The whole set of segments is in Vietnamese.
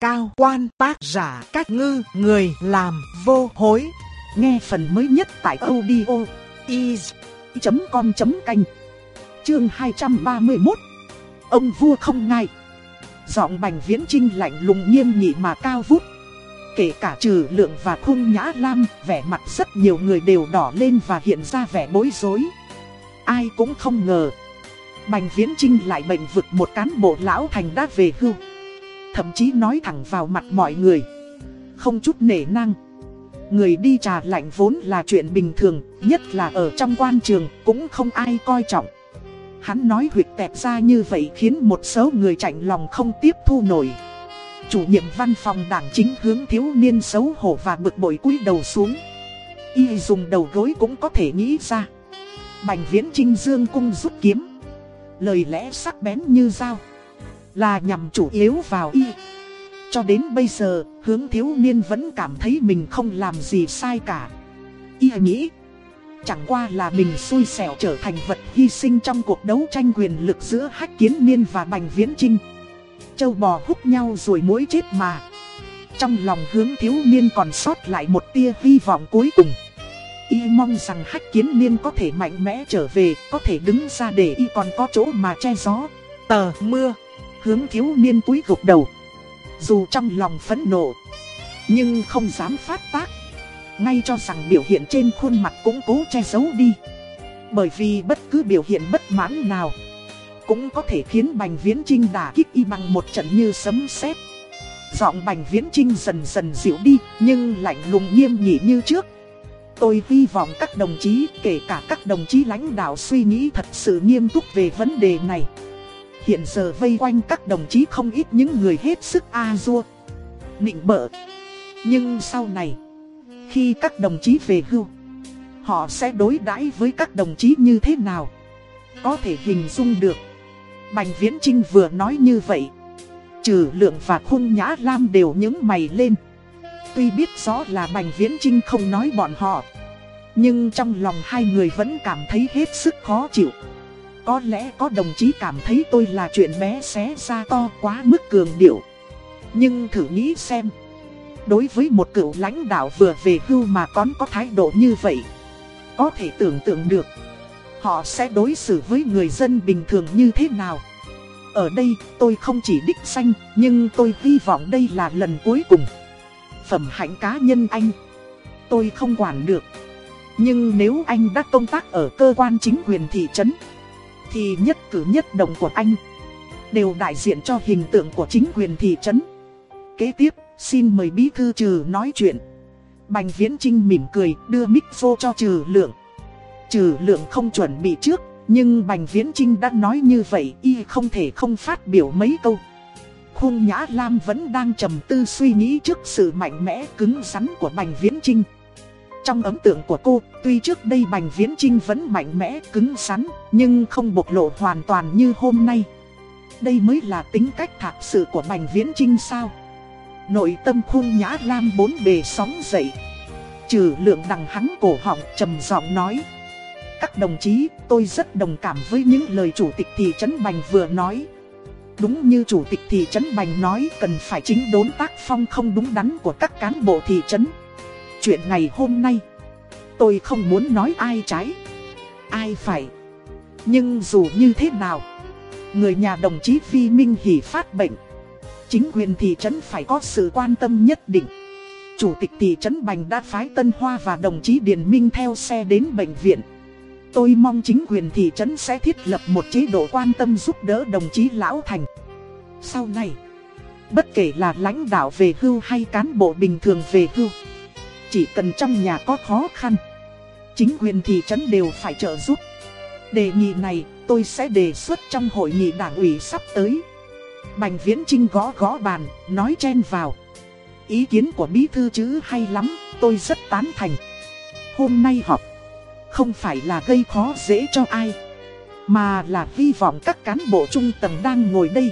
cao quan tác giả cách ngư, người làm vô hối. Nghe phần mới nhất tại audio is.com.canh Chương 231 Ông vua không ngay Giọng bành viễn trinh lạnh lùng nghiêm nghị mà cao vút. Kể cả trừ lượng và khung nhã lam, Vẻ mặt rất nhiều người đều đỏ lên và hiện ra vẻ bối rối. Ai cũng không ngờ, Bành viễn trinh lại bệnh vực một cán bộ lão thành đã về hưu. Thậm chí nói thẳng vào mặt mọi người. Không chút nể năng Người đi trà lạnh vốn là chuyện bình thường, Nhất là ở trong quan trường cũng không ai coi trọng. Hắn nói huyệt tẹp ra như vậy khiến một số người chạnh lòng không tiếp thu nổi. Chủ nhiệm văn phòng đảng chính hướng thiếu niên xấu hổ và bực bội cúi đầu xuống. Y dùng đầu gối cũng có thể nghĩ ra. Bành viễn trinh dương cung rút kiếm. Lời lẽ sắc bén như dao. Là nhằm chủ yếu vào Y Cho đến bây giờ hướng thiếu niên vẫn cảm thấy mình không làm gì sai cả Y nghĩ Chẳng qua là mình xui xẻo trở thành vật hy sinh trong cuộc đấu tranh quyền lực giữa Hách Kiến Niên và Bành Viễn Trinh. Châu bò hút nhau rồi mối chết mà. Trong lòng hướng thiếu niên còn sót lại một tia hy vọng cuối cùng. Y mong rằng Hách Kiến Niên có thể mạnh mẽ trở về, có thể đứng ra để Y còn có chỗ mà che gió. Tờ mưa, hướng thiếu niên cúi gục đầu. Dù trong lòng phẫn nộ, nhưng không dám phát tác. Ngay cho rằng biểu hiện trên khuôn mặt cũng cố che giấu đi Bởi vì bất cứ biểu hiện bất mãn nào Cũng có thể khiến Bành Viễn Trinh đả kích y bằng một trận như sấm sét. Giọng Bành Viễn Trinh dần dần dịu đi Nhưng lạnh lùng nghiêm nghị như trước Tôi hy vọng các đồng chí, kể cả các đồng chí lãnh đạo suy nghĩ thật sự nghiêm túc về vấn đề này Hiện giờ vây quanh các đồng chí không ít những người hết sức a-dua Nịnh bợ Nhưng sau này khi các đồng chí về hưu, họ sẽ đối đãi với các đồng chí như thế nào? Có thể hình dung được. Bành Viễn Trinh vừa nói như vậy. Trừ lượng và khung nhã lam đều những mày lên. Tuy biết rõ là Bành Viễn Trinh không nói bọn họ. Nhưng trong lòng hai người vẫn cảm thấy hết sức khó chịu. Có lẽ có đồng chí cảm thấy tôi là chuyện bé xé ra to quá mức cường điệu. Nhưng thử nghĩ xem. Đối với một cựu lãnh đạo vừa về hưu mà còn có thái độ như vậy, Có thể tưởng tượng được, Họ sẽ đối xử với người dân bình thường như thế nào Ở đây, tôi không chỉ đích danh, Nhưng tôi hy vọng đây là lần cuối cùng Phẩm hạnh cá nhân anh, Tôi không quản được Nhưng nếu anh đã công tác ở cơ quan chính quyền thị trấn thì nhất cử nhất động của anh Đều đại diện cho hình tượng của chính quyền thị trấn Kế tiếp Xin mời bí thư trừ nói chuyện. Bành Viễn Trinh mỉm cười đưa mic vô cho trừ lượng. Trừ lượng không chuẩn bị trước, nhưng Bành Viễn Trinh đã nói như vậy y không thể không phát biểu mấy câu. Khung Nhã Lam vẫn đang trầm tư suy nghĩ trước sự mạnh mẽ cứng rắn của Bành Viễn Trinh. Trong ấn tượng của cô, tuy trước đây Bành Viễn Trinh vẫn mạnh mẽ cứng rắn, nhưng không bộc lộ hoàn toàn như hôm nay. Đây mới là tính cách thạc sự của Bành Viễn Trinh sao? Nội tâm khung nhã lam bốn bề sóng dậy Trừ lượng đằng hắn cổ họng trầm giọng nói Các đồng chí tôi rất đồng cảm với những lời chủ tịch thị trấn Bành vừa nói Đúng như chủ tịch thị trấn Bành nói cần phải chính đốn tác phong không đúng đắn của các cán bộ thị trấn Chuyện ngày hôm nay Tôi không muốn nói ai trái Ai phải Nhưng dù như thế nào Người nhà đồng chí Phi Minh Hỷ phát bệnh Chính quyền thị trấn phải có sự quan tâm nhất định. Chủ tịch thị trấn Bành đã phái Tân Hoa và đồng chí Điền Minh theo xe đến bệnh viện. Tôi mong chính quyền thị trấn sẽ thiết lập một chế độ quan tâm giúp đỡ đồng chí Lão Thành. Sau này, bất kể là lãnh đạo về hưu hay cán bộ bình thường về hưu, chỉ cần trong nhà có khó khăn, chính quyền thị trấn đều phải trợ giúp. Đề nghị này tôi sẽ đề xuất trong hội nghị đảng ủy sắp tới. Bành Viễn Trinh gõ gõ bàn, nói chen vào. Ý kiến của bí thư chứ hay lắm, tôi rất tán thành. Hôm nay họp, không phải là gây khó dễ cho ai, mà là hy vọng các cán bộ trung tầng đang ngồi đây.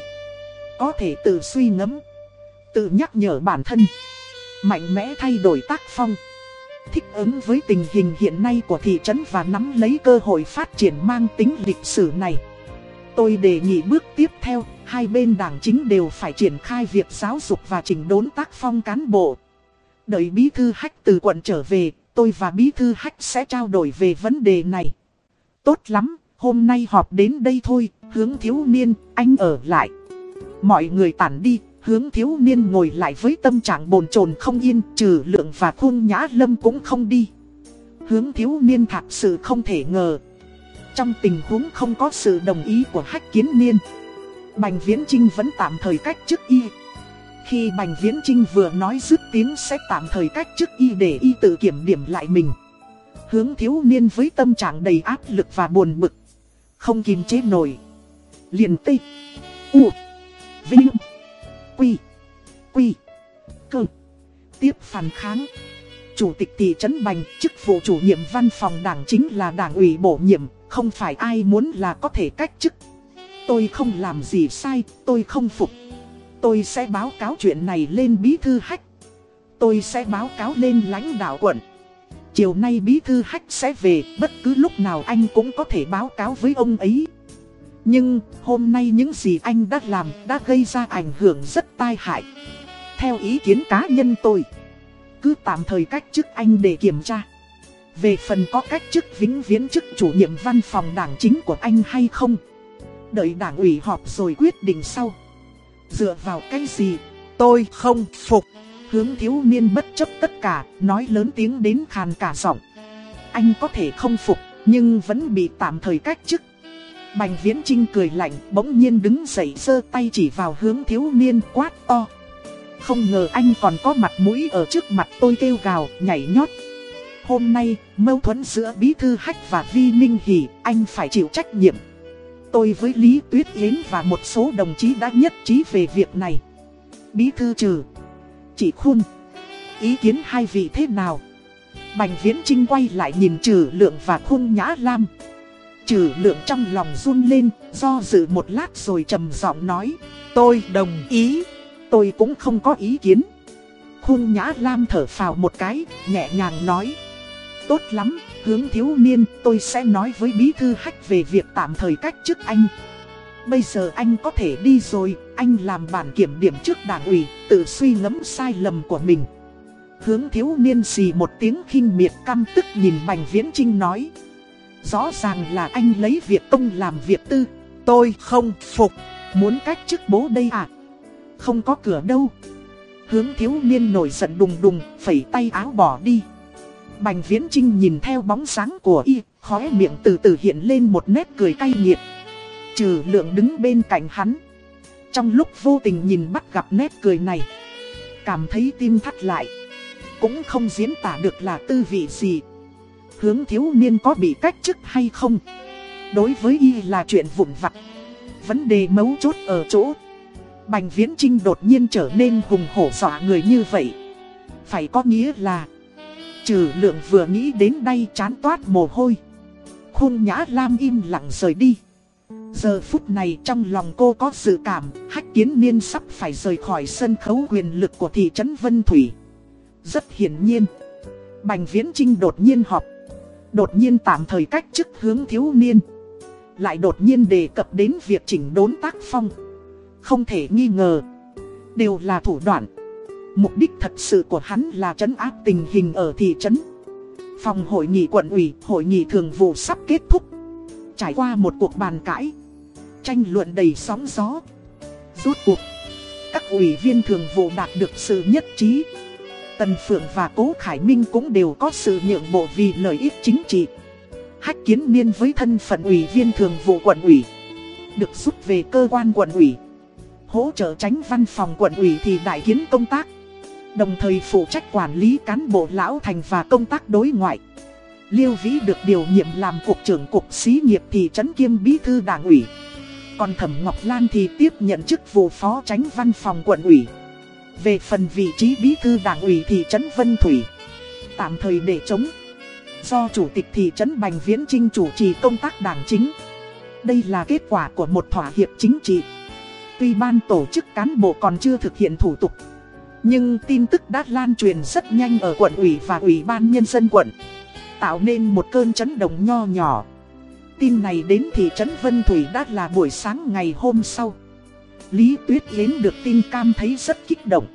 Có thể tự suy ngẫm, tự nhắc nhở bản thân, mạnh mẽ thay đổi tác phong. Thích ứng với tình hình hiện nay của thị trấn và nắm lấy cơ hội phát triển mang tính lịch sử này. Tôi đề nghị bước tiếp theo hai bên đảng chính đều phải triển khai việc giáo dục và chỉnh đốn tác phong cán bộ. Đợi bí thư hách từ quận trở về, tôi và bí thư hách sẽ trao đổi về vấn đề này. Tốt lắm, hôm nay họp đến đây thôi, hướng thiếu niên, anh ở lại. Mọi người tản đi, hướng thiếu niên ngồi lại với tâm trạng bồn chồn không yên, trừ lượng và khuôn nhã lâm cũng không đi. Hướng thiếu niên thật sự không thể ngờ. Trong tình huống không có sự đồng ý của hách kiến niên. Bành Viễn Trinh vẫn tạm thời cách chức y. Khi Bành Viễn Trinh vừa nói dứt tiếng sẽ tạm thời cách chức y để y tự kiểm điểm lại mình. Hướng thiếu niên với tâm trạng đầy áp lực và buồn bực. Không kìm chế nổi. Liền tê. U. Vinh. Quy. Quy. Cơ. Tiếp phản kháng. Chủ tịch thị trấn Bành, chức vụ chủ nhiệm văn phòng đảng chính là đảng ủy bổ nhiệm, không phải ai muốn là có thể cách chức. Tôi không làm gì sai, tôi không phục. Tôi sẽ báo cáo chuyện này lên bí thư hách. Tôi sẽ báo cáo lên lãnh đạo quận. Chiều nay bí thư hách sẽ về, bất cứ lúc nào anh cũng có thể báo cáo với ông ấy. Nhưng, hôm nay những gì anh đã làm đã gây ra ảnh hưởng rất tai hại. Theo ý kiến cá nhân tôi, cứ tạm thời cách chức anh để kiểm tra. Về phần có cách chức vĩnh viễn chức chủ nhiệm văn phòng đảng chính của anh hay không? Đợi đảng ủy họp rồi quyết định sau. Dựa vào cái gì? Tôi không phục. Hướng thiếu niên bất chấp tất cả, nói lớn tiếng đến khàn cả giọng. Anh có thể không phục, nhưng vẫn bị tạm thời cách chức. Bành Viễn Trinh cười lạnh, bỗng nhiên đứng dậy sơ tay chỉ vào hướng thiếu niên quát to. Không ngờ anh còn có mặt mũi ở trước mặt tôi kêu gào, nhảy nhót. Hôm nay, mâu thuẫn giữa Bí Thư Hách và Vi Minh Hỷ, anh phải chịu trách nhiệm. Tôi với Lý Tuyết Yến và một số đồng chí đã nhất trí về việc này. Bí Thư trừ. Chị Khun. Ý kiến hai vị thế nào? Bành Viễn Trinh quay lại nhìn trừ lượng và khung nhã lam. Trừ lượng trong lòng run lên, do dự một lát rồi trầm giọng nói. Tôi đồng ý. Tôi cũng không có ý kiến. Khung nhã lam thở phào một cái, nhẹ nhàng nói. Tốt lắm, hướng thiếu niên, tôi sẽ nói với bí thư hách về việc tạm thời cách chức anh. Bây giờ anh có thể đi rồi, anh làm bản kiểm điểm trước đảng ủy, tự suy ngẫm sai lầm của mình. Hướng thiếu niên xì một tiếng khinh miệt căm tức nhìn Bành Viễn Trinh nói. Rõ ràng là anh lấy việc công làm việc tư, tôi không phục, muốn cách chức bố đây à? Không có cửa đâu. Hướng thiếu niên nổi giận đùng đùng, phẩy tay áo bỏ đi. Bành Viễn Trinh nhìn theo bóng sáng của y, khóe miệng từ từ hiện lên một nét cười cay nghiệt. Trừ lượng đứng bên cạnh hắn. Trong lúc vô tình nhìn bắt gặp nét cười này, cảm thấy tim thắt lại. Cũng không diễn tả được là tư vị gì. Hướng thiếu niên có bị cách chức hay không? Đối với y là chuyện vụn vặt. Vấn đề mấu chốt ở chỗ. Bành Viễn Trinh đột nhiên trở nên hùng hổ dọa người như vậy. Phải có nghĩa là Trừ lượng vừa nghĩ đến đây chán toát mồ hôi. Khung nhã lam im lặng rời đi. Giờ phút này trong lòng cô có dự cảm, hách kiến niên sắp phải rời khỏi sân khấu quyền lực của thị trấn Vân Thủy. Rất hiển nhiên, Bành Viễn Trinh đột nhiên họp. Đột nhiên tạm thời cách chức hướng thiếu niên. Lại đột nhiên đề cập đến việc chỉnh đốn tác phong. Không thể nghi ngờ. Đều là thủ đoạn. Mục đích thật sự của hắn là trấn áp tình hình ở thị trấn. Phòng hội nghị quận ủy, hội nghị thường vụ sắp kết thúc. Trải qua một cuộc bàn cãi, tranh luận đầy sóng gió. Rốt cuộc, các ủy viên thường vụ đạt được sự nhất trí. Tần Phượng và Cố Khải Minh cũng đều có sự nhượng bộ vì lợi ích chính trị. Hách kiến niên với thân phận ủy viên thường vụ quận ủy. Được rút về cơ quan quận ủy. Hỗ trợ tránh văn phòng quận ủy thì đại kiến công tác. Đồng thời phụ trách quản lý cán bộ lão thành và công tác đối ngoại. Liêu Vĩ được điều nhiệm làm cục trưởng cục xí nghiệp thị trấn kiêm bí thư đảng ủy. Còn Thẩm Ngọc Lan thì tiếp nhận chức vụ phó tránh văn phòng quận ủy. Về phần vị trí bí thư đảng ủy thị trấn Vân Thủy, tạm thời để chống. Do chủ tịch thị trấn Bành Viễn Trinh chủ trì công tác đảng chính. Đây là kết quả của một thỏa hiệp chính trị. Tuy ban tổ chức cán bộ còn chưa thực hiện thủ tục nhưng tin tức đã lan truyền rất nhanh ở quận ủy và ủy ban nhân dân quận Tạo nên một cơn chấn động nho nhỏ Tin này đến thị trấn Vân Thủy đã là buổi sáng ngày hôm sau Lý Tuyết Yến được tin cam thấy rất kích động.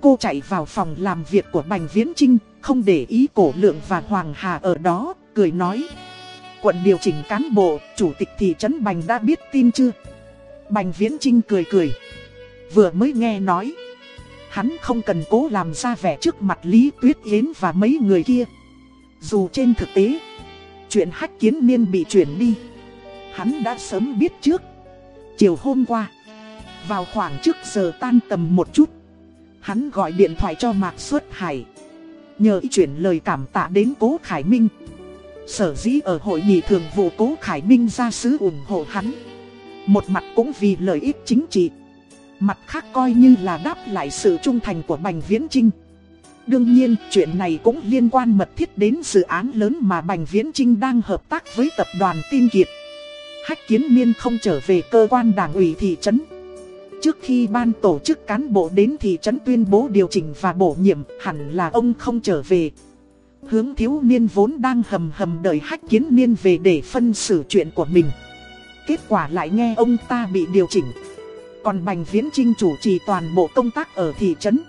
Cô chạy vào phòng làm việc của Bành Viễn Trinh, không để ý cổ lượng và Hoàng Hà ở đó, cười nói. Quận điều chỉnh cán bộ, chủ tịch thị trấn Bành đã biết tin chưa? Bành Viễn Trinh cười cười. Vừa mới nghe nói. Hắn không cần cố làm ra vẻ trước mặt Lý Tuyết Yến và mấy người kia. Dù trên thực tế, chuyện hách kiến niên bị chuyển đi. Hắn đã sớm biết trước. Chiều hôm qua, vào khoảng trước giờ tan tầm một chút, hắn gọi điện thoại cho Mạc Xuất Hải. Nhờ chuyển lời cảm tạ đến Cố Khải Minh. Sở dĩ ở hội nghị thường vụ Cố Khải Minh ra sứ ủng hộ hắn. Một mặt cũng vì lợi ích chính trị. Mặt khác coi như là đáp lại sự trung thành của Bành Viễn Trinh. Đương nhiên, chuyện này cũng liên quan mật thiết đến dự án lớn mà Bành Viễn Trinh đang hợp tác với tập đoàn Tin Kiệt. Hách Kiến Miên không trở về cơ quan đảng ủy thị trấn. Trước khi ban tổ chức cán bộ đến thị trấn tuyên bố điều chỉnh và bổ nhiệm, hẳn là ông không trở về. Hướng thiếu niên vốn đang hầm hầm đợi Hách Kiến niên về để phân xử chuyện của mình. Kết quả lại nghe ông ta bị điều chỉnh. Còn Bành Viễn Trinh chủ trì toàn bộ công tác ở thị trấn.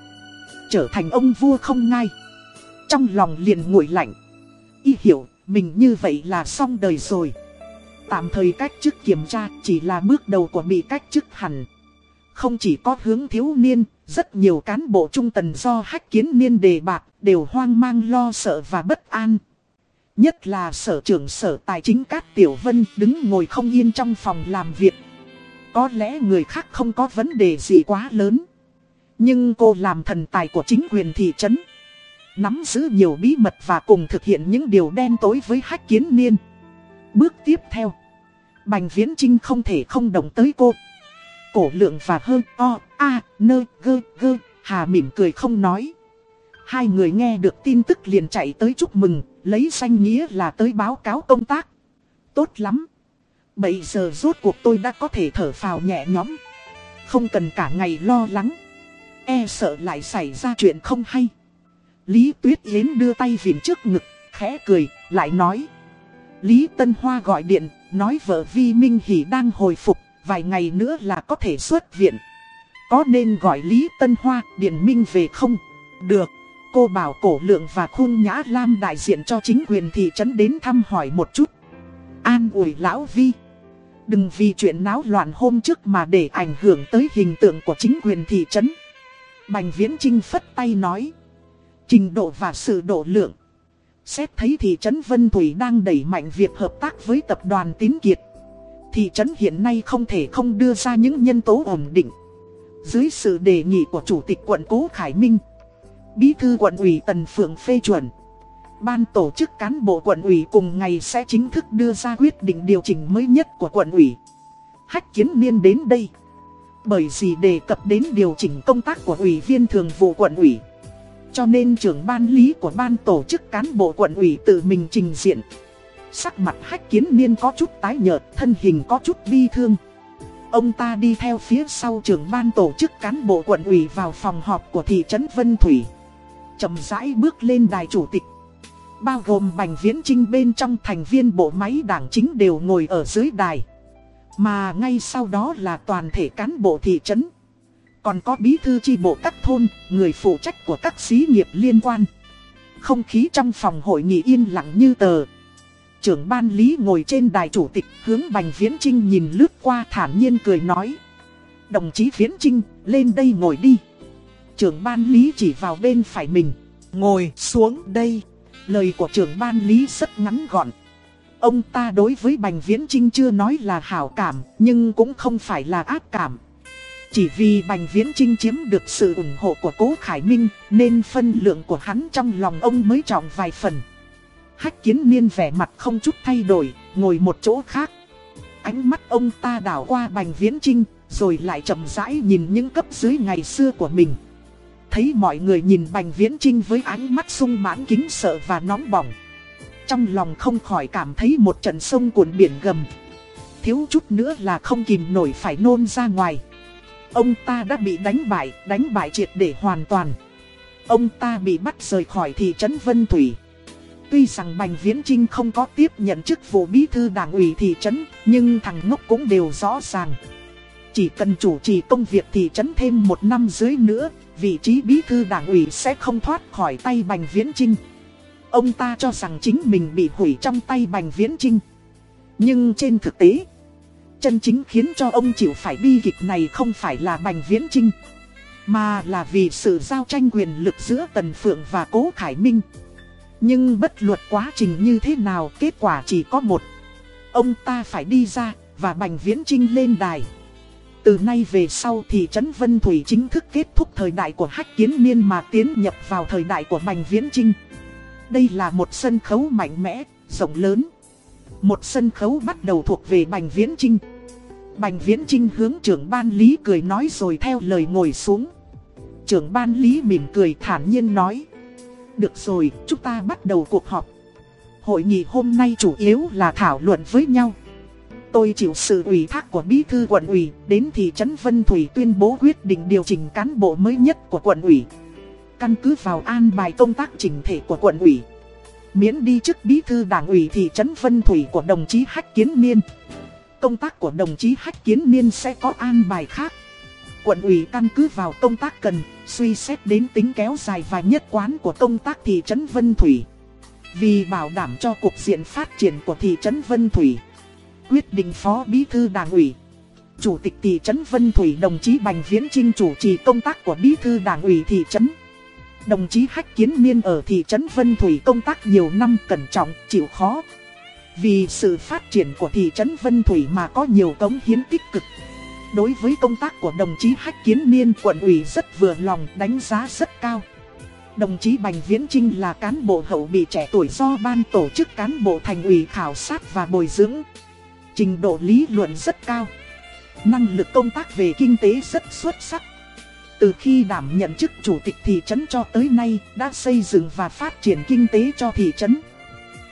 Trở thành ông vua không ngai. Trong lòng liền nguội lạnh. Y hiểu, mình như vậy là xong đời rồi. Tạm thời cách chức kiểm tra chỉ là bước đầu của bị cách chức hẳn. Không chỉ có hướng thiếu niên, rất nhiều cán bộ trung tần do hách kiến niên đề bạc đều hoang mang lo sợ và bất an. Nhất là sở trưởng sở tài chính Cát Tiểu Vân đứng ngồi không yên trong phòng làm việc. Có lẽ người khác không có vấn đề gì quá lớn. Nhưng cô làm thần tài của chính quyền thị trấn. Nắm giữ nhiều bí mật và cùng thực hiện những điều đen tối với hách kiến niên. Bước tiếp theo. Bành Viễn Trinh không thể không động tới cô. Cổ lượng và hơn o, a, nơ, gơ, gơ, hà mỉm cười không nói. Hai người nghe được tin tức liền chạy tới chúc mừng, lấy danh nghĩa là tới báo cáo công tác. Tốt lắm. Bây giờ rốt cuộc tôi đã có thể thở phào nhẹ nhõm. Không cần cả ngày lo lắng. E sợ lại xảy ra chuyện không hay. Lý Tuyết Yến đưa tay vịn trước ngực, khẽ cười, lại nói. Lý Tân Hoa gọi điện, nói vợ Vi Minh Hỷ đang hồi phục, vài ngày nữa là có thể xuất viện. Có nên gọi Lý Tân Hoa, Điện Minh về không? Được, cô bảo cổ lượng và khung nhã lam đại diện cho chính quyền thị trấn đến thăm hỏi một chút. An ủi lão Vi. Đừng vì chuyện náo loạn hôm trước mà để ảnh hưởng tới hình tượng của chính quyền thị trấn. Bành Viễn Trinh phất tay nói. Trình độ và sự độ lượng. Xét thấy thị trấn Vân Thủy đang đẩy mạnh việc hợp tác với tập đoàn Tín Kiệt. Thị trấn hiện nay không thể không đưa ra những nhân tố ổn định. Dưới sự đề nghị của Chủ tịch quận Cố Khải Minh, Bí thư quận ủy Tần Phượng phê chuẩn. Ban tổ chức cán bộ quận ủy cùng ngày sẽ chính thức đưa ra quyết định điều chỉnh mới nhất của quận ủy. Hách kiến niên đến đây. Bởi vì đề cập đến điều chỉnh công tác của ủy viên thường vụ quận ủy. Cho nên trưởng ban lý của ban tổ chức cán bộ quận ủy tự mình trình diện. Sắc mặt hách kiến niên có chút tái nhợt, thân hình có chút bi thương. Ông ta đi theo phía sau trưởng ban tổ chức cán bộ quận ủy vào phòng họp của thị trấn Vân Thủy. chậm rãi bước lên đài chủ tịch. Bao gồm Bành Viễn Trinh bên trong thành viên bộ máy đảng chính đều ngồi ở dưới đài. Mà ngay sau đó là toàn thể cán bộ thị trấn. Còn có bí thư chi bộ các thôn, người phụ trách của các xí nghiệp liên quan. Không khí trong phòng hội nghị yên lặng như tờ. Trưởng ban lý ngồi trên đài chủ tịch hướng Bành Viễn Trinh nhìn lướt qua thản nhiên cười nói. Đồng chí Viễn Trinh, lên đây ngồi đi. Trưởng ban lý chỉ vào bên phải mình. Ngồi xuống đây. Lời của trưởng ban lý rất ngắn gọn. Ông ta đối với Bành Viễn Trinh chưa nói là hảo cảm, nhưng cũng không phải là ác cảm. Chỉ vì Bành Viễn Trinh chiếm được sự ủng hộ của Cố Khải Minh, nên phân lượng của hắn trong lòng ông mới trọng vài phần. Hách kiến niên vẻ mặt không chút thay đổi, ngồi một chỗ khác. Ánh mắt ông ta đảo qua Bành Viễn Trinh, rồi lại chậm rãi nhìn những cấp dưới ngày xưa của mình. Thấy mọi người nhìn Bành Viễn Trinh với ánh mắt sung mãn kính sợ và nóng bỏng. Trong lòng không khỏi cảm thấy một trận sông cuộn biển gầm. Thiếu chút nữa là không kìm nổi phải nôn ra ngoài. Ông ta đã bị đánh bại, đánh bại triệt để hoàn toàn. Ông ta bị bắt rời khỏi thị trấn Vân Thủy. Tuy rằng Bành Viễn Trinh không có tiếp nhận chức vụ bí thư đảng ủy thị trấn, nhưng thằng ngốc cũng đều rõ ràng. chỉ cần chủ trì công việc thị trấn thêm một năm dưới nữa, vị trí bí thư đảng ủy sẽ không thoát khỏi tay Bành Viễn Trinh. Ông ta cho rằng chính mình bị hủy trong tay Bành Viễn Trinh. Nhưng trên thực tế, chân chính khiến cho ông chịu phải bi kịch này không phải là Bành Viễn Trinh, mà là vì sự giao tranh quyền lực giữa Tần Phượng và Cố Khải Minh. Nhưng bất luật quá trình như thế nào kết quả chỉ có một. Ông ta phải đi ra và Bành Viễn Trinh lên đài. Từ nay về sau thì Trấn Vân Thủy chính thức kết thúc thời đại của Hách Kiến Niên mà tiến nhập vào thời đại của Bành Viễn Trinh. Đây là một sân khấu mạnh mẽ, rộng lớn. Một sân khấu bắt đầu thuộc về Bành Viễn Trinh. Bành Viễn Trinh hướng trưởng ban lý cười nói rồi theo lời ngồi xuống. Trưởng ban lý mỉm cười thản nhiên nói. Được rồi, chúng ta bắt đầu cuộc họp. Hội nghị hôm nay chủ yếu là thảo luận với nhau. Tôi chịu sự ủy thác của bí thư quận ủy, đến thị trấn Vân Thủy tuyên bố quyết định điều chỉnh cán bộ mới nhất của quận ủy. Căn cứ vào an bài công tác chỉnh thể của quận ủy. Miễn đi chức bí thư đảng ủy thị trấn Vân Thủy của đồng chí Hách Kiến Niên. Công tác của đồng chí Hách Kiến Niên sẽ có an bài khác. Quận ủy căn cứ vào công tác cần, suy xét đến tính kéo dài và nhất quán của công tác thị trấn Vân Thủy. Vì bảo đảm cho cuộc diện phát triển của thị trấn Vân Thủy Quyết định phó bí thư đảng ủy. Chủ tịch thị trấn Vân Thủy đồng chí Bành Viễn Trinh chủ trì công tác của bí thư đảng ủy thị trấn. Đồng chí Hách Kiến Niên ở thị trấn Vân Thủy công tác nhiều năm cẩn trọng, chịu khó. Vì sự phát triển của thị trấn Vân Thủy mà có nhiều cống hiến tích cực. Đối với công tác của đồng chí Hách Kiến Niên, quận ủy rất vừa lòng, đánh giá rất cao Đồng chí Bành Viễn Trinh là cán bộ hậu bị trẻ tuổi do ban tổ chức cán bộ thành ủy khảo sát và bồi dưỡng. Trình độ lý luận rất cao. Năng lực công tác về kinh tế rất xuất sắc. Từ khi đảm nhận chức chủ tịch thị trấn cho tới nay, đã xây dựng và phát triển kinh tế cho thị trấn.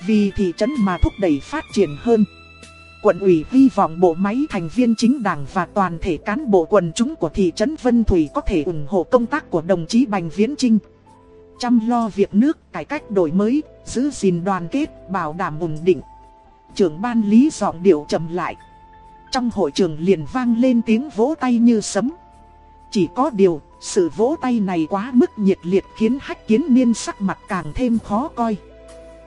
Vì thị trấn mà thúc đẩy phát triển hơn. Quận ủy hy vọng bộ máy thành viên chính đảng và toàn thể cán bộ quần chúng của thị trấn Vân Thủy có thể ủng hộ công tác của đồng chí Bành Viễn Trinh chăm lo việc nước, cải cách đổi mới, giữ gìn đoàn kết, bảo đảm ổn định. Trưởng ban lý giọng điệu trầm lại. Trong hội trường liền vang lên tiếng vỗ tay như sấm. Chỉ có điều, sự vỗ tay này quá mức nhiệt liệt khiến hách kiến niên sắc mặt càng thêm khó coi.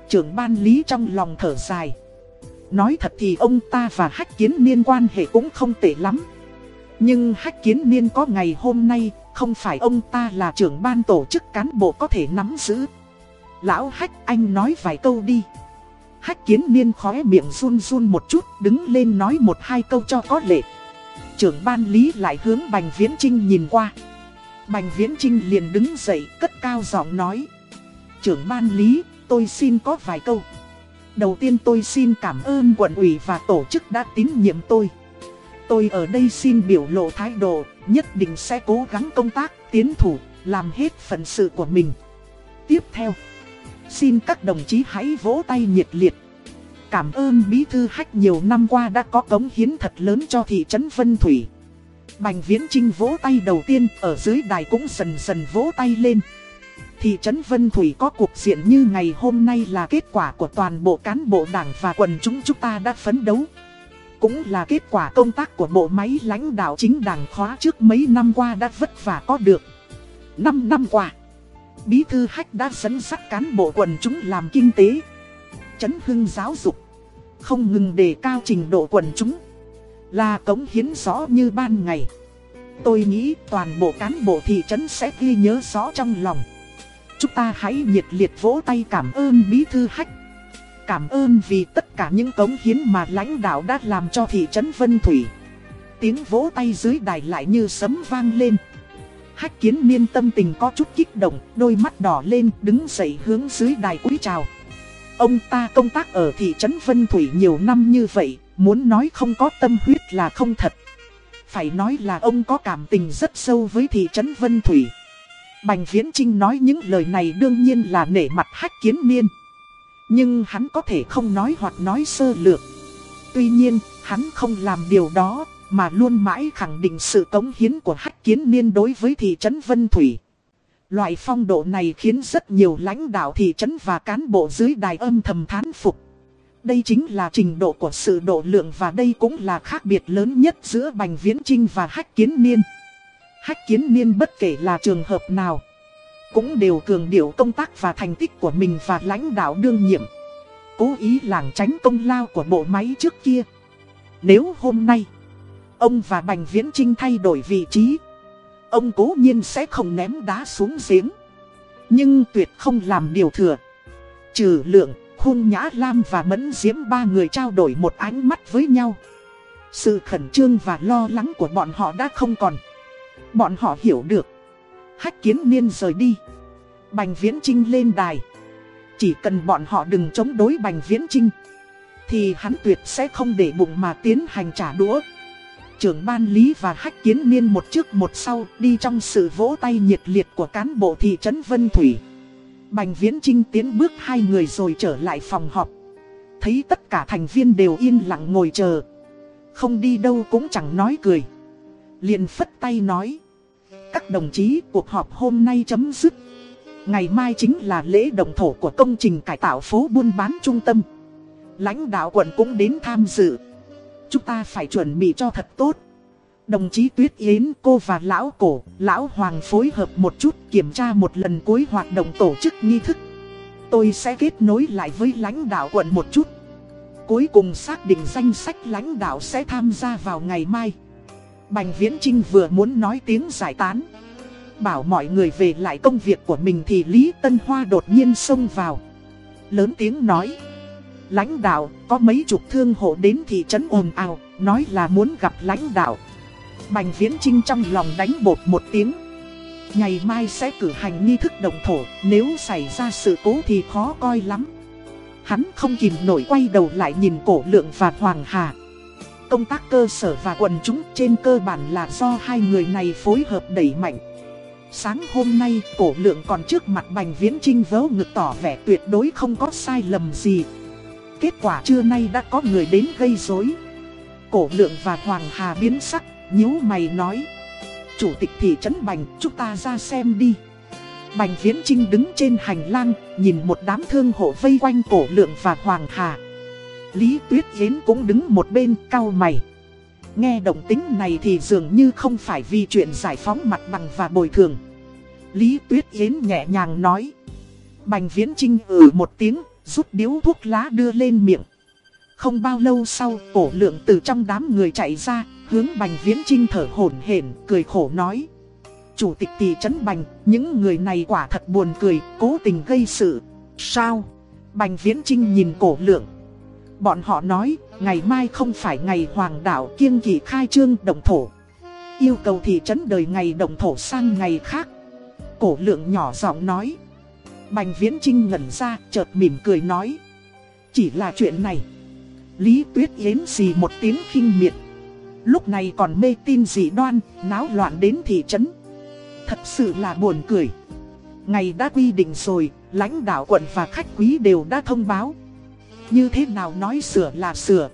Trưởng ban lý trong lòng thở dài. Nói thật thì ông ta và hách kiến niên quan hệ cũng không tệ lắm. Nhưng hách kiến niên có ngày hôm nay không phải ông ta là trưởng ban tổ chức cán bộ có thể nắm giữ. Lão Hách anh nói vài câu đi. Hách kiến niên khóe miệng run run một chút đứng lên nói một hai câu cho có lệ. Trưởng ban lý lại hướng Bành Viễn Trinh nhìn qua. Bành Viễn Trinh liền đứng dậy cất cao giọng nói. Trưởng ban lý, tôi xin có vài câu. Đầu tiên tôi xin cảm ơn quận ủy và tổ chức đã tín nhiệm tôi. Tôi ở đây xin biểu lộ thái độ, nhất định sẽ cố gắng công tác, tiến thủ, làm hết phận sự của mình. Tiếp theo, xin các đồng chí hãy vỗ tay nhiệt liệt. Cảm ơn Bí Thư Hách nhiều năm qua đã có cống hiến thật lớn cho thị trấn Vân Thủy. Bành Viễn Trinh vỗ tay đầu tiên, ở dưới đài cũng dần dần vỗ tay lên. Thị trấn Vân Thủy có cuộc diện như ngày hôm nay là kết quả của toàn bộ cán bộ đảng và quần chúng chúng ta đã phấn đấu. Cũng là kết quả công tác của bộ máy lãnh đạo chính đảng khóa trước mấy năm qua đã vất vả có được. Năm năm qua, Bí thư Hách đã dẫn dắt cán bộ quần chúng làm kinh tế, chấn hưng giáo dục, không ngừng đề cao trình độ quần chúng, là cống hiến rõ như ban ngày. Tôi nghĩ toàn bộ cán bộ thị trấn sẽ ghi nhớ rõ trong lòng. Chúng ta hãy nhiệt liệt vỗ tay cảm ơn Bí thư Hách. Cảm ơn vì tất cả những cống hiến mà lãnh đạo đã làm cho thị trấn Vân Thủy. Tiếng vỗ tay dưới đài lại như sấm vang lên. Hách kiến niên tâm tình có chút kích động, đôi mắt đỏ lên, đứng dậy hướng dưới đài cúi chào. Ông ta công tác ở thị trấn Vân Thủy nhiều năm như vậy, muốn nói không có tâm huyết là không thật. Phải nói là ông có cảm tình rất sâu với thị trấn Vân Thủy. Bành Viễn Trinh nói những lời này đương nhiên là nể mặt hách kiến Miên, Nhưng hắn có thể không nói hoặc nói sơ lược. Tuy nhiên, hắn không làm điều đó, mà luôn mãi khẳng định sự cống hiến của Hách Kiến Miên đối với thị trấn Vân Thủy. Loại phong độ này khiến rất nhiều lãnh đạo thị trấn và cán bộ dưới đài âm thầm thán phục. Đây chính là trình độ của sự độ lượng và đây cũng là khác biệt lớn nhất giữa Bành Viễn Trinh và Hách Kiến Niên. Hách Kiến Niên bất kể là trường hợp nào, cũng đều cường điệu công tác và thành tích của mình và lãnh đạo đương nhiệm. Cố ý lảng tránh công lao của bộ máy trước kia. Nếu hôm nay, ông và Bành Viễn Trinh thay đổi vị trí, ông cố nhiên sẽ không ném đá xuống giếng. Nhưng tuyệt không làm điều thừa. Trừ lượng, Khung Nhã Lam và Mẫn Diễm ba người trao đổi một ánh mắt với nhau. Sự khẩn trương và lo lắng của bọn họ đã không còn. Bọn họ hiểu được. Hách kiến niên rời đi. Bành Viễn Trinh lên đài. Chỉ cần bọn họ đừng chống đối Bành Viễn Trinh. Thì hắn tuyệt sẽ không để bụng mà tiến hành trả đũa. Trưởng ban lý và hách kiến niên một trước một sau đi trong sự vỗ tay nhiệt liệt của cán bộ thị trấn Vân Thủy. Bành Viễn Trinh tiến bước hai người rồi trở lại phòng họp. Thấy tất cả thành viên đều yên lặng ngồi chờ. Không đi đâu cũng chẳng nói cười. liền phất tay nói. Các đồng chí cuộc họp hôm nay chấm dứt. Ngày mai chính là lễ động thổ của công trình cải tạo phố buôn bán trung tâm. Lãnh đạo quận cũng đến tham dự. Chúng ta phải chuẩn bị cho thật tốt. Đồng chí Tuyết Yến cô và Lão Cổ, Lão Hoàng phối hợp một chút kiểm tra một lần cuối hoạt động tổ chức nghi thức. Tôi sẽ kết nối lại với lãnh đạo quận một chút. Cuối cùng xác định danh sách lãnh đạo sẽ tham gia vào ngày mai. Bành Viễn Trinh vừa muốn nói tiếng giải tán. Bảo mọi người về lại công việc của mình thì Lý Tân Hoa đột nhiên xông vào. Lớn tiếng nói. Lãnh đạo, có mấy chục thương hộ đến thị trấn ồn ào, nói là muốn gặp lãnh đạo. Bành Viễn Trinh trong lòng đánh bột một tiếng. Ngày mai sẽ cử hành nghi thức đồng thổ, nếu xảy ra sự cố thì khó coi lắm. Hắn không kìm nổi quay đầu lại nhìn cổ lượng và Hoàng Hà. Công tác cơ sở và quần chúng trên cơ bản là do hai người này phối hợp đẩy mạnh. Sáng hôm nay, cổ lượng còn trước mặt Bành Viễn Trinh vớ ngực tỏ vẻ tuyệt đối không có sai lầm gì. Kết quả trưa nay đã có người đến gây rối. Cổ lượng và Hoàng Hà biến sắc, nhíu mày nói. Chủ tịch thị trấn Bành, chúng ta ra xem đi. Bành Viễn Trinh đứng trên hành lang, nhìn một đám thương hộ vây quanh cổ lượng và Hoàng Hà. Lý Tuyết Yến cũng đứng một bên cau mày. Nghe động tính này thì dường như không phải vì chuyện giải phóng mặt bằng và bồi thường. Lý Tuyết Yến nhẹ nhàng nói. Bành Viễn Trinh ử ừ một tiếng, rút điếu thuốc lá đưa lên miệng. Không bao lâu sau, cổ lượng từ trong đám người chạy ra, hướng Bành Viễn Trinh thở hổn hển, cười khổ nói. Chủ tịch thị trấn Bành, những người này quả thật buồn cười, cố tình gây sự. Sao? Bành Viễn Trinh nhìn cổ lượng. Bọn họ nói, ngày mai không phải ngày hoàng đạo kiêng kỳ khai trương động thổ. Yêu cầu thị trấn đời ngày động thổ sang ngày khác. Cổ lượng nhỏ giọng nói. Bành Viễn Trinh ngẩn ra, chợt mỉm cười nói. Chỉ là chuyện này. Lý Tuyết Yến xì một tiếng khinh miệt. Lúc này còn mê tin dị đoan, náo loạn đến thị trấn. Thật sự là buồn cười. Ngày đã quy định rồi, lãnh đạo quận và khách quý đều đã thông báo. Như thế nào nói sửa là sửa.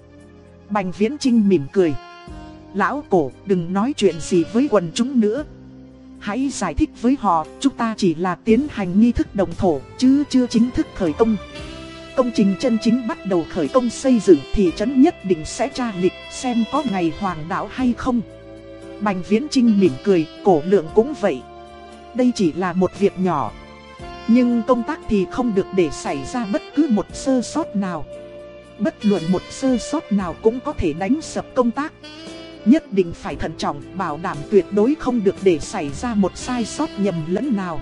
Bành Viễn Trinh mỉm cười. Lão cổ đừng nói chuyện gì với quần chúng nữa. Hãy giải thích với họ, chúng ta chỉ là tiến hành nghi thức đồng thổ, chứ chưa chính thức khởi công. Công trình chân chính bắt đầu khởi công xây dựng thì trấn nhất định sẽ tra lịch xem có ngày hoàng đạo hay không. Bành Viễn Trinh mỉm cười, cổ lượng cũng vậy. Đây chỉ là một việc nhỏ. Nhưng công tác thì không được để xảy ra bất cứ một sơ sót nào. Bất luận một sơ sót nào cũng có thể đánh sập công tác. Nhất định phải thận trọng, bảo đảm tuyệt đối không được để xảy ra một sai sót nhầm lẫn nào.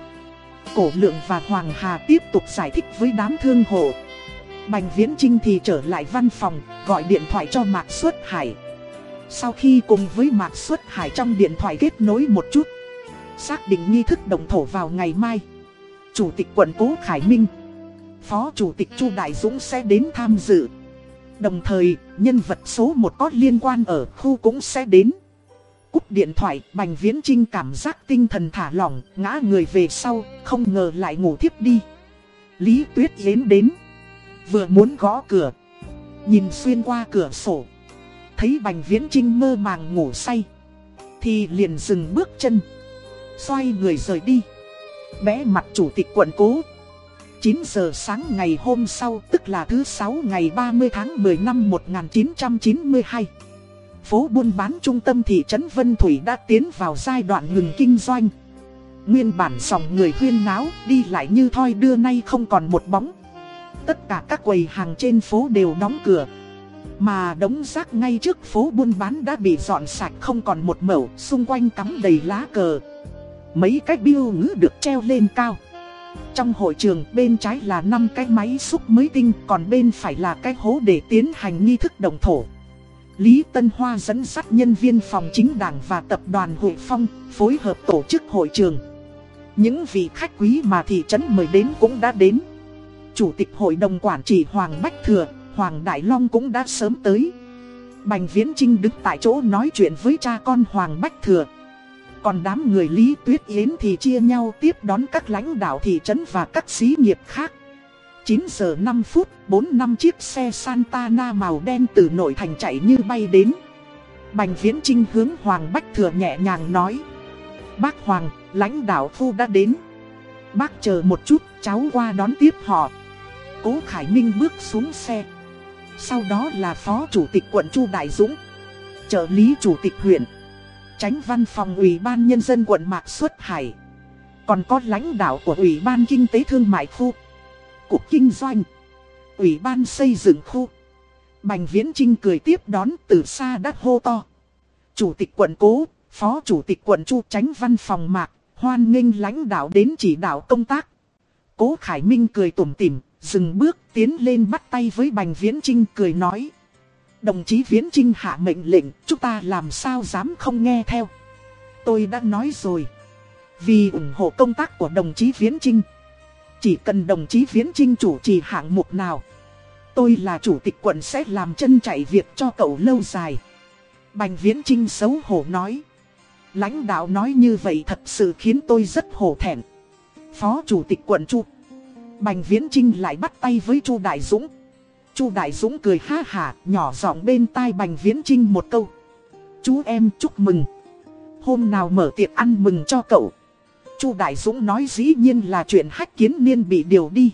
Cổ lượng và Hoàng Hà tiếp tục giải thích với đám thương hộ. Bành Viễn Trinh thì trở lại văn phòng, gọi điện thoại cho Mạc Xuất Hải. Sau khi cùng với Mạc Xuất Hải trong điện thoại kết nối một chút, xác định nghi thức đồng thổ vào ngày mai. Chủ tịch quận Cố Khải Minh, Phó Chủ tịch Chu Đại Dũng sẽ đến tham dự. Đồng thời, nhân vật số 1 có liên quan ở khu cũng sẽ đến. Cúp điện thoại, Bành Viễn Trinh cảm giác tinh thần thả lỏng, ngã người về sau, không ngờ lại ngủ thiếp đi. Lý Tuyết Yến đến. Vừa muốn gõ cửa. Nhìn xuyên qua cửa sổ. Thấy Bành Viễn Trinh mơ màng ngủ say. Thì liền dừng bước chân. Xoay người rời đi. Bé mặt chủ tịch quận cố. 9 giờ sáng ngày hôm sau, tức là thứ 6 ngày 30 tháng 10 năm 1992 Phố buôn bán trung tâm thị trấn Vân Thủy đã tiến vào giai đoạn ngừng kinh doanh. Nguyên bản dòng người huyên náo, đi lại như thoi đưa nay không còn một bóng. Tất cả các quầy hàng trên phố đều đóng cửa. Mà đống rác ngay trước phố buôn bán đã bị dọn sạch không còn một mẩu, Xung quanh cắm đầy lá cờ. Mấy cái biêu ngữ được treo lên cao Trong hội trường bên trái là 5 cái máy xúc mới tinh Còn bên phải là cái hố để tiến hành nghi thức đồng thổ Lý Tân Hoa dẫn dắt nhân viên phòng chính đảng và tập đoàn Hội Phong phối hợp tổ chức hội trường những vị khách quý mà thị trấn mời đến cũng đã đến. Chủ tịch hội đồng quản trị Hoàng Bách Thừa, Hoàng Đại Long cũng đã sớm tới. Bành Viễn Trinh đứng tại chỗ nói chuyện với cha con Hoàng Bách Thừa. Còn đám người Lý Tuyết Yến thì chia nhau tiếp đón các lãnh đạo thị trấn và các xí nghiệp khác. 9 giờ 5 phút, 4 năm chiếc xe Santana màu đen từ nội thành chạy như bay đến. Bành Viễn Trinh hướng Hoàng Bách Thừa nhẹ nhàng nói. Bác Hoàng, lãnh đạo phu đã đến. Bác chờ một chút, cháu qua đón tiếp họ. Cố Khải Minh bước xuống xe. Sau đó là Phó Chủ tịch quận Chu Đại Dũng, trợ lý Chủ tịch huyện, tránh văn phòng Ủy ban Nhân dân quận Mạc Xuất Hải. Còn có lãnh đạo của Ủy ban Kinh tế Thương mại khu, Cục Kinh doanh, Ủy ban xây dựng khu. Bành Viễn Trinh cười tiếp đón từ xa đắt hô to. Chủ tịch quận Cố, Phó Chủ tịch quận Chu tránh văn phòng Mạc, hoan nghênh lãnh đạo đến chỉ đạo công tác. Cố Khải Minh cười tủm tỉm, dừng bước tiến lên bắt tay với Bành Viễn Trinh cười nói. Đồng chí Viễn Trinh hạ mệnh lệnh, chúng ta làm sao dám không nghe theo. Tôi đã nói rồi. Vì ủng hộ công tác của đồng chí Viễn Trinh. Chỉ cần đồng chí Viễn Trinh chủ trì hạng mục nào. Tôi là chủ tịch quận sẽ làm chân chạy việc cho cậu lâu dài. Bành Viễn Trinh xấu hổ nói. Lãnh đạo nói như vậy thật sự khiến tôi rất hổ thẹn. Phó Chủ tịch quận Chu Bành Viễn Trinh lại bắt tay với Chu Đại Dũng. Chu Đại Dũng cười ha hả, nhỏ giọng bên tai Bành Viễn Trinh một câu. Chú em chúc mừng. Hôm nào mở tiệc ăn mừng cho cậu. Chu Đại Dũng nói dĩ nhiên là chuyện hách kiến niên bị điều đi.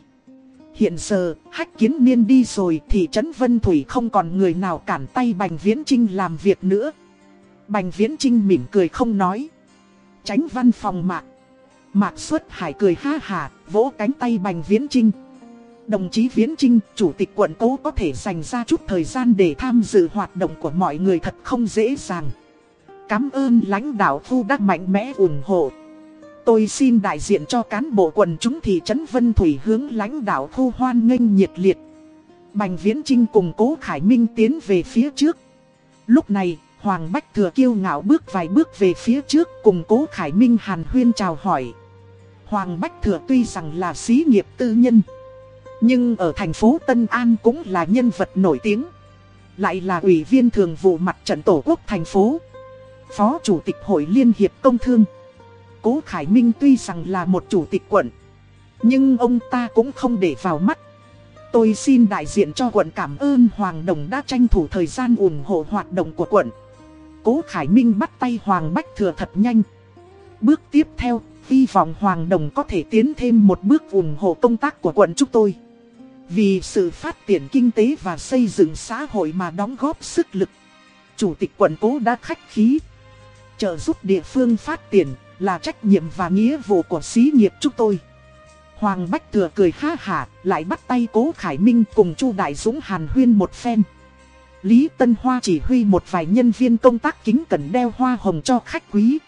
Hiện giờ, hách kiến niên đi rồi thì Trấn Vân Thủy không còn người nào cản tay Bành Viễn Trinh làm việc nữa. Bành Viễn Trinh mỉm cười không nói. Tránh văn phòng Mạc. Mạc Xuất Hải cười ha hà, vỗ cánh tay Bành Viễn Trinh. Đồng chí Viễn Trinh, Chủ tịch quận cố có thể dành ra chút thời gian để tham dự hoạt động của mọi người thật không dễ dàng. Cảm ơn lãnh đạo khu đã mạnh mẽ ủng hộ. Tôi xin đại diện cho cán bộ quần chúng thị trấn Vân Thủy hướng lãnh đạo khu hoan nghênh nhiệt liệt. Bành Viễn Trinh cùng cố Khải Minh tiến về phía trước. Lúc này, Hoàng Bách Thừa kiêu ngạo bước vài bước về phía trước cùng cố Khải Minh Hàn Huyên chào hỏi. Hoàng Bách Thừa tuy rằng là xí nghiệp tư nhân, nhưng ở thành phố Tân An cũng là nhân vật nổi tiếng. Lại là ủy viên thường vụ mặt trận tổ quốc thành phố, phó chủ tịch hội liên hiệp công thương. Cố Khải Minh tuy rằng là một chủ tịch quận, nhưng ông ta cũng không để vào mắt. Tôi xin đại diện cho quận cảm ơn Hoàng Đồng đã tranh thủ thời gian ủng hộ hoạt động của quận. Cố Khải Minh bắt tay Hoàng Bách Thừa thật nhanh. Bước tiếp theo, hy vọng Hoàng Đồng có thể tiến thêm một bước ủng hộ công tác của quận chúng tôi. Vì sự phát triển kinh tế và xây dựng xã hội mà đóng góp sức lực. Chủ tịch quận cố đã khách khí. Trợ giúp địa phương phát triển là trách nhiệm và nghĩa vụ của xí nghiệp chúng tôi. Hoàng Bách Thừa cười ha hả, lại bắt tay Cố Khải Minh cùng Chu Đại Dũng hàn huyên một phen. Lý Tân Hoa chỉ huy một vài nhân viên công tác kính cẩn đeo hoa hồng cho khách quý.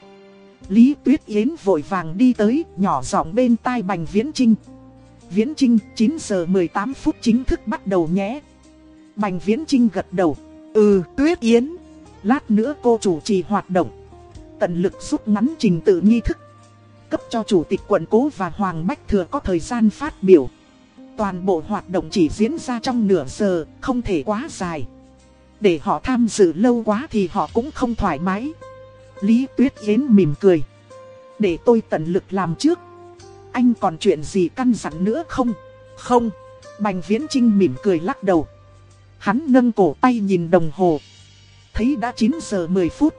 Lý Tuyết Yến vội vàng đi tới, nhỏ giọng bên tai Bành Viễn Trinh. Viễn Trinh, 9 giờ 18 phút chính thức bắt đầu nhé. Bành Viễn Trinh gật đầu. Ừ, Tuyết Yến. Lát nữa cô chủ trì hoạt động. Tận lực rút ngắn trình tự nghi thức. Cấp cho Chủ tịch quận cố và Hoàng Bách Thừa có thời gian phát biểu. Toàn bộ hoạt động chỉ diễn ra trong nửa giờ, không thể quá dài. Để họ tham dự lâu quá thì họ cũng không thoải mái. Lý Tuyết Yến mỉm cười. Để tôi tận lực làm trước. Anh còn chuyện gì căn dặn nữa không? Không. Bành Viễn Trinh mỉm cười lắc đầu. Hắn nâng cổ tay nhìn đồng hồ. Thấy đã 9 giờ 10 phút.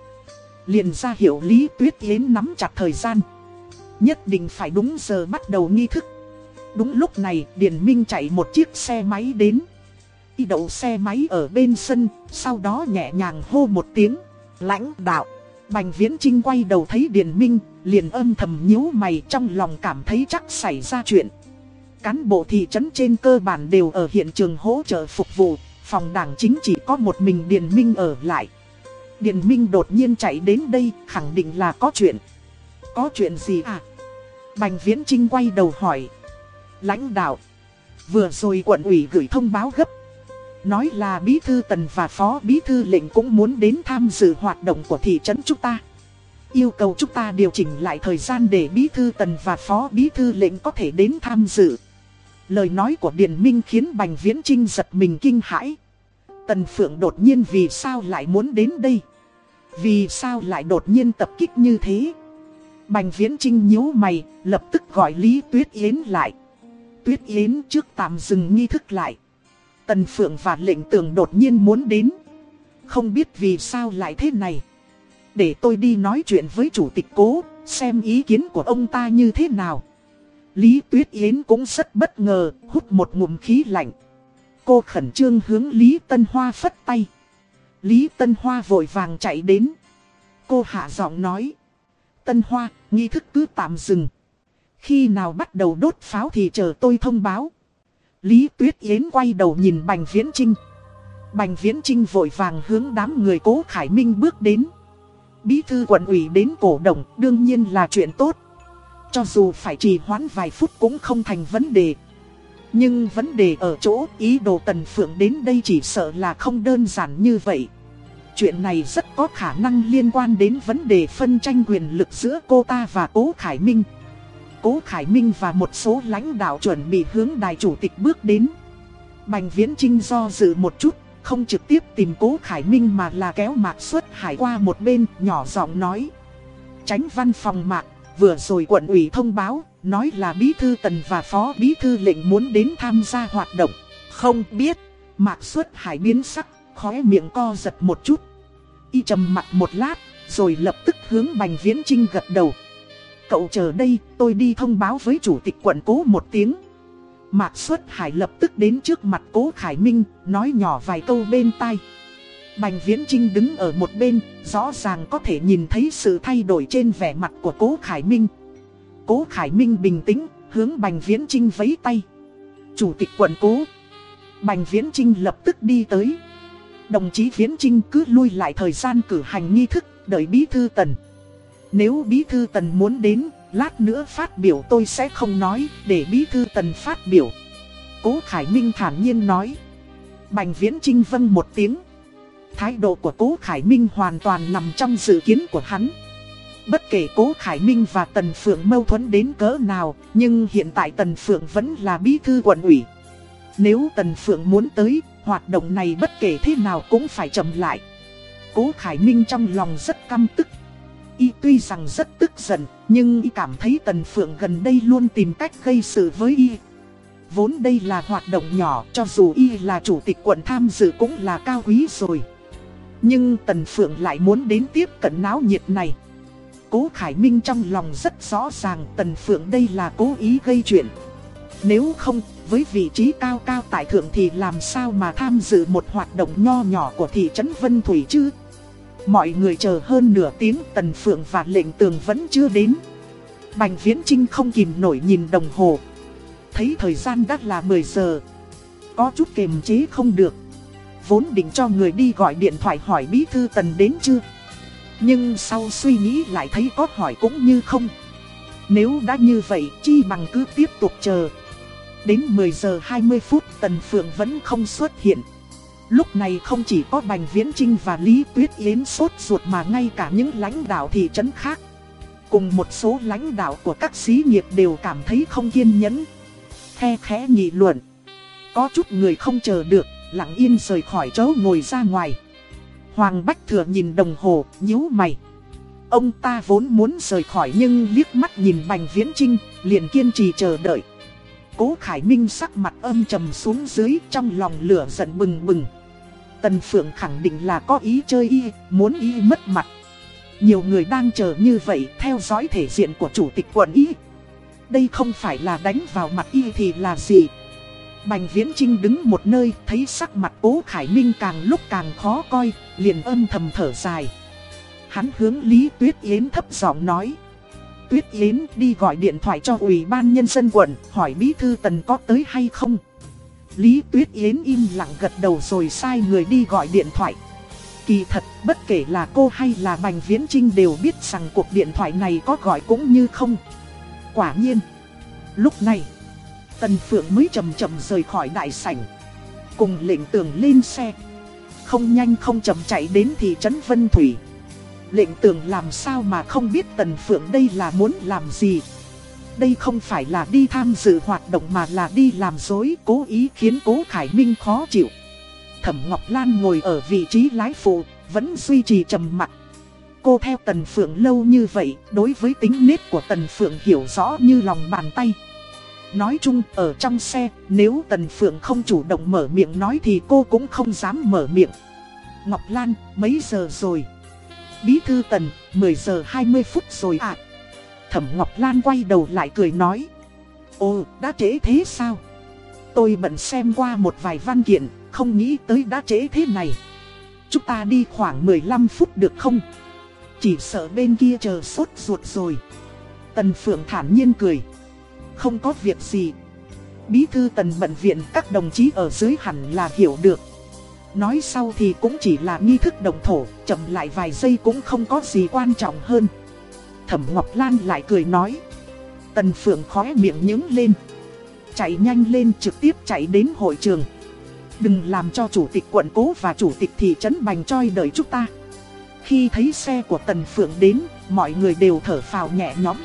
Liền ra hiệu Lý Tuyết Yến nắm chặt thời gian. Nhất định phải đúng giờ bắt đầu nghi thức. Đúng lúc này, Điền Minh chạy một chiếc xe máy đến Y đậu xe máy ở bên sân, Sau đó nhẹ nhàng hô một tiếng, Lãnh đạo Bành Viễn Trinh quay đầu thấy Điền Minh, Liền âm thầm nhíu mày trong lòng cảm thấy chắc xảy ra chuyện. Cán bộ thị trấn trên cơ bản đều ở hiện trường hỗ trợ phục vụ, Phòng đảng chính chỉ có một mình Điền Minh ở lại. Điền Minh đột nhiên chạy đến đây, khẳng định là có chuyện. Có chuyện gì à? Bành Viễn Trinh quay đầu hỏi. Lãnh đạo, Vừa rồi quận ủy gửi thông báo gấp Nói là bí thư tần và phó bí thư lệnh cũng muốn đến tham dự hoạt động của thị trấn chúng ta. Yêu cầu chúng ta điều chỉnh lại thời gian để bí thư tần và phó bí thư lệnh có thể đến tham dự. Lời nói của Điền Minh khiến Bành Viễn Trinh giật mình kinh hãi. Tần Phượng đột nhiên vì sao lại muốn đến đây? Vì sao lại đột nhiên tập kích như thế? Bành Viễn Trinh nhíu mày, lập tức gọi Lý Tuyết Yến lại. Tuyết Yến trước tạm dừng nghi thức lại. Tần Phượng và lệnh tường đột nhiên muốn đến. Không biết vì sao lại thế này. Để tôi đi nói chuyện với chủ tịch cố, xem ý kiến của ông ta như thế nào. Lý Tuyết Yến cũng rất bất ngờ, hút một ngụm khí lạnh. Cô khẩn trương hướng Lý Tân Hoa phất tay. Lý Tân Hoa vội vàng chạy đến. Cô hạ giọng nói. Tân Hoa, nghi thức cứ tạm dừng. Khi nào bắt đầu đốt pháo thì chờ tôi thông báo. Lý Tuyết Yến quay đầu nhìn Bành Viễn Trinh. Bành Viễn Trinh vội vàng hướng đám người cố Khải Minh bước đến. Bí thư quận ủy đến cổ động, đương nhiên là chuyện tốt. Cho dù phải trì hoãn vài phút cũng không thành vấn đề. Nhưng vấn đề ở chỗ ý đồ Tần Phượng đến đây chỉ sợ là không đơn giản như vậy. Chuyện này rất có khả năng liên quan đến vấn đề phân tranh quyền lực giữa cô ta và cố Khải Minh. Cố Khải Minh và một số lãnh đạo chuẩn bị hướng đài chủ tịch bước đến. Bành Viễn Trinh do dự một chút, không trực tiếp tìm Cố Khải Minh mà là kéo Mạc Xuất Hải qua một bên, nhỏ giọng nói. Tránh văn phòng Mạc, vừa rồi quận ủy thông báo, nói là Bí Thư Tần và Phó Bí Thư lệnh muốn đến tham gia hoạt động. Không biết, Mạc Xuất Hải biến sắc, khóe miệng co giật một chút. Y trầm mặt một lát, rồi lập tức hướng Bành Viễn Trinh gật đầu cậu chờ đây, tôi đi thông báo với chủ tịch quận cố một tiếng. Mạc Xuất Hải lập tức đến trước mặt cố Khải Minh, nói nhỏ vài câu bên tai. Bành Viễn Trinh đứng ở một bên, rõ ràng có thể nhìn thấy sự thay đổi trên vẻ mặt của cố Khải Minh. Cố Khải Minh bình tĩnh, hướng Bành Viễn Trinh vấy tay. Chủ tịch quận cố. Bành Viễn Trinh lập tức đi tới. Đồng chí Viễn Trinh cứ lui lại thời gian cử hành nghi thức, đợi bí thư tần. Nếu Bí Thư Tần muốn đến, lát nữa phát biểu tôi sẽ không nói, để Bí Thư Tần phát biểu. Cố Khải Minh thản nhiên nói. Bành Viễn Trinh vâng một tiếng. Thái độ của Cố Khải Minh hoàn toàn nằm trong dự kiến của hắn. Bất kể Cố Khải Minh và Tần Phượng mâu thuẫn đến cỡ nào, nhưng hiện tại Tần Phượng vẫn là bí thư quận ủy. Nếu Tần Phượng muốn tới, hoạt động này bất kể thế nào cũng phải chậm lại. Cố Khải Minh trong lòng rất căm tức y tuy rằng rất tức giận, nhưng y cảm thấy Tần Phượng gần đây luôn tìm cách gây sự với y. Vốn đây là hoạt động nhỏ, cho dù y là chủ tịch quận tham dự cũng là cao quý rồi. Nhưng Tần Phượng lại muốn đến tiếp cận náo nhiệt này. Cố Khải Minh trong lòng rất rõ ràng Tần Phượng đây là cố ý gây chuyện. Nếu không, với vị trí cao cao tại thượng thì làm sao mà tham dự một hoạt động nho nhỏ của thị trấn Vân Thủy chứ? Mọi người chờ hơn nửa tiếng, Tần Phượng và lệnh tường vẫn chưa đến. Bành Viễn Trinh không kìm nổi nhìn đồng hồ. Thấy thời gian đã là 10 giờ, Có chút kềm chế không được. Vốn định cho người đi gọi điện thoại hỏi bí thư Tần đến chưa? Nhưng sau suy nghĩ lại thấy có hỏi cũng như không. Nếu đã như vậy, chi bằng cứ tiếp tục chờ. Đến 10 giờ 20 phút, Tần Phượng vẫn không xuất hiện. Lúc này không chỉ có Bành Viễn Trinh và Lý Tuyết Yến sốt ruột mà ngay cả những lãnh đạo thị trấn khác. Cùng một số lãnh đạo của các xí nghiệp đều cảm thấy không kiên nhẫn. The khẽ nghị luận. Có chút người không chờ được, lặng yên rời khỏi chỗ ngồi ra ngoài. Hoàng Bách Thừa nhìn đồng hồ, nhíu mày. Ông ta vốn muốn rời khỏi nhưng liếc mắt nhìn Bành Viễn Trinh, liền kiên trì chờ đợi. Cố Khải Minh sắc mặt âm trầm xuống dưới trong lòng lửa giận bừng bừng. Tần Phượng khẳng định là có ý chơi y, muốn y mất mặt. Nhiều người đang chờ như vậy theo dõi thể diện của chủ tịch quận y. Đây không phải là đánh vào mặt y thì là gì Bành Viễn Trinh đứng một nơi thấy sắc mặt cố Khải Minh càng lúc càng khó coi Liền âm thầm thở dài Hắn hướng Lý Tuyết Yến thấp giọng nói Tuyết Yến đi gọi điện thoại cho Ủy ban Nhân dân quận Hỏi Bí Thư Tần có tới hay không Lý Tuyết Yến im lặng gật đầu rồi sai người đi gọi điện thoại Kỳ thật, bất kể là cô hay là Bành Viễn Trinh đều biết rằng cuộc điện thoại này có gọi cũng như không. Quả nhiên, lúc này, Tần Phượng mới chậm chậm rời khỏi đại sảnh. Cùng lệnh tường lên xe. Không nhanh không chậm chạy đến thị trấn Vân Thủy. Lệnh tường làm sao mà không biết Tần Phượng đây là muốn làm gì. Đây không phải là đi tham dự hoạt động mà là đi làm dối cố ý khiến cố Khải Minh khó chịu. Thẩm Ngọc Lan ngồi ở vị trí lái phụ, vẫn duy trì trầm mặc. Cô theo Tần Phượng lâu như vậy, đối với tính nết của Tần Phượng hiểu rõ như lòng bàn tay. Nói chung, ở trong xe, nếu Tần Phượng không chủ động mở miệng nói thì cô cũng không dám mở miệng. Ngọc Lan, mấy giờ rồi? Bí thư Tần, 10 giờ 20 phút rồi ạ. À? Thẩm Ngọc Lan quay đầu lại cười nói. Ồ, đã trễ thế sao? Tôi bận xem qua một vài văn kiện, không nghĩ tới đã trễ thế này Chúng ta đi khoảng 15 phút được không? Chỉ sợ bên kia chờ sốt ruột rồi Tần Phượng thản nhiên cười Không có việc gì Bí thư tần bận viện các đồng chí ở dưới hẳn là hiểu được Nói sau thì cũng chỉ là nghi thức đồng thổ Chậm lại vài giây cũng không có gì quan trọng hơn Thẩm Ngọc Lan lại cười nói Tần Phượng khóe miệng nhướng lên Chạy nhanh lên trực tiếp chạy đến hội trường Đừng làm cho chủ tịch quận cố và chủ tịch thị trấn Bành Choi đợi chúng ta. Khi thấy xe của Tần Phượng đến, mọi người đều thở phào nhẹ nhõm.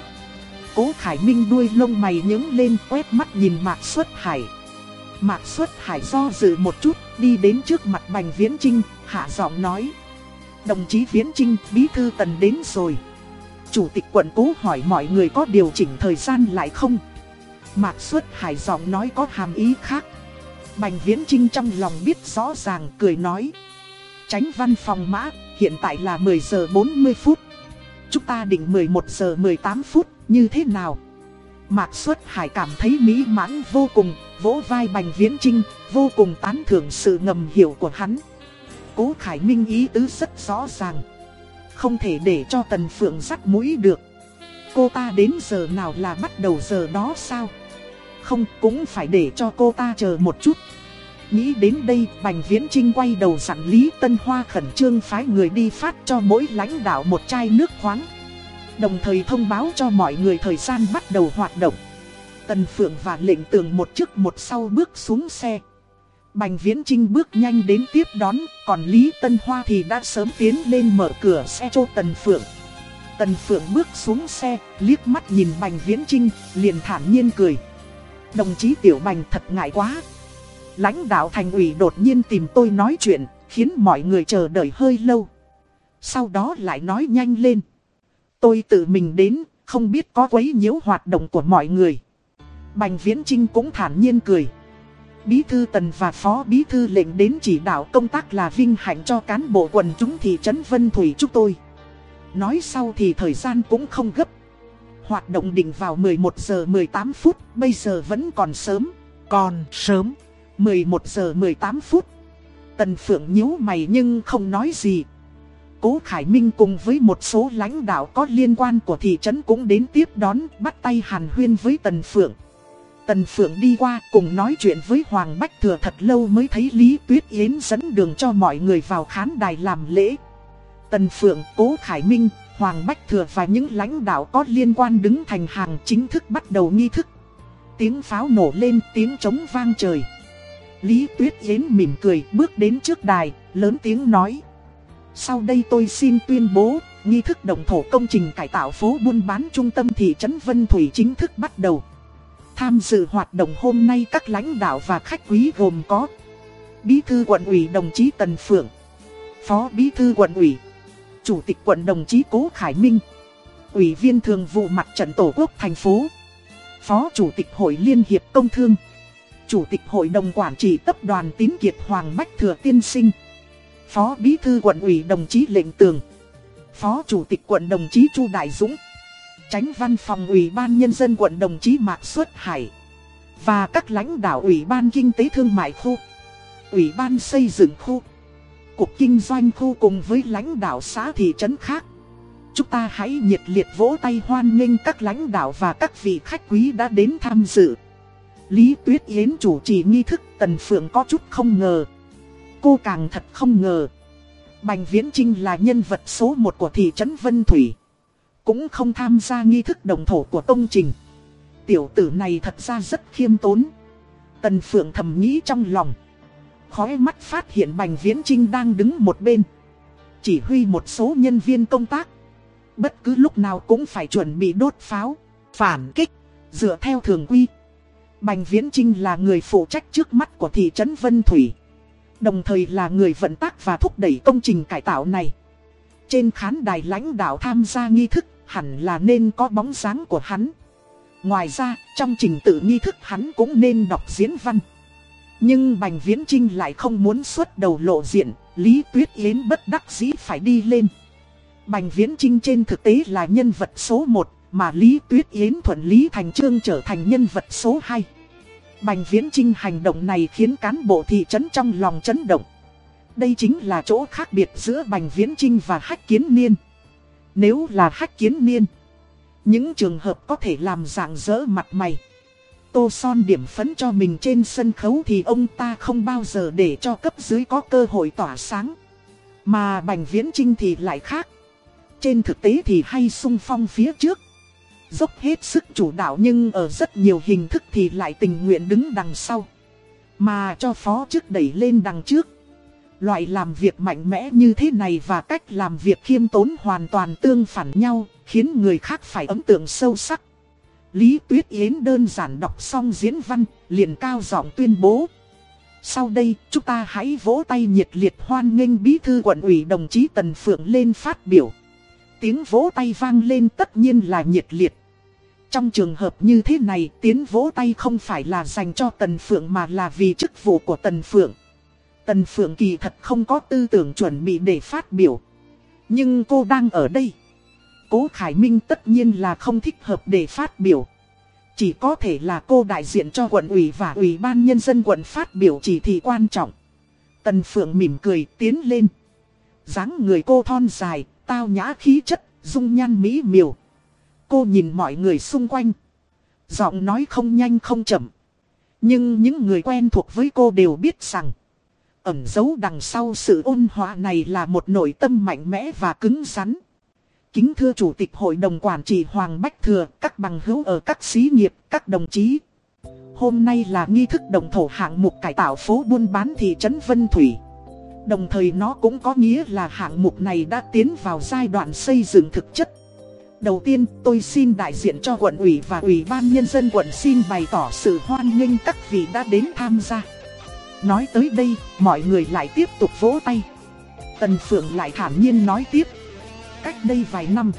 Cố Khải Minh đuôi lông mày nhướng lên quét mắt nhìn Mạc Xuất Hải. Mạc Xuất Hải do dự một chút, đi đến trước mặt Bành Viễn Trinh, hạ giọng nói. Đồng chí Viễn Trinh, bí thư Tần đến rồi. Chủ tịch quận cố hỏi mọi người có điều chỉnh thời gian lại không? Mạc Xuất Hải giọng nói có hàm ý khác. Bành Viễn Trinh trong lòng biết rõ ràng cười nói. Tránh văn phòng mã, hiện tại là 10 giờ 40 phút. Chúng ta định 11 giờ 18 phút, như thế nào? Mạc Xuất Hải cảm thấy mỹ mãn vô cùng, vỗ vai Bành Viễn Trinh, vô cùng tán thưởng sự ngầm hiểu của hắn. Cố Khải Minh ý tứ rất rõ ràng. Không thể để cho Tần Phượng dắt mũi được. Cô ta đến giờ nào là bắt đầu giờ đó sao? Không, cũng phải để cho cô ta chờ một chút Nghĩ đến đây, Bành Viễn Trinh quay đầu dặn Lý Tân Hoa khẩn trương phái người đi phát cho mỗi lãnh đạo một chai nước khoáng Đồng thời thông báo cho mọi người thời gian bắt đầu hoạt động Tần Phượng và lệnh tường một trước một sau bước xuống xe Bành Viễn Trinh bước nhanh đến tiếp đón Còn Lý Tân Hoa thì đã sớm tiến lên mở cửa xe cho Tần Phượng Tần Phượng bước xuống xe, liếc mắt nhìn Bành Viễn Trinh, liền thản nhiên cười Đồng chí Tiểu Bành thật ngại quá. Lãnh đạo thành ủy đột nhiên tìm tôi nói chuyện, khiến mọi người chờ đợi hơi lâu. Sau đó lại nói nhanh lên. Tôi tự mình đến, không biết có quấy nhiễu hoạt động của mọi người. Bành Viễn Trinh cũng thản nhiên cười. Bí thư Tần và Phó Bí thư lệnh đến chỉ đạo công tác là vinh hạnh cho cán bộ quần chúng thị trấn Vân Thủy chúng tôi. Nói sau thì thời gian cũng không gấp. Hoạt động định vào 11 giờ 18 phút, bây giờ vẫn còn sớm. Còn sớm. 11 giờ 18 phút. Tần Phượng nhíu mày nhưng không nói gì. Cố Khải Minh cùng với một số lãnh đạo có liên quan của thị trấn cũng đến tiếp đón, bắt tay hàn huyên với Tần Phượng. Tần Phượng đi qua cùng nói chuyện với Hoàng Bách Thừa thật lâu mới thấy Lý Tuyết Yến dẫn đường cho mọi người vào khán đài làm lễ. Tần Phượng, Cố Khải Minh, Hoàng Bách Thừa và những lãnh đạo có liên quan đứng thành hàng chính thức bắt đầu nghi thức. Tiếng pháo nổ lên tiếng trống vang trời. Lý Tuyết Yến mỉm cười bước đến trước đài, lớn tiếng nói. Sau đây tôi xin tuyên bố, nghi thức động thổ công trình cải tạo phố buôn bán trung tâm thị trấn Vân Thủy chính thức bắt đầu. Tham dự hoạt động hôm nay các lãnh đạo và khách quý gồm có Bí thư quận ủy đồng chí Tần Phượng, Phó bí thư quận ủy, Chủ tịch quận đồng chí Cố Khải Minh, Ủy viên thường vụ mặt trận Tổ quốc thành phố, Phó Chủ tịch Hội Liên hiệp Công Thương, Chủ tịch Hội đồng Quản trị Tập đoàn Tín Kiệt Hoàng Bách Thừa Tiên Sinh, Phó Bí thư quận ủy đồng chí Lệnh Tường, Phó Chủ tịch quận đồng chí Chu Đại Dũng tránh văn phòng Ủy ban Nhân dân quận đồng chí Mạc Xuất Hải và các lãnh đạo Ủy ban Kinh tế Thương mại khu, Ủy ban xây dựng khu, Cục Kinh doanh khu cùng với lãnh đạo xã thị trấn khác. Chúng ta hãy nhiệt liệt vỗ tay hoan nghênh các lãnh đạo và các vị khách quý đã đến tham dự. Lý Tuyết Yến chủ trì nghi thức Tần Phượng có chút không ngờ. Cô càng thật không ngờ. Bành Viễn Trinh là nhân vật số 1 của thị trấn Vân Thủy. Cũng không tham gia nghi thức đồng thổ của công trình. Tiểu tử này thật ra rất khiêm tốn. Tần Phượng thầm nghĩ trong lòng. Khói mắt phát hiện Bành Viễn Trinh đang đứng một bên. Chỉ huy một số nhân viên công tác. Bất cứ lúc nào cũng phải chuẩn bị đốt pháo, phản kích, dựa theo thường quy. Bành Viễn Trinh là người phụ trách trước mắt của thị trấn Vân Thủy. Đồng thời là người vận tác và thúc đẩy công trình cải tạo này. Trên khán đài lãnh đạo tham gia nghi thức hẳn là nên có bóng dáng của hắn. Ngoài ra, trong trình tự nghi thức hắn cũng nên đọc diễn văn. Nhưng Bành Viễn Trinh lại không muốn xuất đầu lộ diện, Lý Tuyết Yến bất đắc dĩ phải đi lên. Bành Viễn Trinh trên thực tế là nhân vật số 1, mà Lý Tuyết Yến thuận Lý Thành Trương trở thành nhân vật số 2. Bành Viễn Trinh hành động này khiến cán bộ thị trấn trong lòng chấn động. Đây chính là chỗ khác biệt giữa Bành Viễn Trinh và Hách Kiến Niên. Nếu là Hách Kiến Niên, những trường hợp có thể làm dạng dỡ mặt mày. Tô son điểm phấn cho mình trên sân khấu thì ông ta không bao giờ để cho cấp dưới có cơ hội tỏa sáng. Mà Bành Viễn Trinh thì lại khác. Trên thực tế thì hay sung phong phía trước. Dốc hết sức chủ đạo nhưng ở rất nhiều hình thức thì lại tình nguyện đứng đằng sau. Mà cho phó chức đẩy lên đằng trước. Loại làm việc mạnh mẽ như thế này và cách làm việc khiêm tốn hoàn toàn tương phản nhau, khiến người khác phải ấn tượng sâu sắc. Lý Tuyết Yến đơn giản đọc xong diễn văn, liền cao giọng tuyên bố. Sau đây, chúng ta hãy vỗ tay nhiệt liệt hoan nghênh bí thư quận ủy đồng chí Tần Phượng lên phát biểu. Tiếng vỗ tay vang lên tất nhiên là nhiệt liệt. Trong trường hợp như thế này, tiếng vỗ tay không phải là dành cho Tần Phượng mà là vì chức vụ của Tần Phượng. Tần Phượng kỳ thật không có tư tưởng chuẩn bị để phát biểu. Nhưng cô đang ở đây. Cố Khải Minh tất nhiên là không thích hợp để phát biểu. Chỉ có thể là cô đại diện cho quận ủy và ủy ban nhân dân quận phát biểu chỉ thị quan trọng. Tần Phượng mỉm cười tiến lên. dáng người cô thon dài, tao nhã khí chất, dung nhan mỹ miều. Cô nhìn mọi người xung quanh. Giọng nói không nhanh không chậm. Nhưng những người quen thuộc với cô đều biết rằng. Ẩn giấu đằng sau sự ôn hòa này là một nội tâm mạnh mẽ và cứng rắn. Kính thưa Chủ tịch Hội đồng Quản trị Hoàng Bách Thừa, các bằng hữu ở các xí nghiệp, các đồng chí. Hôm nay là nghi thức đồng thổ hạng mục cải tạo phố buôn bán thị trấn Vân Thủy. Đồng thời nó cũng có nghĩa là hạng mục này đã tiến vào giai đoạn xây dựng thực chất. Đầu tiên tôi xin đại diện cho quận ủy và ủy ban nhân dân quận xin bày tỏ sự hoan nghênh các vị đã đến tham gia. Nói tới đây, mọi người lại tiếp tục vỗ tay. Tần Phượng lại thản nhiên nói tiếp. Cách đây vài năm,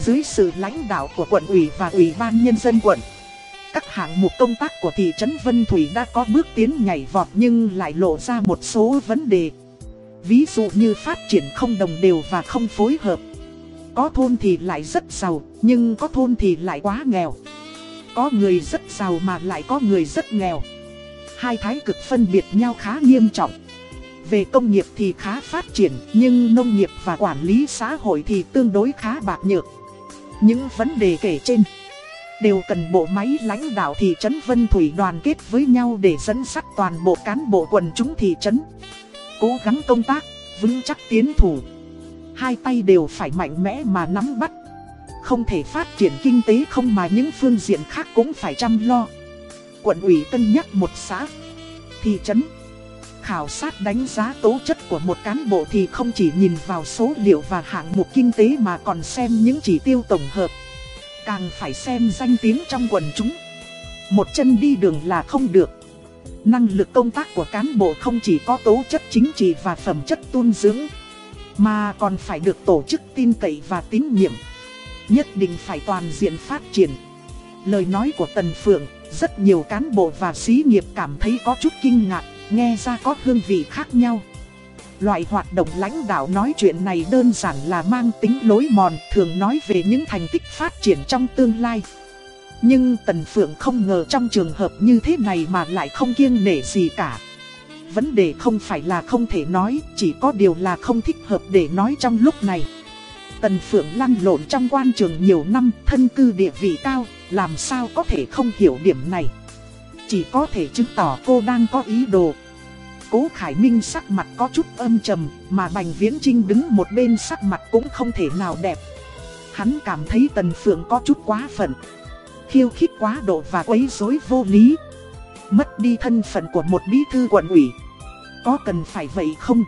dưới sự lãnh đạo của quận ủy và ủy ban nhân dân quận, các hạng mục công tác của thị trấn Vân Thủy đã có bước tiến nhảy vọt nhưng lại lộ ra một số vấn đề. Ví dụ như phát triển không đồng đều và không phối hợp. Có thôn thì lại rất giàu, nhưng có thôn thì lại quá nghèo. Có người rất giàu mà lại có người rất nghèo. Hai thái cực phân biệt nhau khá nghiêm trọng. Về công nghiệp thì khá phát triển, nhưng nông nghiệp và quản lý xã hội thì tương đối khá bạc nhược. Những vấn đề kể trên đều cần bộ máy lãnh đạo thị trấn Vân Thủy đoàn kết với nhau để dẫn dắt toàn bộ cán bộ quần chúng thị trấn. Cố gắng công tác, vững chắc tiến thủ. Hai tay đều phải mạnh mẽ mà nắm bắt. Không thể phát triển kinh tế không mà những phương diện khác cũng phải chăm lo. Quận ủy cân nhắc một xã, thị trấn. Khảo sát đánh giá tố chất của một cán bộ thì không chỉ nhìn vào số liệu và hạng mục kinh tế mà còn xem những chỉ tiêu tổng hợp. Càng phải xem danh tiếng trong quần chúng. Một chân đi đường là không được. Năng lực công tác của cán bộ không chỉ có tố chất chính trị và phẩm chất tuôn dưỡng, mà còn phải được tổ chức tin cậy và tín nhiệm. Nhất định phải toàn diện phát triển. Lời nói của Tần Phượng, rất nhiều cán bộ và xí nghiệp cảm thấy có chút kinh ngạc, nghe ra có hương vị khác nhau. Loại hoạt động lãnh đạo nói chuyện này đơn giản là mang tính lối mòn, thường nói về những thành tích phát triển trong tương lai. Nhưng Tần Phượng không ngờ trong trường hợp như thế này mà lại không kiêng nể gì cả. Vấn đề không phải là không thể nói, chỉ có điều là không thích hợp để nói trong lúc này. Tần Phượng lăn lộn trong quan trường nhiều năm, thân cư địa vị cao, làm sao có thể không hiểu điểm này. Chỉ có thể chứng tỏ cô đang có ý đồ. Cố Khải Minh sắc mặt có chút âm trầm, mà Bành Viễn Trinh đứng một bên sắc mặt cũng không thể nào đẹp. Hắn cảm thấy Tần Phượng có chút quá phận, khiêu khích quá độ và quấy rối vô lý. Mất đi thân phận của một bí thư quận ủy. Có cần phải vậy không?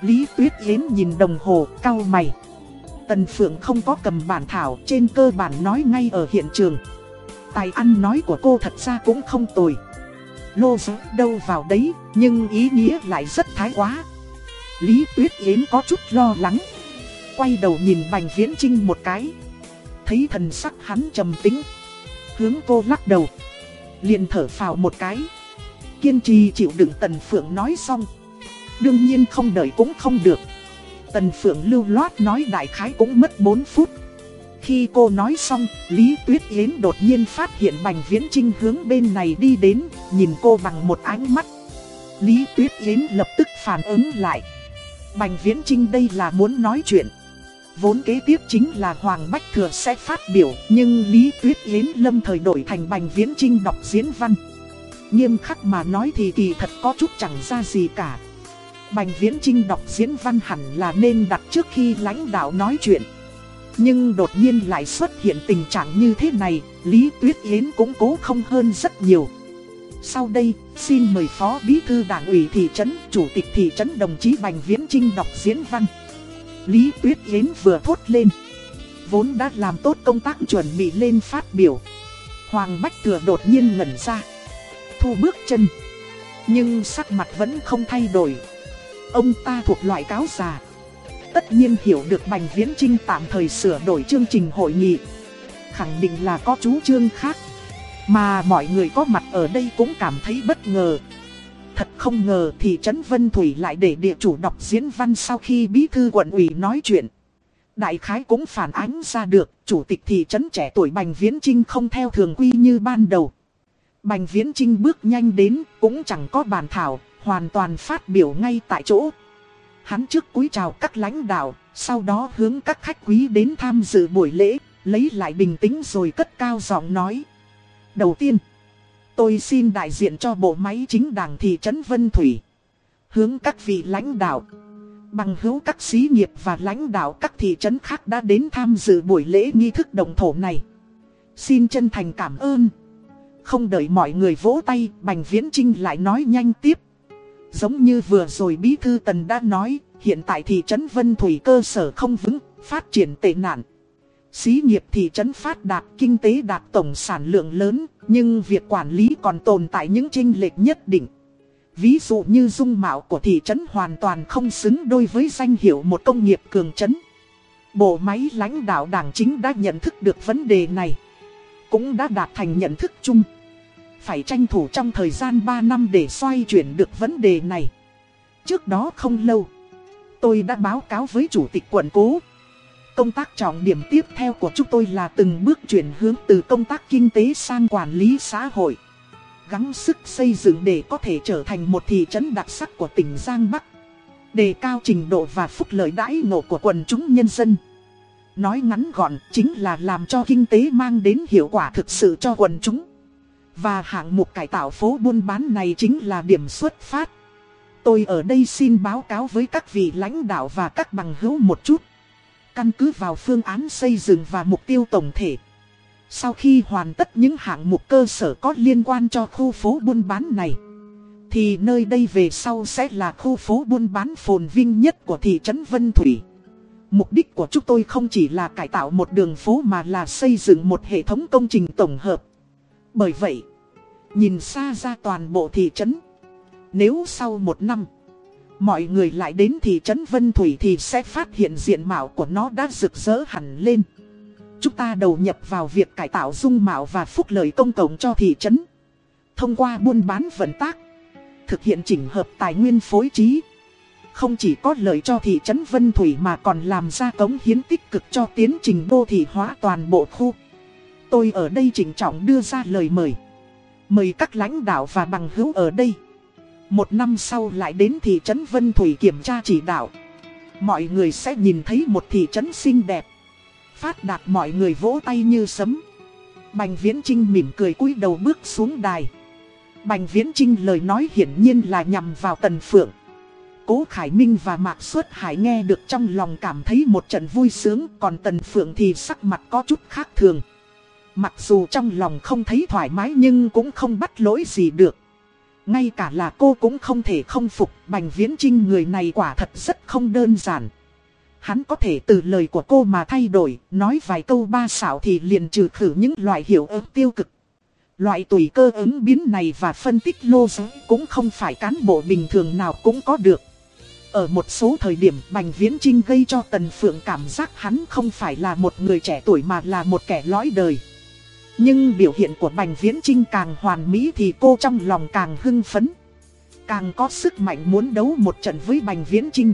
Lý Tuyết Yến nhìn đồng hồ, cau mày. Tần Phượng không có cầm bản thảo, trên cơ bản nói ngay ở hiện trường. Tài ăn nói của cô thật ra cũng không tồi. Lô giới đâu vào đấy, nhưng ý nghĩa lại rất thái quá. Lý Tuyết Yến có chút lo lắng. Quay đầu nhìn Bành Viễn Trinh một cái. Thấy thần sắc hắn trầm tính. Hướng cô lắc đầu. liền thở phào một cái. Kiên trì chịu đựng Tần Phượng nói xong. Đương nhiên không đợi cũng không được. Tần Phượng lưu loát nói đại khái cũng mất 4 phút. Khi cô nói xong, Lý Tuyết Yến đột nhiên phát hiện Bành Viễn Trinh hướng bên này đi đến, nhìn cô bằng một ánh mắt. Lý Tuyết Yến lập tức phản ứng lại. Bành Viễn Trinh đây là muốn nói chuyện. Vốn kế tiếp chính là Hoàng Bách Thừa sẽ phát biểu, nhưng Lý Tuyết Yến lâm thời đổi thành Bành Viễn Trinh đọc diễn văn. Nghiêm khắc mà nói thì kỳ thật có chút chẳng ra gì cả. Bành Viễn Trinh đọc diễn văn hẳn là nên đặt trước khi lãnh đạo nói chuyện. Nhưng đột nhiên lại xuất hiện tình trạng như thế này, Lý Tuyết Yến cũng cố không hơn rất nhiều. Sau đây, xin mời Phó Bí Thư Đảng ủy Thị trấn, Chủ tịch Thị trấn đồng chí Bành Viễn Trinh đọc diễn văn. Lý Tuyết Yến vừa thốt lên. Vốn đã làm tốt công tác chuẩn bị lên phát biểu. Hoàng Bách Thừa đột nhiên ngẩn ra. Thu bước chân. Nhưng sắc mặt vẫn không thay đổi. Ông ta thuộc loại cáo già. Tất nhiên hiểu được Bành Viễn Trinh tạm thời sửa đổi chương trình hội nghị. Khẳng định là có chú trương khác. Mà mọi người có mặt ở đây cũng cảm thấy bất ngờ. Thật không ngờ thì trấn Vân Thủy lại để địa chủ đọc diễn văn sau khi bí thư quận ủy nói chuyện. Đại khái cũng phản ánh ra được, chủ tịch thị trấn trẻ tuổi Bành Viễn Trinh không theo thường quy như ban đầu. Bành Viễn Trinh bước nhanh đến, cũng chẳng có bàn thảo, hoàn toàn phát biểu ngay tại chỗ. Hắn trước cúi chào các lãnh đạo, sau đó hướng các khách quý đến tham dự buổi lễ, lấy lại bình tĩnh rồi cất cao giọng nói. Đầu tiên, tôi xin đại diện cho bộ máy chính đảng thị trấn Vân Thủy. Hướng các vị lãnh đạo, bằng hữu các xí nghiệp và lãnh đạo các thị trấn khác đã đến tham dự buổi lễ nghi thức đồng thổ này. Xin chân thành cảm ơn. Không đợi mọi người vỗ tay, Bành Viễn Trinh lại nói nhanh tiếp. Giống như vừa rồi Bí Thư Tần đã nói, hiện tại thị trấn Vân Thủy cơ sở không vững, phát triển tệ nạn. Xí nghiệp thị trấn phát đạt, kinh tế đạt tổng sản lượng lớn, nhưng việc quản lý còn tồn tại những chênh lệch nhất định. Ví dụ như dung mạo của thị trấn hoàn toàn không xứng đôi với danh hiệu một công nghiệp cường trấn. Bộ máy lãnh đạo đảng chính đã nhận thức được vấn đề này. Cũng đã đạt thành nhận thức chung. Phải tranh thủ trong thời gian 3 năm để xoay chuyển được vấn đề này. Trước đó không lâu, tôi đã báo cáo với chủ tịch quận cố. Công tác trọng điểm tiếp theo của chúng tôi là từng bước chuyển hướng từ công tác kinh tế sang quản lý xã hội. Gắng sức xây dựng để có thể trở thành một thị trấn đặc sắc của tỉnh Giang Bắc. Đề cao trình độ và phúc lợi đãi ngộ của quần chúng nhân dân. Nói ngắn gọn chính là làm cho kinh tế mang đến hiệu quả thực sự cho quần chúng. Và hạng mục cải tạo phố buôn bán này chính là điểm xuất phát. Tôi ở đây xin báo cáo với các vị lãnh đạo và các bằng hữu một chút. Căn cứ vào phương án xây dựng và mục tiêu tổng thể. Sau khi hoàn tất những hạng mục cơ sở có liên quan cho khu phố buôn bán này. Thì nơi đây về sau sẽ là khu phố buôn bán phồn vinh nhất của thị trấn Vân Thủy. Mục đích của chúng tôi không chỉ là cải tạo một đường phố mà là xây dựng một hệ thống công trình tổng hợp. Bởi vậy, nhìn xa ra toàn bộ thị trấn. Nếu sau một năm, mọi người lại đến thị trấn Vân Thủy thì sẽ phát hiện diện mạo của nó đã rực rỡ hẳn lên. Chúng ta đầu nhập vào việc cải tạo dung mạo và phúc lợi công cộng cho thị trấn. Thông qua buôn bán vận tác, thực hiện chỉnh hợp tài nguyên phối trí, không chỉ có lợi cho thị trấn Vân Thủy mà còn làm ra cống hiến tích cực cho tiến trình đô thị hóa toàn bộ khu. Tôi ở đây chỉnh trọng đưa ra lời mời. Mời các lãnh đạo và bằng hữu ở đây. Một năm sau lại đến thị trấn Vân Thủy kiểm tra chỉ đạo. Mọi người sẽ nhìn thấy một thị trấn xinh đẹp. Phát đạt mọi người vỗ tay như sấm. Bành Viễn Trinh mỉm cười cúi đầu bước xuống đài. Bành Viễn Trinh lời nói hiển nhiên là nhằm vào Tần Phượng. Cố Khải Minh và Mạc Xuất Hải nghe được trong lòng cảm thấy một trận vui sướng, còn Tần Phượng thì sắc mặt có chút khác thường. Mặc dù trong lòng không thấy thoải mái nhưng cũng không bắt lỗi gì được. Ngay cả là cô cũng không thể không phục, Bành Viễn Trinh người này quả thật rất không đơn giản. Hắn có thể từ lời của cô mà thay đổi, nói vài câu ba xảo thì liền trừ khử những loại hiểu ứng tiêu cực. Loại tùy cơ ứng biến này và phân tích lô giới cũng không phải cán bộ bình thường nào cũng có được. Ở một số thời điểm Bành Viễn Trinh gây cho Tần Phượng cảm giác hắn không phải là một người trẻ tuổi mà là một kẻ lõi đời. Nhưng biểu hiện của Bành Viễn Trinh càng hoàn mỹ thì cô trong lòng càng hưng phấn. Càng có sức mạnh muốn đấu một trận với Bành Viễn Trinh.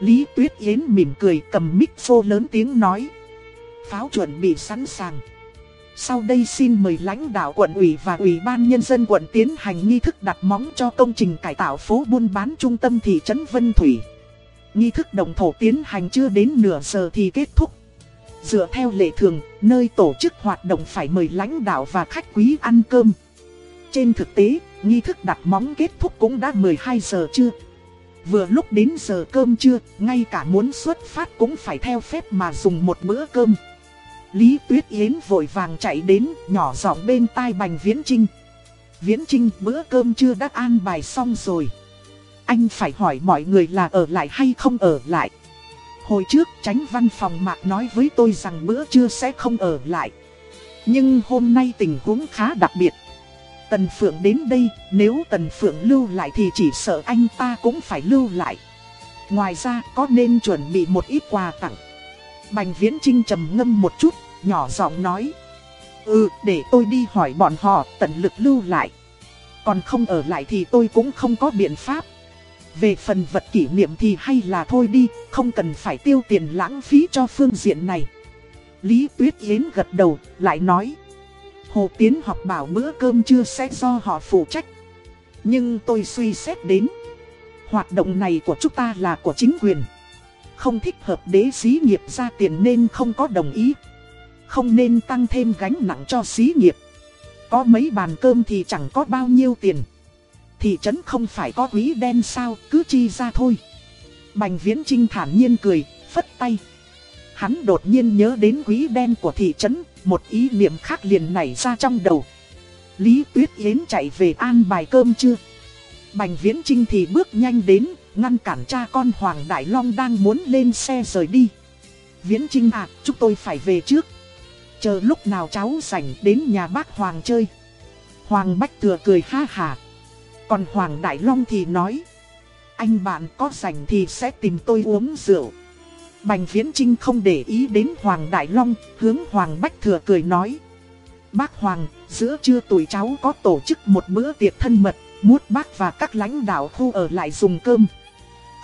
Lý Tuyết Yến mỉm cười cầm mic phô lớn tiếng nói. Pháo chuẩn bị sẵn sàng. Sau đây xin mời lãnh đạo quận ủy và ủy ban nhân dân quận tiến hành nghi thức đặt móng cho công trình cải tạo phố buôn bán trung tâm thị trấn Vân Thủy. Nghi thức đồng thổ tiến hành chưa đến nửa giờ thì kết thúc. Dựa theo lệ thường, nơi tổ chức hoạt động phải mời lãnh đạo và khách quý ăn cơm. Trên thực tế, nghi thức đặt móng kết thúc cũng đã 12 giờ trưa. Vừa lúc đến giờ cơm trưa, ngay cả muốn xuất phát cũng phải theo phép mà dùng một bữa cơm. Lý Tuyết Yến vội vàng chạy đến, nhỏ giọng bên tai Bành Viễn Trinh. Viễn Trinh bữa cơm trưa đã an bài xong rồi. Anh phải hỏi mọi người là ở lại hay không ở lại. Hồi trước tránh văn phòng mạc nói với tôi rằng bữa trưa sẽ không ở lại. Nhưng hôm nay tình huống khá đặc biệt. Tần Phượng đến đây, nếu Tần Phượng lưu lại thì chỉ sợ anh ta cũng phải lưu lại. Ngoài ra có nên chuẩn bị một ít quà tặng. Bành Viễn Trinh trầm ngâm một chút, nhỏ giọng nói. Ừ, để tôi đi hỏi bọn họ, tận lực lưu lại. Còn không ở lại thì tôi cũng không có biện pháp. Về phần vật kỷ niệm thì hay là thôi đi, không cần phải tiêu tiền lãng phí cho phương diện này. Lý Tuyết Yến gật đầu, lại nói. Hồ Tiến học bảo bữa cơm chưa sẽ do họ phụ trách. Nhưng tôi suy xét đến. Hoạt động này của chúng ta là của chính quyền. Không thích hợp đế xí nghiệp ra tiền nên không có đồng ý. Không nên tăng thêm gánh nặng cho xí nghiệp. Có mấy bàn cơm thì chẳng có bao nhiêu tiền. Thị trấn không phải có quý đen sao, cứ chi ra thôi. Bành Viễn Trinh thản nhiên cười, phất tay. Hắn đột nhiên nhớ đến quý đen của thị trấn, một ý niệm khác liền nảy ra trong đầu. Lý Tuyết Yến chạy về an bài cơm chưa? Bành Viễn Trinh thì bước nhanh đến, ngăn cản cha con Hoàng Đại Long đang muốn lên xe rời đi. Viễn Trinh à, chúng tôi phải về trước. Chờ lúc nào cháu rảnh đến nhà bác Hoàng chơi. Hoàng Bách Thừa cười ha hà. Còn Hoàng Đại Long thì nói. Anh bạn có rảnh thì sẽ tìm tôi uống rượu. Bành Viễn Trinh không để ý đến Hoàng Đại Long, hướng Hoàng Bách Thừa cười nói. Bác Hoàng, giữa trưa tuổi cháu có tổ chức một bữa tiệc thân mật, mút bác và các lãnh đạo khu ở lại dùng cơm.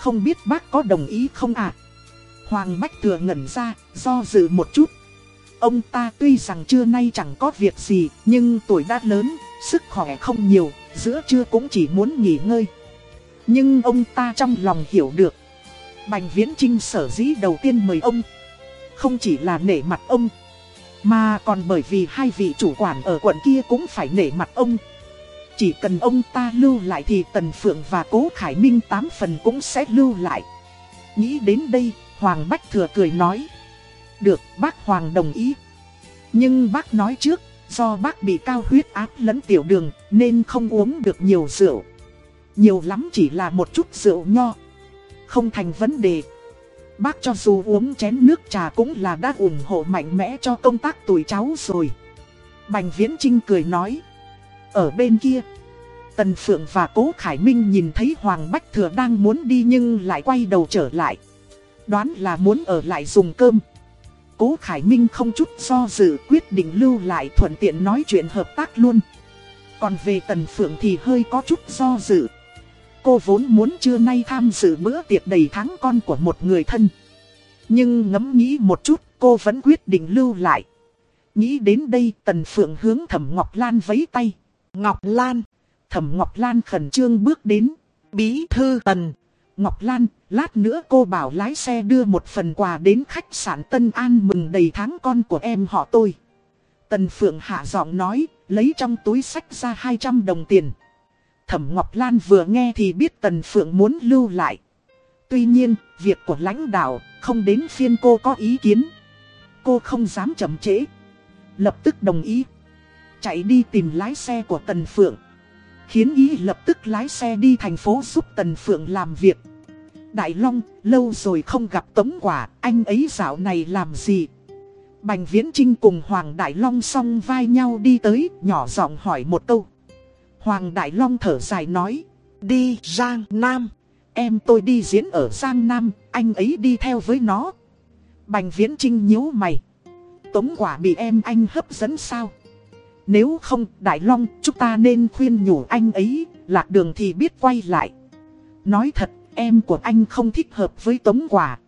Không biết bác có đồng ý không ạ? Hoàng Bách Thừa ngẩn ra, do dự một chút. Ông ta tuy rằng trưa nay chẳng có việc gì, nhưng tuổi đã lớn, sức khỏe không nhiều, giữa trưa cũng chỉ muốn nghỉ ngơi. Nhưng ông ta trong lòng hiểu được. Bành Viễn Trinh sở dĩ đầu tiên mời ông. Không chỉ là nể mặt ông, mà còn bởi vì hai vị chủ quản ở quận kia cũng phải nể mặt ông. Chỉ cần ông ta lưu lại thì Tần Phượng và Cố Khải Minh tám phần cũng sẽ lưu lại. Nghĩ đến đây, Hoàng Bách Thừa cười nói. Được, bác Hoàng đồng ý. Nhưng bác nói trước, do bác bị cao huyết áp lẫn tiểu đường nên không uống được nhiều rượu. Nhiều lắm chỉ là một chút rượu nho. Không thành vấn đề. Bác cho dù uống chén nước trà cũng là đã ủng hộ mạnh mẽ cho công tác tuổi cháu rồi. Bành Viễn Trinh cười nói. Ở bên kia, Tần Phượng và Cố Khải Minh nhìn thấy Hoàng Bách Thừa đang muốn đi nhưng lại quay đầu trở lại. Đoán là muốn ở lại dùng cơm. Cố Khải Minh không chút do dự quyết định lưu lại thuận tiện nói chuyện hợp tác luôn. Còn về Tần Phượng thì hơi có chút do dự. cô vốn muốn trưa nay tham dự bữa tiệc đầy tháng con của một người thân. Nhưng ngẫm nghĩ một chút, cô vẫn quyết định lưu lại. Nghĩ đến đây, Tần Phượng hướng Thẩm Ngọc Lan vẫy tay. Ngọc Lan. Thẩm Ngọc Lan khẩn trương bước đến. Bí thư Tần. Ngọc Lan, lát nữa cô bảo lái xe đưa một phần quà đến khách sạn Tân An mừng đầy tháng con của em họ tôi. Tần Phượng hạ giọng nói, lấy trong túi sách ra 200 đồng tiền. Thẩm Ngọc Lan vừa nghe thì biết Tần Phượng muốn lưu lại. Tuy nhiên, việc của lãnh đạo không đến phiên cô có ý kiến. Cô không dám chậm trễ. Lập tức đồng ý. Chạy đi tìm lái xe của Tần Phượng. Khiến ý lập tức lái xe đi thành phố giúp Tần Phượng làm việc. Đại Long, lâu rồi không gặp Tống Quả, anh ấy dạo này làm gì? Bành Viễn Trinh cùng Hoàng Đại Long song vai nhau đi tới, nhỏ giọng hỏi một câu. Hoàng Đại Long thở dài nói, đi Giang Nam. Em tôi đi diễn ở Giang Nam, anh ấy đi theo với nó. Bành Viễn Trinh nhíu mày. Tống quả bị em anh hấp dẫn sao? Nếu không, Đại Long, chúng ta nên khuyên nhủ anh ấy, lạc đường thì biết quay lại. Nói thật, em của anh không thích hợp với Tống quả.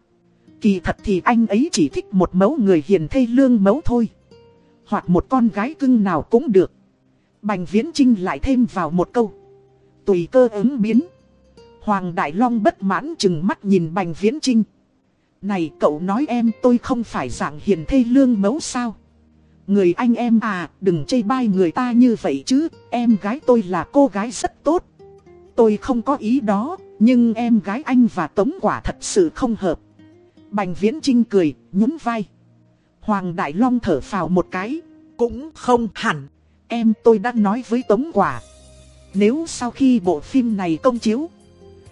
Kỳ thật thì anh ấy chỉ thích một mẫu người hiền thê lương mẫu thôi. Hoặc một con gái cưng nào cũng được. Bành Viễn Trinh lại thêm vào một câu. Tùy cơ ứng biến. Hoàng Đại Long bất mãn chừng mắt nhìn Bành Viễn Trinh. Này cậu nói em tôi không phải dạng hiền thê lương mẫu sao? Người anh em à, đừng chê bai người ta như vậy chứ, em gái tôi là cô gái rất tốt. Tôi không có ý đó, nhưng em gái anh và Tống Quả thật sự không hợp. Bành Viễn Trinh cười, nhún vai. Hoàng Đại Long thở phào một cái, cũng không hẳn. Em tôi đã nói với Tống Quả. Nếu sau khi bộ phim này công chiếu,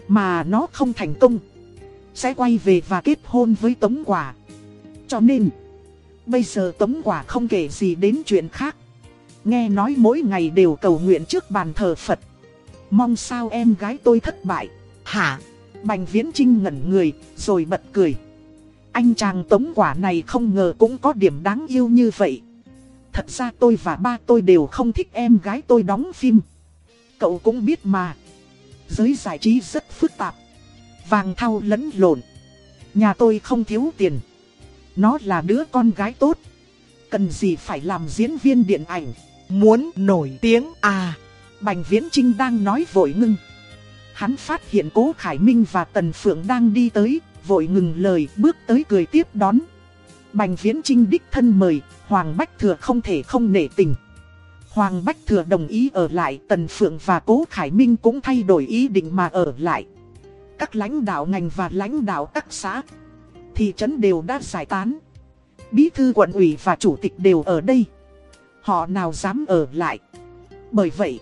mà nó không thành công, sẽ quay về và kết hôn với Tống Quả. Cho nên, bây giờ Tống Quả không kể gì đến chuyện khác. Nghe nói mỗi ngày đều cầu nguyện trước bàn thờ Phật. Mong sao em gái tôi thất bại. Hả? Bành Viễn Trinh ngẩn người, rồi bật cười. Anh chàng Tống Quả này không ngờ cũng có điểm đáng yêu như vậy. Thật ra tôi và ba tôi đều không thích em gái tôi đóng phim. Cậu cũng biết mà. Giới giải trí rất phức tạp. Vàng thau lẫn lộn. Nhà tôi không thiếu tiền. Nó là đứa con gái tốt. Cần gì phải làm diễn viên điện ảnh. Muốn nổi tiếng à. Bành Viễn Trinh đang nói vội ngưng. Hắn phát hiện Cố Khải Minh và Tần Phượng đang đi tới, vội ngừng lời bước tới cười tiếp đón. Bành Viễn Trinh đích thân mời, Hoàng Bách Thừa không thể không nể tình. Hoàng Bách Thừa đồng ý ở lại, Tần Phượng và Cố Khải Minh cũng thay đổi ý định mà ở lại. Các lãnh đạo ngành và lãnh đạo các xã, thị trấn đều đã giải tán. Bí thư quận ủy và chủ tịch đều ở đây. Họ nào dám ở lại. Bởi vậy,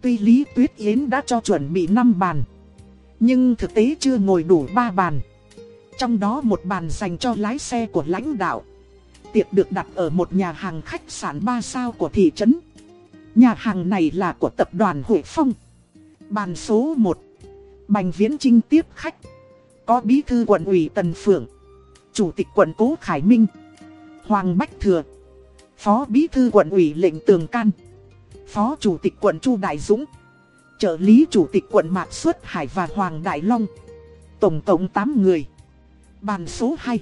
tuy Lý Tuyết Yến đã cho chuẩn bị 5 bàn, nhưng thực tế chưa ngồi đủ 3 bàn. Trong đó một bàn dành cho lái xe của lãnh đạo. Tiệc được đặt ở một nhà hàng khách sạn 3 sao của thị trấn. Nhà hàng này là của tập đoàn Hội Phong. Bàn số 1. Bành Viễn Trinh tiếp khách. Có bí thư quận ủy Tần Phượng. Chủ tịch quận Cố Khải Minh. Hoàng Bách Thừa. Phó bí thư quận ủy lệnh Tường Can. Phó chủ tịch quận Chu Đại Dũng. Trợ lý chủ tịch quận Mạc Xuất Hải và Hoàng Đại Long. Tổng cộng 8 người. Bàn số 2.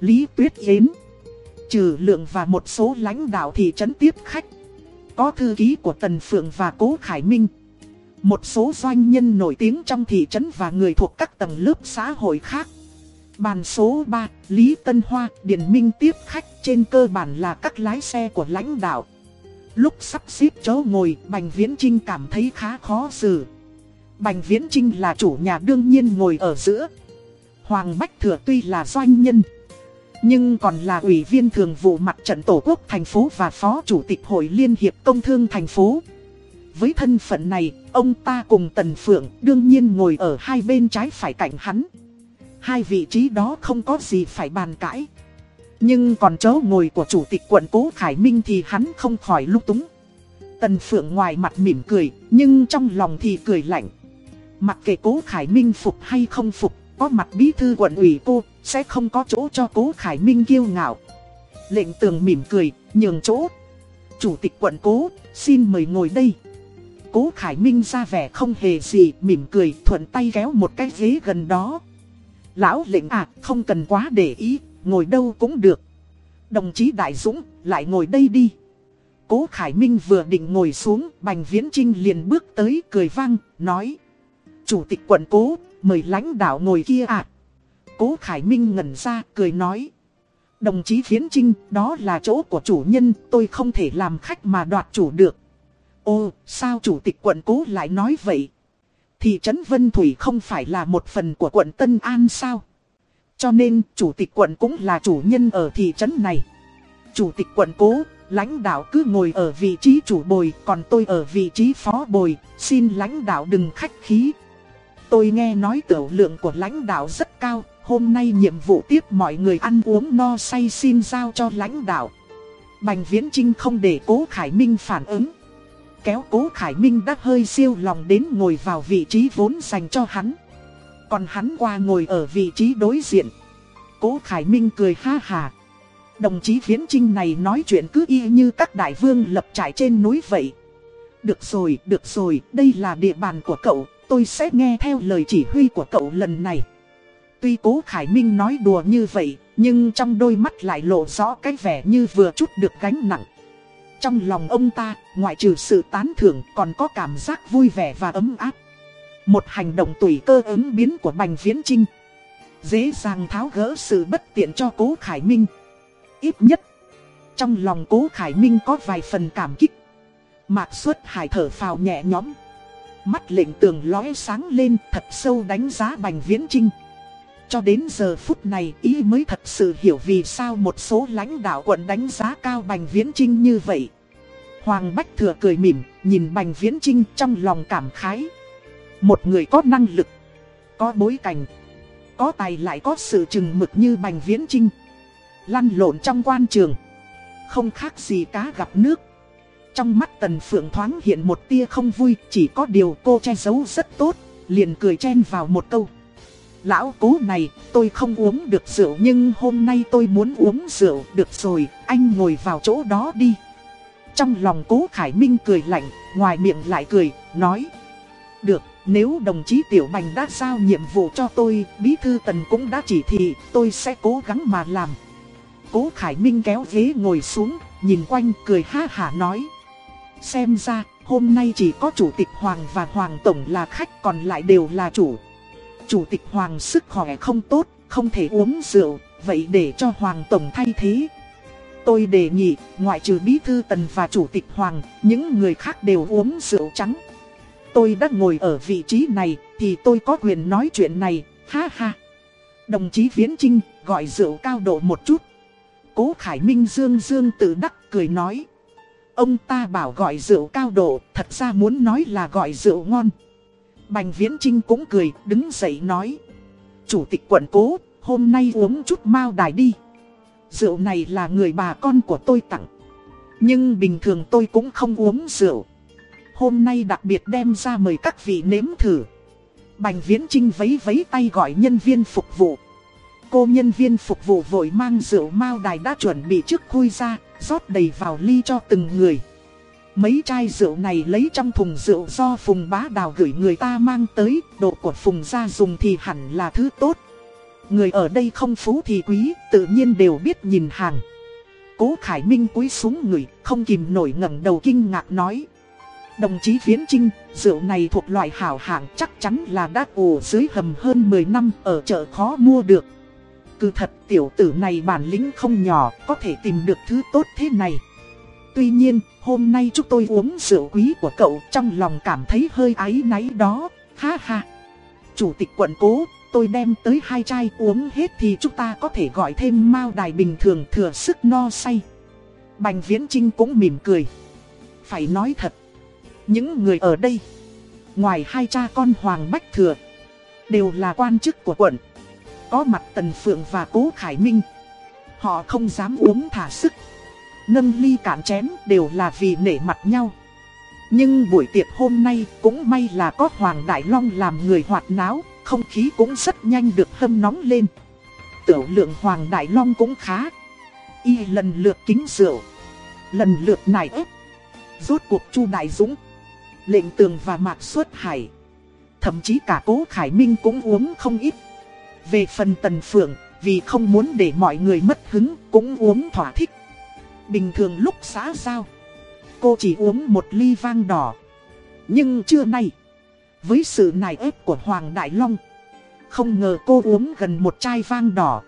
Lý Tuyết Yến. Trừ lượng và một số lãnh đạo thị trấn tiếp khách. Có thư ký của Tần Phượng và Cố Khải Minh. Một số doanh nhân nổi tiếng trong thị trấn và người thuộc các tầng lớp xã hội khác. Bàn số 3, Lý Tân Hoa, điện Minh tiếp khách trên cơ bản là các lái xe của lãnh đạo. Lúc sắp xếp chỗ ngồi, Bành Viễn Trinh cảm thấy khá khó xử. Bành Viễn Trinh là chủ nhà đương nhiên ngồi ở giữa. Hoàng Bách Thừa tuy là doanh nhân, nhưng còn là ủy viên thường vụ mặt trận Tổ quốc thành phố và phó chủ tịch Hội Liên hiệp Công thương thành phố. Với thân phận này, ông ta cùng Tần Phượng đương nhiên ngồi ở hai bên trái phải cạnh hắn. Hai vị trí đó không có gì phải bàn cãi. Nhưng còn chỗ ngồi của chủ tịch quận Cố Khải Minh thì hắn không khỏi lúc túng. Tần Phượng ngoài mặt mỉm cười, nhưng trong lòng thì cười lạnh. Mặc kệ Cố Khải Minh phục hay không phục, có mặt bí thư quận ủy cô, sẽ không có chỗ cho Cố Khải Minh kiêu ngạo. Lệnh tường mỉm cười, nhường chỗ. Chủ tịch quận Cố, xin mời ngồi đây. Cố Khải Minh ra vẻ không hề gì, mỉm cười, thuận tay kéo một cái ghế gần đó. Lão lệnh à, không cần quá để ý, ngồi đâu cũng được. Đồng chí Đại Dũng, lại ngồi đây đi. Cố Khải Minh vừa định ngồi xuống, Bành Viễn Trinh liền bước tới cười vang, nói. Chủ tịch quận cố, mời lãnh đạo ngồi kia à. Cố Khải Minh ngẩn ra, cười nói. Đồng chí Viễn Trinh, đó là chỗ của chủ nhân, tôi không thể làm khách mà đoạt chủ được. Ô, sao chủ tịch quận cố lại nói vậy? Thị trấn Vân Thủy không phải là một phần của quận Tân An sao? Cho nên, chủ tịch quận cũng là chủ nhân ở thị trấn này. Chủ tịch quận cố, lãnh đạo cứ ngồi ở vị trí chủ bồi, còn tôi ở vị trí phó bồi, xin lãnh đạo đừng khách khí. Tôi nghe nói tiểu lượng của lãnh đạo rất cao, hôm nay nhiệm vụ tiếp mọi người ăn uống no say xin giao cho lãnh đạo. Bành Viễn Trinh không để Cố Khải Minh phản ứng. Kéo Cố Khải Minh đã hơi siêu lòng đến ngồi vào vị trí vốn dành cho hắn. Còn hắn qua ngồi ở vị trí đối diện. Cố Khải Minh cười ha hà. Đồng chí Viễn Trinh này nói chuyện cứ y như các đại vương lập trại trên núi vậy. Được rồi, được rồi, đây là địa bàn của cậu, tôi sẽ nghe theo lời chỉ huy của cậu lần này. Tuy Cố Khải Minh nói đùa như vậy, nhưng trong đôi mắt lại lộ rõ cái vẻ như vừa chút được gánh nặng. Trong lòng ông ta, ngoại trừ sự tán thưởng còn có cảm giác vui vẻ và ấm áp. Một hành động tùy cơ ứng biến của Bành Viễn Trinh. Dễ dàng tháo gỡ sự bất tiện cho Cố Khải Minh. Ít nhất, trong lòng Cố Khải Minh có vài phần cảm kích. Mạc xuất hải thở phào nhẹ nhõm. Mắt lệnh tường lóe sáng lên thật sâu đánh giá Bành Viễn Trinh. Cho đến giờ phút này ý mới thật sự hiểu vì sao một số lãnh đạo quận đánh giá cao Bành Viễn Trinh như vậy. Hoàng Bách Thừa cười mỉm, nhìn Bành Viễn Trinh trong lòng cảm khái. Một người có năng lực, có bối cảnh, có tài lại có sự chừng mực như Bành Viễn Trinh. Lăn lộn trong quan trường, không khác gì cá gặp nước. Trong mắt Tần Phượng thoáng hiện một tia không vui, chỉ có điều cô che giấu rất tốt, liền cười chen vào một câu. Lão cố này, tôi không uống được rượu nhưng hôm nay tôi muốn uống rượu, được rồi, anh ngồi vào chỗ đó đi. Trong lòng cố Khải Minh cười lạnh, ngoài miệng lại cười, nói. Được, nếu đồng chí Tiểu Bành đã giao nhiệm vụ cho tôi, Bí Thư Tần cũng đã chỉ thị, tôi sẽ cố gắng mà làm. Cố Khải Minh kéo ghế ngồi xuống, nhìn quanh cười ha hả nói. Xem ra, hôm nay chỉ có Chủ tịch Hoàng và Hoàng Tổng là khách còn lại đều là chủ. Chủ tịch Hoàng sức khỏe không tốt, không thể uống rượu, vậy để cho Hoàng Tổng thay thế. Tôi đề nghị, ngoại trừ Bí Thư Tần và Chủ tịch Hoàng, những người khác đều uống rượu trắng. Tôi đã ngồi ở vị trí này, thì tôi có quyền nói chuyện này, ha ha. Đồng chí Viễn Trinh, gọi rượu cao độ một chút. Cố Khải Minh Dương Dương tự đắc cười nói. Ông ta bảo gọi rượu cao độ, thật ra muốn nói là gọi rượu ngon. Bành Viễn Trinh cũng cười, đứng dậy nói. Chủ tịch quận cố, hôm nay uống chút mao đài đi. Rượu này là người bà con của tôi tặng. Nhưng bình thường tôi cũng không uống rượu. Hôm nay đặc biệt đem ra mời các vị nếm thử. Bành Viễn Trinh vấy vấy tay gọi nhân viên phục vụ. Cô nhân viên phục vụ vội mang rượu mao đài đã chuẩn bị trước khui ra, rót đầy vào ly cho từng người. Mấy chai rượu này lấy trong thùng rượu do Phùng Bá Đào gửi người ta mang tới, độ của Phùng gia dùng thì hẳn là thứ tốt. Người ở đây không phú thì quý, tự nhiên đều biết nhìn hàng. Cố Khải Minh cúi xuống người, không kìm nổi ngẩng đầu kinh ngạc nói. Đồng chí Viễn Trinh, rượu này thuộc loại hảo hạng chắc chắn là đã ủ dưới hầm hơn 10 năm ở chợ khó mua được. Cứ thật tiểu tử này bản lĩnh không nhỏ, có thể tìm được thứ tốt thế này. Tuy nhiên, hôm nay chúng tôi uống rượu quý của cậu trong lòng cảm thấy hơi áy náy đó, ha ha. Chủ tịch quận cố, tôi đem tới hai chai uống hết thì chúng ta có thể gọi thêm mao đài bình thường thừa sức no say. Bành Viễn Trinh cũng mỉm cười. Phải nói thật, những người ở đây, ngoài hai cha con Hoàng Bách Thừa, đều là quan chức của quận. Có mặt Tần Phượng và Cố Khải Minh. Họ không dám uống thả sức nâng ly cạn chén đều là vì nể mặt nhau. Nhưng buổi tiệc hôm nay cũng may là có Hoàng Đại Long làm người hoạt náo, không khí cũng rất nhanh được hâm nóng lên. Tiểu lượng Hoàng Đại Long cũng khá. Y lần lượt kính rượu, lần lượt nải ép. Rốt cuộc Chu Đại Dũng, Lệnh tường và Mạc Xuất Hải. Thậm chí cả cố Khải Minh cũng uống không ít. Về phần Tần Phượng, vì không muốn để mọi người mất hứng, cũng uống thỏa thích. Bình thường lúc xã giao, cô chỉ uống một ly vang đỏ. Nhưng trưa nay, với sự nài ép của Hoàng Đại Long, không ngờ cô uống gần một chai vang đỏ.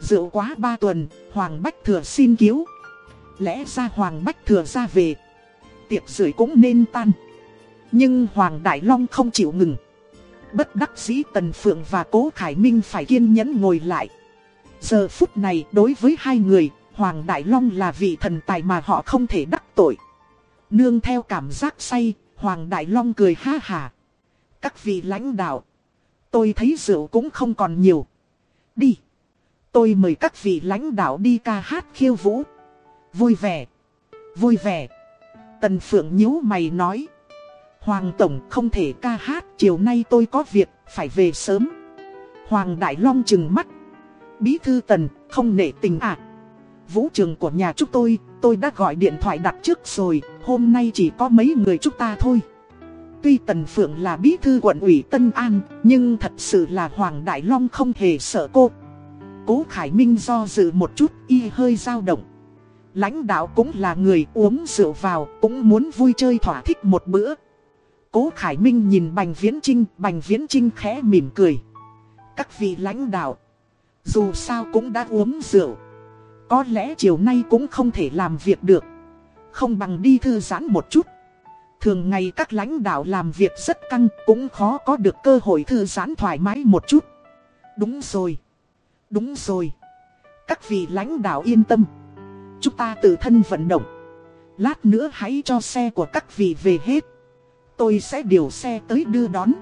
Rượu quá ba tuần, Hoàng Bách Thừa xin cứu. Lẽ ra Hoàng Bách Thừa ra về, tiệc rưỡi cũng nên tan. Nhưng Hoàng Đại Long không chịu ngừng. Bất đắc dĩ Tần Phượng và Cố Khải Minh phải kiên nhẫn ngồi lại. Giờ phút này đối với hai người, Hoàng Đại Long là vị thần tài mà họ không thể đắc tội. Nương theo cảm giác say, Hoàng Đại Long cười ha hà. Các vị lãnh đạo, tôi thấy rượu cũng không còn nhiều. Đi, tôi mời các vị lãnh đạo đi ca hát khiêu vũ. Vui vẻ, vui vẻ. Tần Phượng nhíu mày nói. Hoàng Tổng không thể ca hát, chiều nay tôi có việc, phải về sớm. Hoàng Đại Long chừng mắt. Bí thư Tần, không nể tình ạ. À. Vũ trường của nhà chúng tôi, tôi đã gọi điện thoại đặt trước rồi, hôm nay chỉ có mấy người chúng ta thôi. Tuy Tần Phượng là bí thư quận ủy Tân An, nhưng thật sự là Hoàng Đại Long không hề sợ cô. Cố Khải Minh do dự một chút, y hơi dao động. Lãnh đạo cũng là người uống rượu vào, cũng muốn vui chơi thỏa thích một bữa. Cố Khải Minh nhìn Bành Viễn Trinh, Bành Viễn Trinh khẽ mỉm cười. Các vị lãnh đạo, dù sao cũng đã uống rượu. Có lẽ chiều nay cũng không thể làm việc được. Không bằng đi thư giãn một chút. Thường ngày các lãnh đạo làm việc rất căng, cũng khó có được cơ hội thư giãn thoải mái một chút. Đúng rồi. Đúng rồi. Các vị lãnh đạo yên tâm. Chúng ta tự thân vận động. Lát nữa hãy cho xe của các vị về hết. Tôi sẽ điều xe tới đưa đón.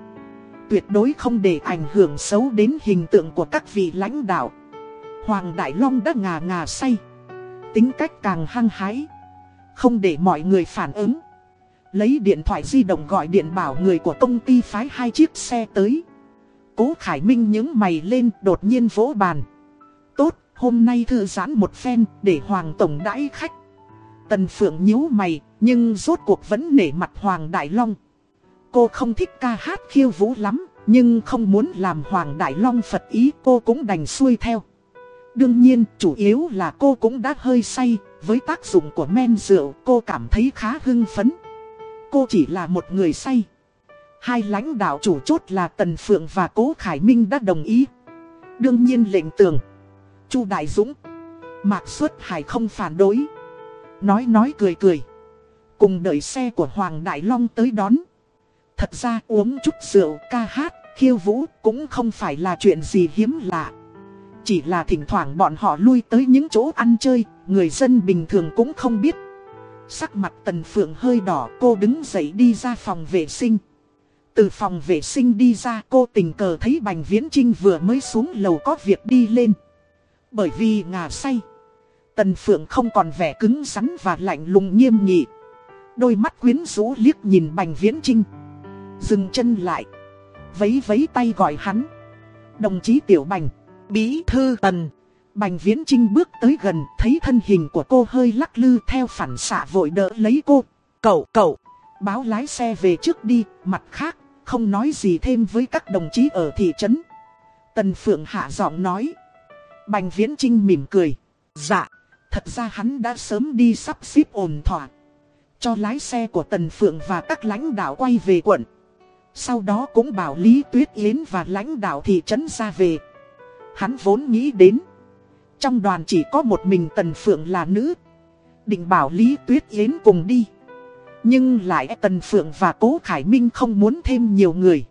Tuyệt đối không để ảnh hưởng xấu đến hình tượng của các vị lãnh đạo. Hoàng Đại Long đã ngà ngà say. Tính cách càng hăng hái. Không để mọi người phản ứng. Lấy điện thoại di động gọi điện bảo người của công ty phái hai chiếc xe tới. Cố Khải Minh những mày lên đột nhiên vỗ bàn. Tốt, hôm nay thư giãn một phen để Hoàng Tổng đãi khách. Tần Phượng nhíu mày, nhưng rốt cuộc vẫn nể mặt Hoàng Đại Long. Cô không thích ca hát khiêu vũ lắm, nhưng không muốn làm Hoàng Đại Long Phật ý cô cũng đành xuôi theo. Đương nhiên, chủ yếu là cô cũng đã hơi say, với tác dụng của men rượu cô cảm thấy khá hưng phấn. Cô chỉ là một người say. Hai lãnh đạo chủ chốt là Tần Phượng và Cố Khải Minh đã đồng ý. Đương nhiên lệnh tường. Chu Đại Dũng. Mạc Xuất Hải không phản đối. Nói nói cười cười. Cùng đợi xe của Hoàng Đại Long tới đón. Thật ra uống chút rượu, ca hát, khiêu vũ cũng không phải là chuyện gì hiếm lạ. Chỉ là thỉnh thoảng bọn họ lui tới những chỗ ăn chơi, người dân bình thường cũng không biết. Sắc mặt Tần Phượng hơi đỏ cô đứng dậy đi ra phòng vệ sinh. Từ phòng vệ sinh đi ra cô tình cờ thấy Bành Viễn Trinh vừa mới xuống lầu có việc đi lên. Bởi vì ngà say. Tần Phượng không còn vẻ cứng rắn và lạnh lùng nghiêm nghị. Đôi mắt quyến rũ liếc nhìn Bành Viễn Trinh. Dừng chân lại. Vấy vấy tay gọi hắn. Đồng chí Tiểu Bành. Bí thư Tần. Bành Viễn Trinh bước tới gần, thấy thân hình của cô hơi lắc lư theo phản xạ vội đỡ lấy cô. Cậu, cậu, báo lái xe về trước đi, mặt khác, không nói gì thêm với các đồng chí ở thị trấn. Tần Phượng hạ giọng nói. Bành Viễn Trinh mỉm cười. Dạ, thật ra hắn đã sớm đi sắp xếp ổn thỏa. Cho lái xe của Tần Phượng và các lãnh đạo quay về quận. Sau đó cũng bảo Lý Tuyết Yến và lãnh đạo thị trấn ra về. Hắn vốn nghĩ đến. Trong đoàn chỉ có một mình Tần Phượng là nữ. Định bảo Lý Tuyết Yến cùng đi. Nhưng lại e Tần Phượng và Cố Khải Minh không muốn thêm nhiều người.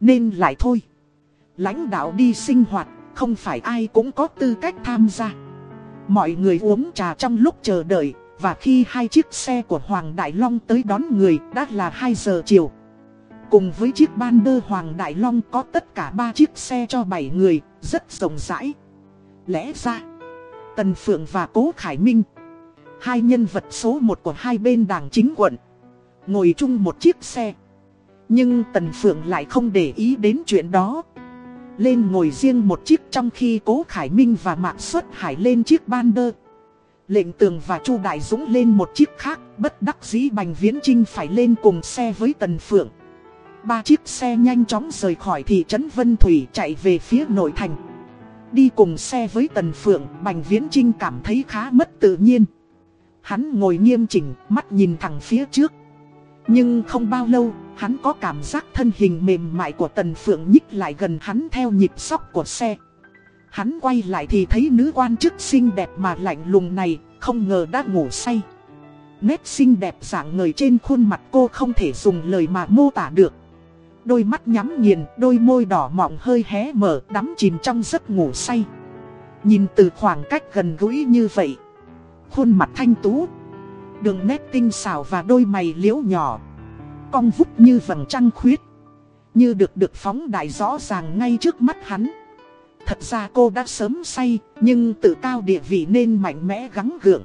Nên lại thôi. Lãnh đạo đi sinh hoạt, không phải ai cũng có tư cách tham gia. Mọi người uống trà trong lúc chờ đợi, và khi hai chiếc xe của Hoàng Đại Long tới đón người đã là 2 giờ chiều. Cùng với chiếc ban đơ Hoàng Đại Long có tất cả 3 chiếc xe cho 7 người, rất rộng rãi. Lẽ ra, Tần Phượng và Cố Khải Minh, hai nhân vật số 1 của hai bên đảng chính quận, ngồi chung một chiếc xe. Nhưng Tần Phượng lại không để ý đến chuyện đó. Lên ngồi riêng một chiếc trong khi Cố Khải Minh và Mạc Xuất Hải lên chiếc ban đơ. Lệnh tường và Chu Đại Dũng lên một chiếc khác, bất đắc dĩ Bành Viễn Trinh phải lên cùng xe với Tần Phượng. Ba chiếc xe nhanh chóng rời khỏi thị trấn Vân Thủy chạy về phía nội thành. Đi cùng xe với Tần Phượng, Bành Viễn Trinh cảm thấy khá mất tự nhiên. Hắn ngồi nghiêm chỉnh, mắt nhìn thẳng phía trước. Nhưng không bao lâu, hắn có cảm giác thân hình mềm mại của Tần Phượng nhích lại gần hắn theo nhịp sóc của xe. Hắn quay lại thì thấy nữ quan chức xinh đẹp mà lạnh lùng này, không ngờ đã ngủ say. Nét xinh đẹp dạng người trên khuôn mặt cô không thể dùng lời mà mô tả được. Đôi mắt nhắm nghiền, đôi môi đỏ mọng hơi hé mở, đắm chìm trong giấc ngủ say. Nhìn từ khoảng cách gần gũi như vậy, khuôn mặt thanh tú, đường nét tinh xảo và đôi mày liễu nhỏ, cong vút như vầng trăng khuyết, như được được phóng đại rõ ràng ngay trước mắt hắn. Thật ra cô đã sớm say, nhưng tự cao địa vị nên mạnh mẽ gắng gượng.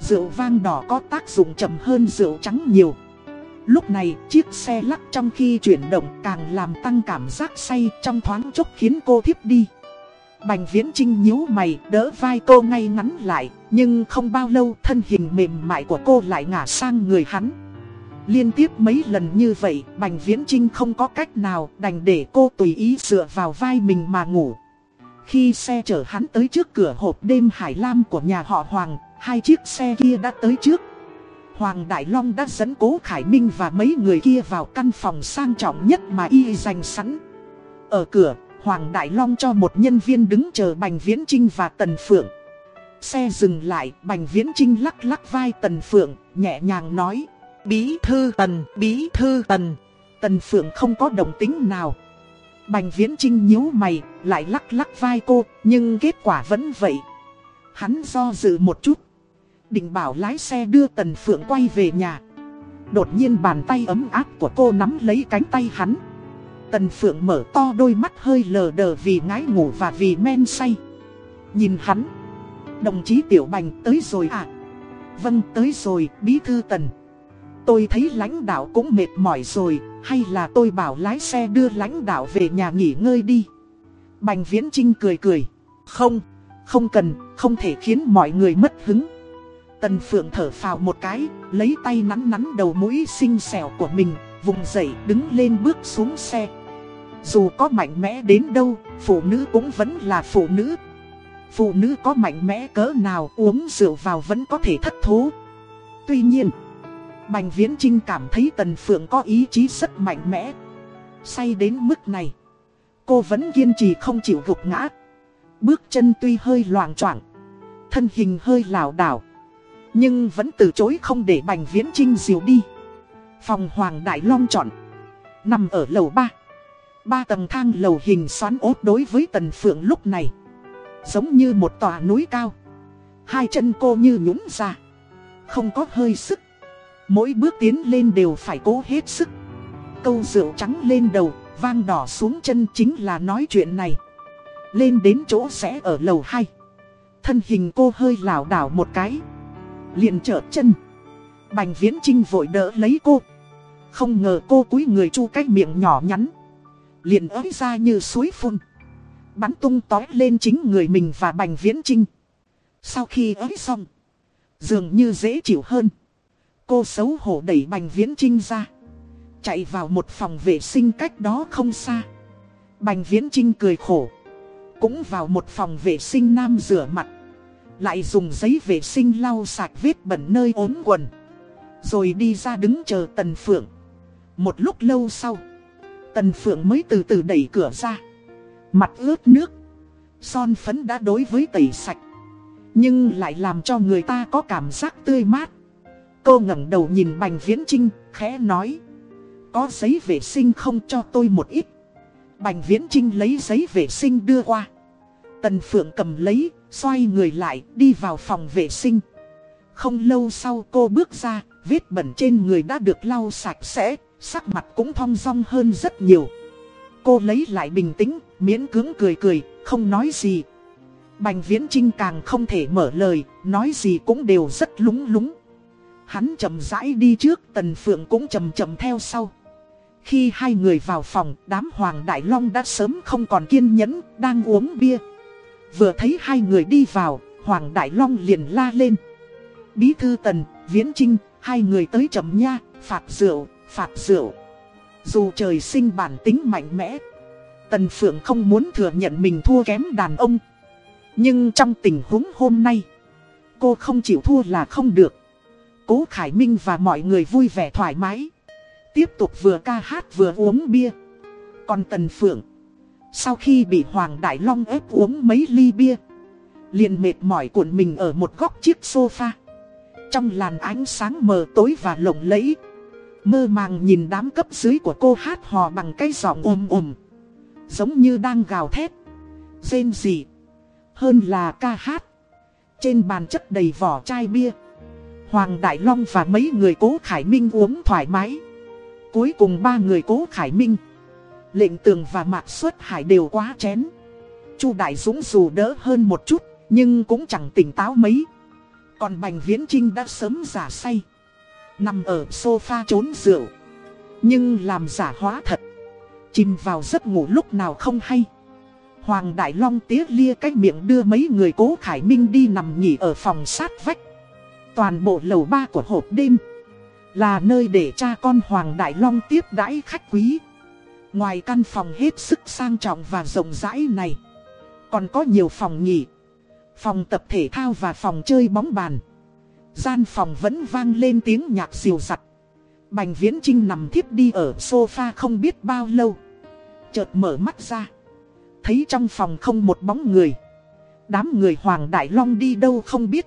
Rượu vang đỏ có tác dụng chậm hơn rượu trắng nhiều. Lúc này, chiếc xe lắc trong khi chuyển động càng làm tăng cảm giác say trong thoáng chốc khiến cô thiếp đi. Bành viễn trinh nhíu mày, đỡ vai cô ngay ngắn lại, nhưng không bao lâu thân hình mềm mại của cô lại ngả sang người hắn. Liên tiếp mấy lần như vậy, Bành Viễn Trinh không có cách nào đành để cô tùy ý dựa vào vai mình mà ngủ. Khi xe chở hắn tới trước cửa hộp đêm Hải Lam của nhà họ Hoàng, hai chiếc xe kia đã tới trước. Hoàng Đại Long đã dẫn Cố Khải Minh và mấy người kia vào căn phòng sang trọng nhất mà y dành sẵn. Ở cửa, Hoàng Đại Long cho một nhân viên đứng chờ Bành Viễn Trinh và Tần Phượng. Xe dừng lại, Bành Viễn Trinh lắc lắc vai Tần Phượng, nhẹ nhàng nói. Bí thư Tần, Bí thư Tần. Tần Phượng không có đồng tính nào. Bành Viễn Trinh nhíu mày, lại lắc lắc vai cô, nhưng kết quả vẫn vậy. Hắn do dự một chút. Định bảo lái xe đưa Tần Phượng quay về nhà. Đột nhiên bàn tay ấm áp của cô nắm lấy cánh tay hắn. Tần Phượng mở to đôi mắt hơi lờ đờ vì ngái ngủ và vì men say. Nhìn hắn. Đồng chí Tiểu Bành tới rồi à? Vâng tới rồi, bí thư Tần. Tôi thấy lãnh đạo cũng mệt mỏi rồi, hay là tôi bảo lái xe đưa lãnh đạo về nhà nghỉ ngơi đi. Bành Viễn Trinh cười cười. Không, không cần, không thể khiến mọi người mất hứng. Tần Phượng thở phào một cái, lấy tay nắn nắn đầu mũi xinh xẻo của mình, vùng dậy đứng lên bước xuống xe. Dù có mạnh mẽ đến đâu, phụ nữ cũng vẫn là phụ nữ. Phụ nữ có mạnh mẽ cỡ nào uống rượu vào vẫn có thể thất thố. Tuy nhiên, Bành Viễn Trinh cảm thấy Tần Phượng có ý chí rất mạnh mẽ. Say đến mức này, cô vẫn kiên trì không chịu gục ngã. Bước chân tuy hơi loàng choạng, thân hình hơi lảo đảo, nhưng vẫn từ chối không để Bành Viễn Trinh diều đi. Phòng Hoàng Đại Long chọn, nằm ở lầu 3. Ba tầng thang lầu hình xoắn ốt đối với Tần Phượng lúc này. Giống như một tòa núi cao. Hai chân cô như nhũng ra. Không có hơi sức. Mỗi bước tiến lên đều phải cố hết sức Câu rượu trắng lên đầu, vang đỏ xuống chân chính là nói chuyện này Lên đến chỗ sẽ ở lầu 2 Thân hình cô hơi lảo đảo một cái liền trở chân Bành viễn trinh vội đỡ lấy cô Không ngờ cô cúi người chu cái miệng nhỏ nhắn Liền ới ra như suối phun Bắn tung tói lên chính người mình và bành viễn trinh Sau khi ới xong, Dường như dễ chịu hơn Cô xấu hổ đẩy Bành Viễn Trinh ra. Chạy vào một phòng vệ sinh cách đó không xa. Bành Viễn Trinh cười khổ. Cũng vào một phòng vệ sinh nam rửa mặt. Lại dùng giấy vệ sinh lau sạch vết bẩn nơi ốm quần. Rồi đi ra đứng chờ Tần Phượng. Một lúc lâu sau. Tần Phượng mới từ từ đẩy cửa ra. Mặt ướt nước. Son phấn đã đối với tẩy sạch. Nhưng lại làm cho người ta có cảm giác tươi mát. Cô ngẩng đầu nhìn Bành Viễn Trinh, khẽ nói. Có giấy vệ sinh không cho tôi một ít. Bành Viễn Trinh lấy giấy vệ sinh đưa qua. Tần Phượng cầm lấy, xoay người lại, đi vào phòng vệ sinh. Không lâu sau cô bước ra, vết bẩn trên người đã được lau sạch sẽ, sắc mặt cũng thong dong hơn rất nhiều. Cô lấy lại bình tĩnh, miễn cưỡng cười cười, không nói gì. Bành Viễn Trinh càng không thể mở lời, nói gì cũng đều rất lúng lúng. Hắn chậm rãi đi trước, Tần Phượng cũng chậm chậm theo sau. Khi hai người vào phòng, đám Hoàng Đại Long đã sớm không còn kiên nhẫn, đang uống bia. Vừa thấy hai người đi vào, Hoàng Đại Long liền la lên. Bí thư Tần, Viễn Trinh, hai người tới chậm nha, phạt rượu, phạt rượu. Dù trời sinh bản tính mạnh mẽ, Tần Phượng không muốn thừa nhận mình thua kém đàn ông. Nhưng trong tình huống hôm nay, cô không chịu thua là không được. Cố Khải Minh và mọi người vui vẻ thoải mái. Tiếp tục vừa ca hát vừa uống bia. Còn Tần Phượng, sau khi bị Hoàng Đại Long ép uống mấy ly bia, liền mệt mỏi cuộn mình ở một góc chiếc sofa. Trong làn ánh sáng mờ tối và lộng lẫy, mơ màng nhìn đám cấp dưới của cô hát hò bằng cái giọng ồm ồm Giống như đang gào thét, rên gì, hơn là ca hát. Trên bàn chất đầy vỏ chai bia. Hoàng Đại Long và mấy người cố Khải Minh uống thoải mái. Cuối cùng ba người cố Khải Minh, lệnh tường và Mạc Xuất Hải đều quá chén. Chu Đại Dũng dù đỡ hơn một chút, nhưng cũng chẳng tỉnh táo mấy. Còn Bành Viễn Trinh đã sớm giả say. Nằm ở sofa trốn rượu. Nhưng làm giả hóa thật. Chìm vào giấc ngủ lúc nào không hay. Hoàng Đại Long tía lia cái miệng đưa mấy người cố Khải Minh đi nằm nghỉ ở phòng sát vách. Toàn bộ lầu ba của hộp đêm. Là nơi để cha con Hoàng Đại Long tiếp đãi khách quý. Ngoài căn phòng hết sức sang trọng và rộng rãi này. Còn có nhiều phòng nghỉ. Phòng tập thể thao và phòng chơi bóng bàn. Gian phòng vẫn vang lên tiếng nhạc diều sặt Bành Viễn Trinh nằm thiếp đi ở sofa không biết bao lâu. Chợt mở mắt ra. Thấy trong phòng không một bóng người. Đám người Hoàng Đại Long đi đâu không biết.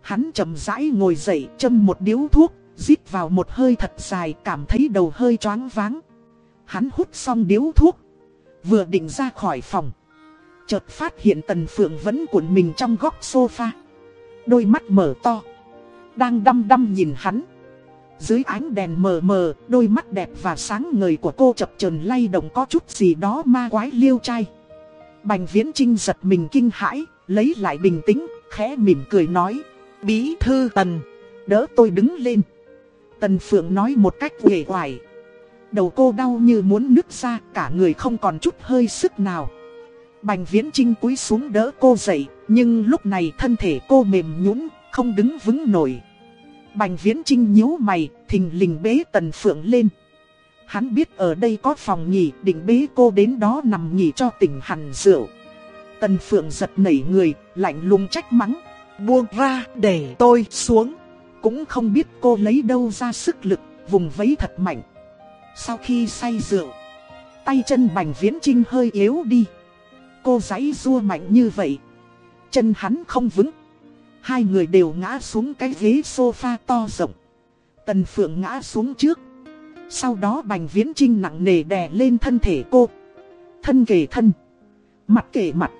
Hắn chậm rãi ngồi dậy châm một điếu thuốc, rít vào một hơi thật dài cảm thấy đầu hơi choáng váng. Hắn hút xong điếu thuốc, vừa định ra khỏi phòng. Chợt phát hiện Tần Phượng vẫn cuộn mình trong góc sofa. Đôi mắt mở to, đang đăm đăm nhìn hắn. Dưới ánh đèn mờ mờ, đôi mắt đẹp và sáng ngời của cô chập chờn lay động có chút gì đó ma quái liêu trai. Bành Viễn Trinh giật mình kinh hãi, lấy lại bình tĩnh, khẽ mỉm cười nói. Bí thư Tần, đỡ tôi đứng lên. Tần Phượng nói một cách nghề hoài. Đầu cô đau như muốn nứt ra, cả người không còn chút hơi sức nào. Bành Viễn Trinh cúi xuống đỡ cô dậy, nhưng lúc này thân thể cô mềm nhũn, không đứng vững nổi. Bành Viễn Trinh nhíu mày, thình lình bế Tần Phượng lên. Hắn biết ở đây có phòng nghỉ, định bế cô đến đó nằm nghỉ cho tỉnh hẳn rượu. Tần Phượng giật nảy người, lạnh lùng trách mắng. Buông ra để tôi xuống. Cũng không biết cô lấy đâu ra sức lực, vùng vấy thật mạnh. Sau khi say rượu, tay chân Bành Viễn Trinh hơi yếu đi. Cô giấy rua mạnh như vậy. Chân hắn không vững. Hai người đều ngã xuống cái ghế sofa to rộng. Tần Phượng ngã xuống trước. Sau đó Bành Viễn Trinh nặng nề đè lên thân thể cô. Thân kề thân. Mặt kề mặt.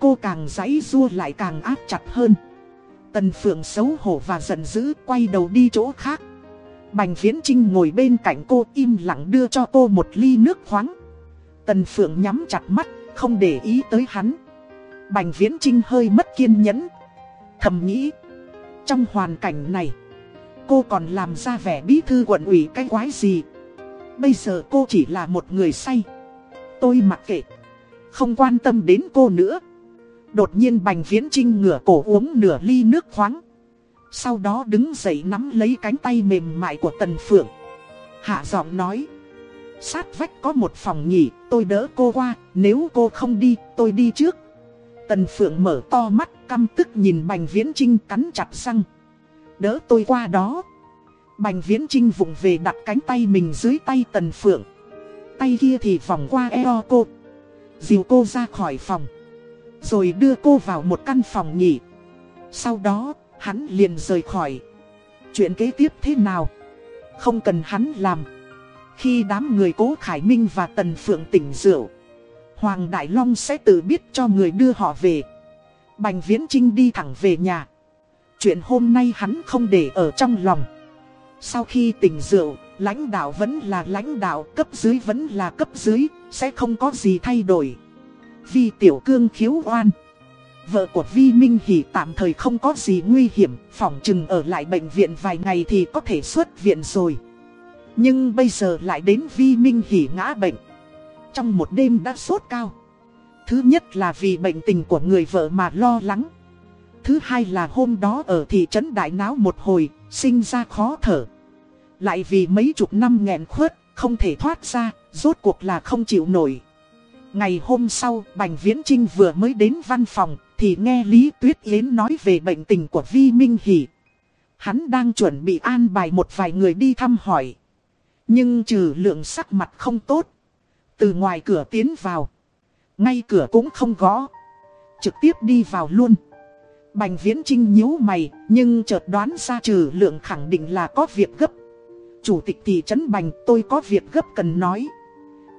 Cô càng giấy rua lại càng áp chặt hơn. Tần Phượng xấu hổ và giận dữ quay đầu đi chỗ khác. Bành Viễn Trinh ngồi bên cạnh cô im lặng đưa cho cô một ly nước khoáng. Tần Phượng nhắm chặt mắt, không để ý tới hắn. Bành Viễn Trinh hơi mất kiên nhẫn. Thầm nghĩ, trong hoàn cảnh này, cô còn làm ra vẻ bí thư quận ủy cái quái gì. Bây giờ cô chỉ là một người say. Tôi mặc kệ, không quan tâm đến cô nữa. Đột nhiên Bành Viễn Trinh ngửa cổ uống nửa ly nước khoáng. Sau đó đứng dậy nắm lấy cánh tay mềm mại của Tần Phượng. Hạ giọng nói. Sát vách có một phòng nghỉ, tôi đỡ cô qua, nếu cô không đi, tôi đi trước. Tần Phượng mở to mắt, căm tức nhìn Bành Viễn Trinh cắn chặt răng. Đỡ tôi qua đó. Bành Viễn Trinh vùng về đặt cánh tay mình dưới tay Tần Phượng. Tay kia thì vòng qua eo cô. Dìu cô ra khỏi phòng. Rồi đưa cô vào một căn phòng nghỉ. Sau đó, hắn liền rời khỏi. Chuyện kế tiếp thế nào? Không cần hắn làm. Khi đám người cố Khải Minh và Tần Phượng tỉnh rượu, Hoàng Đại Long sẽ tự biết cho người đưa họ về. Bành Viễn Trinh đi thẳng về nhà. Chuyện hôm nay hắn không để ở trong lòng. Sau khi tỉnh rượu, lãnh đạo vẫn là lãnh đạo, cấp dưới vẫn là cấp dưới, sẽ không có gì thay đổi. Vì Tiểu Cương khiếu oan. Vợ của Vi Minh Hỷ tạm thời không có gì nguy hiểm, phòng chừng ở lại bệnh viện vài ngày thì có thể xuất viện rồi. Nhưng bây giờ lại đến Vi Minh Hỷ ngã bệnh. Trong một đêm đã sốt cao. Thứ nhất là vì bệnh tình của người vợ mà lo lắng. thứ hai là hôm đó ở thị trấn Đại Náo một hồi, sinh ra khó thở. Lại vì mấy chục năm nghẹn khuất, không thể thoát ra, rốt cuộc là không chịu nổi. Ngày hôm sau, Bành Viễn Trinh vừa mới đến văn phòng, thì nghe Lý Tuyết Yến nói về bệnh tình của Vi Minh Hỷ. Hắn đang chuẩn bị an bài một vài người đi thăm hỏi. Nhưng trừ lượng sắc mặt không tốt. Từ ngoài cửa tiến vào. Ngay cửa cũng không gõ. Trực tiếp đi vào luôn. Bành Viễn Trinh nhíu mày, nhưng chợt đoán ra trừ lượng khẳng định là có việc gấp. Chủ tịch thị trấn Bành tôi có việc gấp cần nói.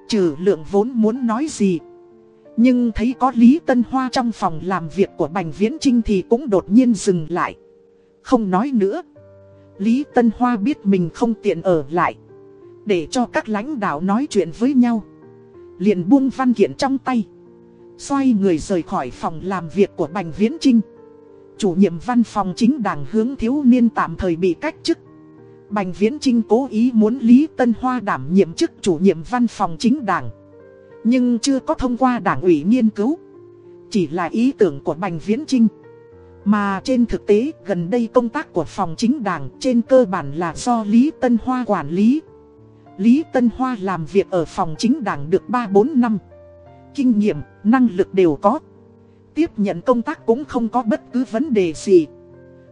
Trừ lượng vốn muốn nói gì. Nhưng thấy có Lý Tân Hoa trong phòng làm việc của Bành Viễn Trinh thì cũng đột nhiên dừng lại. Không nói nữa. Lý Tân Hoa biết mình không tiện ở lại. Để cho các lãnh đạo nói chuyện với nhau. Liền buông văn kiện trong tay. Xoay người rời khỏi phòng làm việc của Bành Viễn Trinh. Chủ nhiệm văn phòng chính đảng hướng thiếu niên tạm thời bị cách chức. Bành Viễn Trinh cố ý muốn Lý Tân Hoa đảm nhiệm chức chủ nhiệm văn phòng chính đảng. Nhưng chưa có thông qua đảng ủy nghiên cứu. Chỉ là ý tưởng của Bành Viễn Trinh. Mà trên thực tế, gần đây công tác của phòng chính đảng trên cơ bản là do Lý Tân Hoa quản lý. Lý Tân Hoa làm việc ở phòng chính đảng được 3-4 năm. Kinh nghiệm, năng lực đều có. Tiếp nhận công tác cũng không có bất cứ vấn đề gì.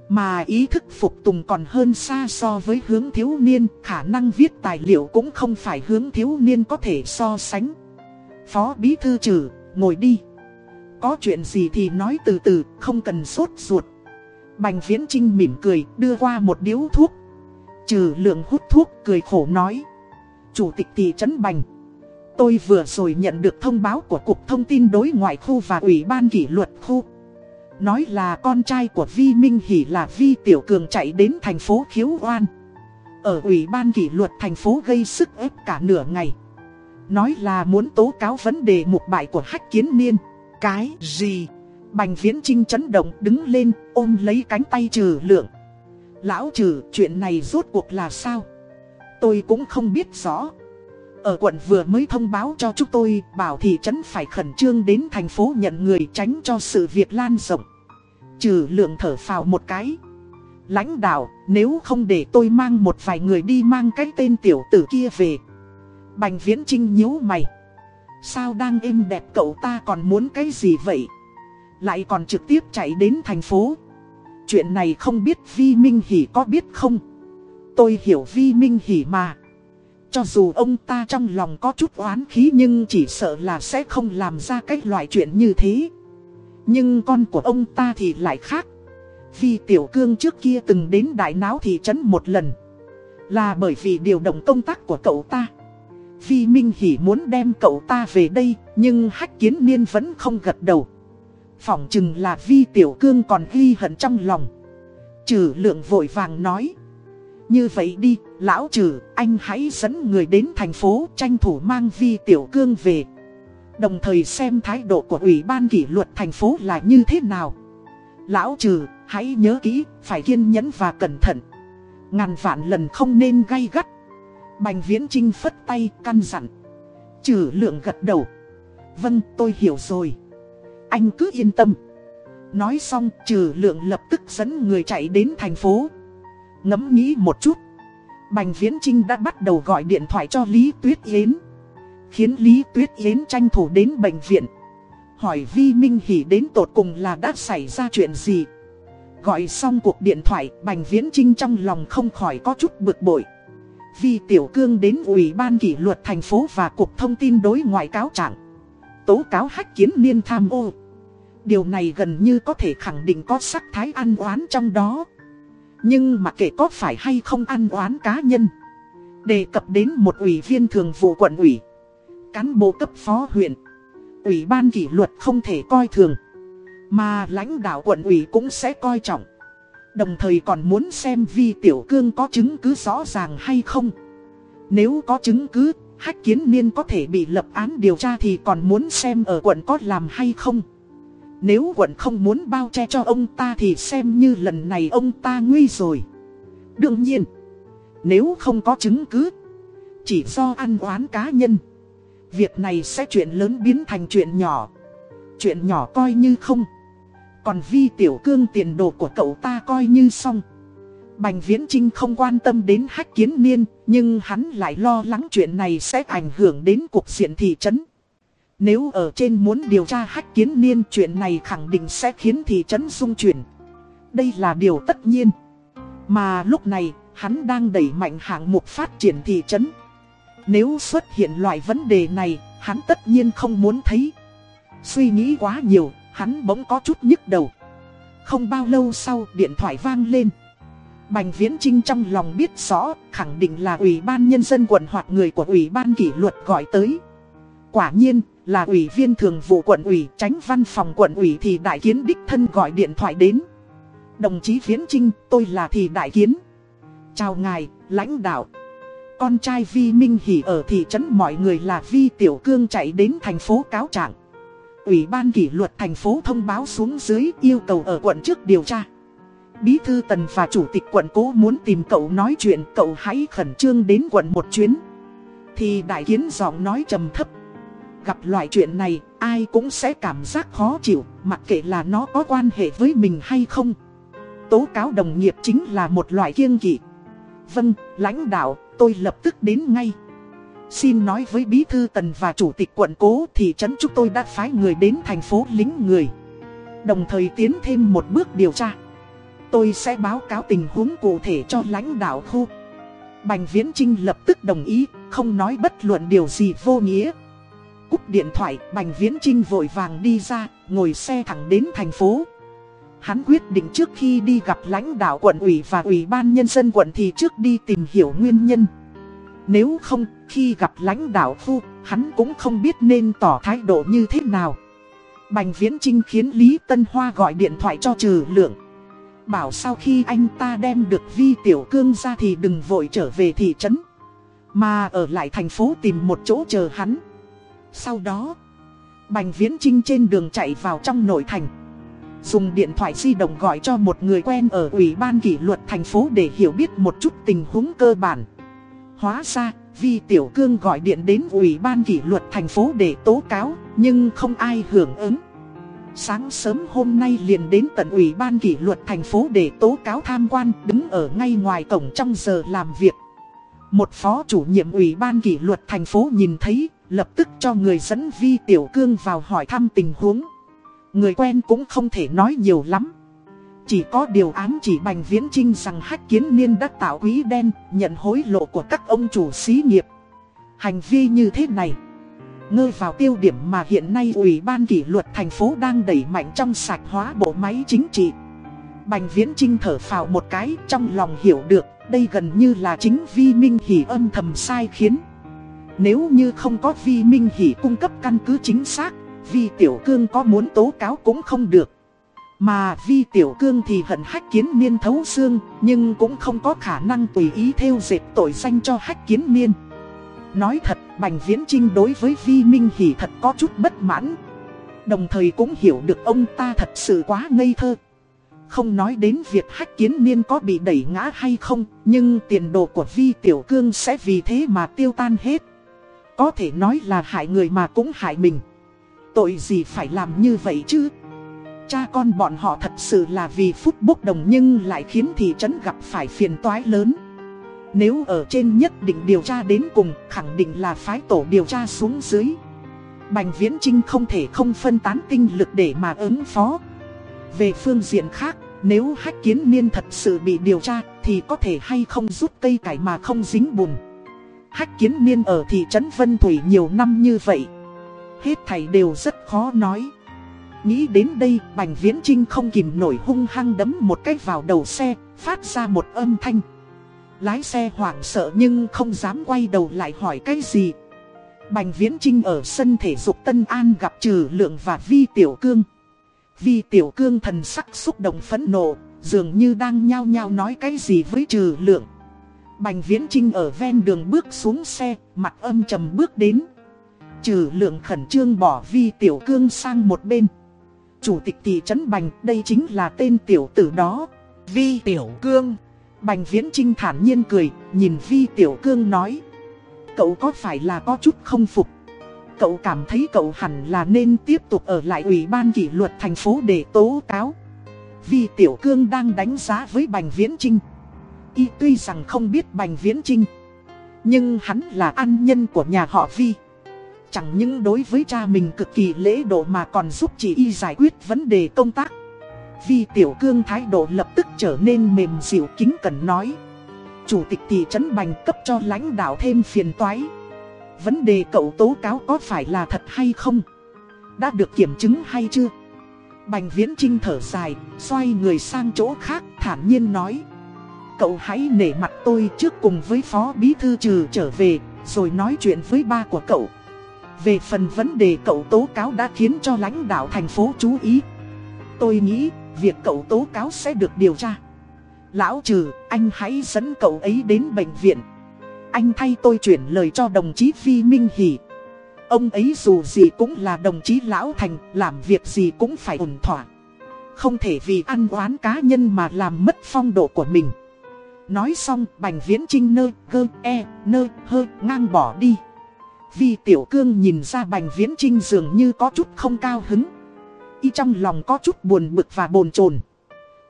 Mà ý thức phục tùng còn hơn xa so với hướng thiếu niên, khả năng viết tài liệu cũng không phải hướng thiếu niên có thể so sánh. Phó Bí Thư Trừ, ngồi đi. Có chuyện gì thì nói từ từ, không cần sốt ruột. Bành Viễn Trinh mỉm cười, đưa qua một điếu thuốc. Trừ lượng hút thuốc, cười khổ nói. Chủ tịch thị trấn Bành. Tôi vừa rồi nhận được thông báo của Cục Thông tin Đối ngoại khu và Ủy ban kỷ luật khu. Nói là con trai của Vi Minh Hỷ là Vi Tiểu Cường chạy đến thành phố Khiếu Oan. Ở Ủy ban kỷ luật thành phố gây sức ép cả nửa ngày. Nói là muốn tố cáo vấn đề mục bại của hách kiến niên. Cái gì? Bành viễn trinh chấn động đứng lên ôm lấy cánh tay trừ lượng. Lão trừ chuyện này rốt cuộc là sao? Tôi cũng không biết rõ. Ở quận vừa mới thông báo cho chúng tôi bảo thị trấn phải khẩn trương đến thành phố nhận người tránh cho sự việc lan rộng. Trừ lượng thở phào một cái. Lãnh đạo, nếu không để tôi mang một vài người đi mang cái tên tiểu tử kia về. Bành viễn trinh nhíu mày. Sao đang êm đẹp cậu ta còn muốn cái gì vậy? Lại còn trực tiếp chạy đến thành phố. Chuyện này không biết Vi Minh Hỷ có biết không? Tôi hiểu Vi Minh Hỷ mà. Cho dù ông ta trong lòng có chút oán khí nhưng chỉ sợ là sẽ không làm ra cái loại chuyện như thế. Nhưng con của ông ta thì lại khác. Vi Tiểu Cương trước kia từng đến Đại Náo thị trấn một lần. Là bởi vì điều động công tác của cậu ta. Vi Minh Hỷ muốn đem cậu ta về đây, nhưng Hách Kiến Niên vẫn không gật đầu. Phỏng chừng là Vi Tiểu Cương còn ghi hận trong lòng. Trừ lượng vội vàng nói. Như vậy đi, lão trừ, anh hãy dẫn người đến thành phố tranh thủ mang Vi Tiểu Cương về. Đồng thời xem thái độ của Ủy ban kỷ luật thành phố là như thế nào. Lão trừ, hãy nhớ kỹ, phải kiên nhẫn và cẩn thận. Ngàn vạn lần không nên gay gắt. Bành viễn trinh phất tay căn dặn. Trừ lượng gật đầu. Vâng tôi hiểu rồi. Anh cứ yên tâm. Nói xong trừ lượng lập tức dẫn người chạy đến thành phố. Ngẫm nghĩ một chút. Bành Viễn Trinh đã bắt đầu gọi điện thoại cho Lý Tuyết Yến. Khiến Lý Tuyết Yến tranh thủ đến bệnh viện. Hỏi Vi Minh Hỷ đến tột cùng là đã xảy ra chuyện gì. Gọi xong cuộc điện thoại, Bành Viễn Trinh trong lòng không khỏi có chút bực bội. Vi Tiểu Cương đến Ủy ban kỷ luật thành phố và Cục Thông tin đối ngoại cáo trạng. Tố cáo hách kiến niên tham ô. Điều này gần như có thể khẳng định có sắc thái ăn oán trong đó. Nhưng mà kể có phải hay không ăn oán cá nhân. Đề cập đến một ủy viên thường vụ quận ủy. Cán bộ cấp phó huyện. Ủy ban kỷ luật không thể coi thường. Mà lãnh đạo quận ủy cũng sẽ coi trọng. Đồng thời còn muốn xem Vi Tiểu Cương có chứng cứ rõ ràng hay không. Nếu có chứng cứ, Hách Kiến Niên có thể bị lập án điều tra thì còn muốn xem ở quận có làm hay không. Nếu quận không muốn bao che cho ông ta thì xem như lần này ông ta nguy rồi. Đương nhiên, nếu không có chứng cứ, chỉ do ăn oán cá nhân. Việc này sẽ chuyện lớn biến thành chuyện nhỏ. Chuyện nhỏ coi như không. Còn Vi Tiểu Cương tiền đồ của cậu ta coi như xong. Bành Viễn Trinh không quan tâm đến hách kiến niên, Nhưng hắn lại lo lắng chuyện này sẽ ảnh hưởng đến cuộc diện thị trấn. Nếu ở trên muốn điều tra hách kiến niên, chuyện này khẳng định sẽ khiến thị trấn xung chuyển. Đây là điều tất nhiên. Mà lúc này, hắn đang đẩy mạnh hạng mục phát triển thị trấn. Nếu xuất hiện loại vấn đề này, hắn tất nhiên không muốn thấy. Suy nghĩ quá nhiều hắn bỗng có chút nhức đầu. Không bao lâu sau điện thoại vang lên. Bành Viễn Trinh trong lòng biết rõ, khẳng định là Ủy ban Nhân dân quận hoặc người của Ủy ban kỷ luật gọi tới. Quả nhiên, là Ủy viên thường vụ quận ủy tránh văn phòng quận ủy thì Đại Kiến đích thân gọi điện thoại đến. Đồng chí Viễn Trinh, tôi là thì Đại Kiến. Chào ngài, lãnh đạo. Con trai Vi Minh Hỷ ở thị trấn mọi người là Vi Tiểu Cương chạy đến thành phố cáo trạng. Ủy ban kỷ luật thành phố thông báo xuống dưới yêu cầu ở quận trước điều tra. Bí thư tần và chủ tịch quận cố muốn tìm cậu nói chuyện cậu hãy khẩn trương đến quận một chuyến. Thì đại kiến giọng nói trầm thấp. Gặp loại chuyện này ai cũng sẽ cảm giác khó chịu mặc kệ là nó có quan hệ với mình hay không. Tố cáo đồng nghiệp chính là một loại kiêng kỵ. Vâng, lãnh đạo, tôi lập tức đến ngay. Xin nói với bí thư tần và chủ tịch quận cố thị trấn chúng tôi đã phái người đến thành phố lính người. Đồng thời tiến thêm một bước điều tra. Tôi sẽ báo cáo tình huống cụ thể cho lãnh đạo khu. Bành Viễn Trinh lập tức đồng ý, không nói bất luận điều gì vô nghĩa. Cúp điện thoại, Bành Viễn Trinh vội vàng đi ra, ngồi xe thẳng đến thành phố. Hắn quyết định trước khi đi gặp lãnh đạo quận ủy và ủy ban nhân dân quận thì trước đi tìm hiểu nguyên nhân. Nếu không, khi gặp lãnh đạo khu, hắn cũng không biết nên tỏ thái độ như thế nào. Bành Viễn Trinh khiến Lý Tân Hoa gọi điện thoại cho trừ lượng. Bảo sau khi anh ta đem được Vi Tiểu Cương ra thì đừng vội trở về thị trấn. Mà ở lại thành phố tìm một chỗ chờ hắn. Sau đó, Bành Viễn Trinh trên đường chạy vào trong nội thành. Dùng điện thoại di động gọi cho một người quen ở Ủy ban kỷ luật thành phố để hiểu biết một chút tình huống cơ bản. Hóa ra, Vi Tiểu Cương gọi điện đến Ủy ban kỷ luật thành phố để tố cáo, nhưng không ai hưởng ứng. Sáng sớm hôm nay liền đến tận Ủy ban kỷ luật thành phố để tố cáo tham quan, đứng ở ngay ngoài cổng trong giờ làm việc. Một phó chủ nhiệm Ủy ban kỷ luật thành phố nhìn thấy, lập tức cho người dẫn Vi Tiểu Cương vào hỏi thăm tình huống. Người quen cũng không thể nói nhiều lắm. Chỉ có điều ám chỉ Bành Viễn Trinh rằng Hách Kiến Niên đã tạo quý đen, nhận hối lộ của các ông chủ xí nghiệp. Hành vi như thế này, ngơi vào tiêu điểm mà hiện nay Ủy ban kỷ luật thành phố đang đẩy mạnh trong sạch hóa bộ máy chính trị. Bành Viễn Trinh thở phào một cái trong lòng hiểu được, đây gần như là chính Vi Minh Hỷ âm thầm sai khiến. Nếu như không có Vi Minh Hỷ cung cấp căn cứ chính xác, Vi Tiểu Cương có muốn tố cáo cũng không được. Mà Vi Tiểu Cương thì hận hách kiến niên thấu xương, nhưng cũng không có khả năng tùy ý theo dệt tội danh cho hách kiến niên. Nói thật, Bành Viễn Trinh đối với Vi Minh Hỷ thật có chút bất mãn. Đồng thời cũng hiểu được ông ta thật sự quá ngây thơ. Không nói đến việc hách kiến niên có bị đẩy ngã hay không, nhưng tiền đồ của Vi Tiểu Cương sẽ vì thế mà tiêu tan hết. Có thể nói là hại người mà cũng hại mình. Tội gì phải làm như vậy chứ? Cha con bọn họ thật sự là vì phút bốc đồng nhưng lại khiến thị trấn gặp phải phiền toái lớn. Nếu ở trên nhất định điều tra đến cùng, khẳng định là phái tổ điều tra xuống dưới. Bành Viễn Trinh không thể không phân tán tinh lực để mà ứng phó. Về phương diện khác, nếu hách kiến niên thật sự bị điều tra thì có thể hay không rút cây cải mà không dính bùn. Hách kiến niên ở thị trấn Vân Thủy nhiều năm như vậy. Hết thảy đều rất khó nói. Nghĩ đến đây, Bành Viễn Trinh không kìm nổi hung hăng đấm một cái vào đầu xe, phát ra một âm thanh. Lái xe hoảng sợ nhưng không dám quay đầu lại hỏi cái gì. Bành Viễn Trinh ở sân thể dục Tân An gặp Trừ Lượng và Vi Tiểu Cương. Vi Tiểu Cương thần sắc xúc động phẫn nộ, dường như đang nhao nhao nói cái gì với Trừ Lượng. Bành Viễn Trinh ở ven đường bước xuống xe, mặt âm trầm bước đến. Trừ Lượng khẩn trương bỏ Vi Tiểu Cương sang một bên. Chủ tịch thị trấn Bành, đây chính là tên tiểu tử đó. Vi Tiểu Cương. Bành Viễn Trinh thản nhiên cười, nhìn Vi Tiểu Cương nói. Cậu có phải là có chút không phục? cậu cảm thấy cậu hẳn là nên tiếp tục ở lại ủy ban kỷ luật thành phố để tố cáo. vi Tiểu Cương đang đánh giá với Bành Viễn Trinh. Y tuy rằng không biết Bành Viễn Trinh, nhưng hắn là an nhân của nhà họ Vi. Chẳng những đối với cha mình cực kỳ lễ độ mà còn giúp chị Y giải quyết vấn đề công tác. Vi Tiểu Cương thái độ lập tức trở nên mềm dịu kính cẩn nói. Chủ tịch thị trấn Bành cấp cho lãnh đạo thêm phiền toái. Vấn đề cậu tố cáo có phải là thật hay không? Đã được kiểm chứng hay chưa? Bành Viễn Trinh thở dài, xoay người sang chỗ khác thản nhiên nói Cậu hãy nể mặt tôi trước cùng với Phó Bí Thư Trừ trở về, rồi nói chuyện với ba của cậu về phần vấn đề cậu tố cáo đã khiến cho lãnh đạo thành phố chú ý Tôi nghĩ việc cậu tố cáo sẽ được điều tra Lão Trừ, anh hãy dẫn cậu ấy đến bệnh viện Anh thay tôi chuyển lời cho đồng chí Phi Minh Hỷ Ông ấy dù gì cũng là đồng chí lão thành, làm việc gì cũng phải ổn thỏa. Không thể vì ăn oán cá nhân mà làm mất phong độ của mình. Nói xong, Bành Viễn Trinh nơ, gơ, e, nơ, hơ, ngang bỏ đi. Vì Tiểu Cương nhìn ra Bành Viễn Trinh dường như có chút không cao hứng. Y trong lòng có chút buồn bực và bồn chồn.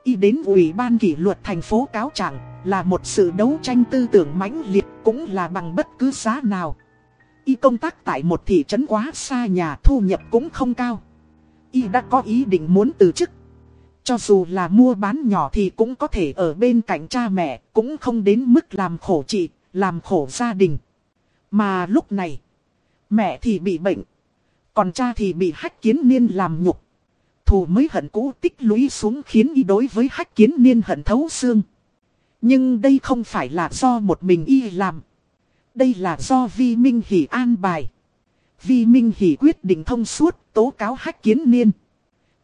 Y đến Ủy ban kỷ luật thành phố cáo trạng là một sự đấu tranh tư tưởng mãnh liệt cũng là bằng bất cứ giá nào. Y công tác tại một thị trấn quá xa nhà thu nhập cũng không cao. Y đã có ý định muốn từ chức. Cho dù là mua bán nhỏ thì cũng có thể ở bên cạnh cha mẹ, cũng không đến mức làm khổ chị, làm khổ gia đình. Mà lúc này, mẹ thì bị bệnh, còn cha thì bị hách kiến niên làm nhục. Thù mới hận cũ tích lũy xuống khiến y đối với hách kiến niên hận thấu xương. Nhưng đây không phải là do một mình y làm. Đây là do Vi Minh Hỷ an bài. Vi Minh Hỷ quyết định thông suốt tố cáo hách kiến niên.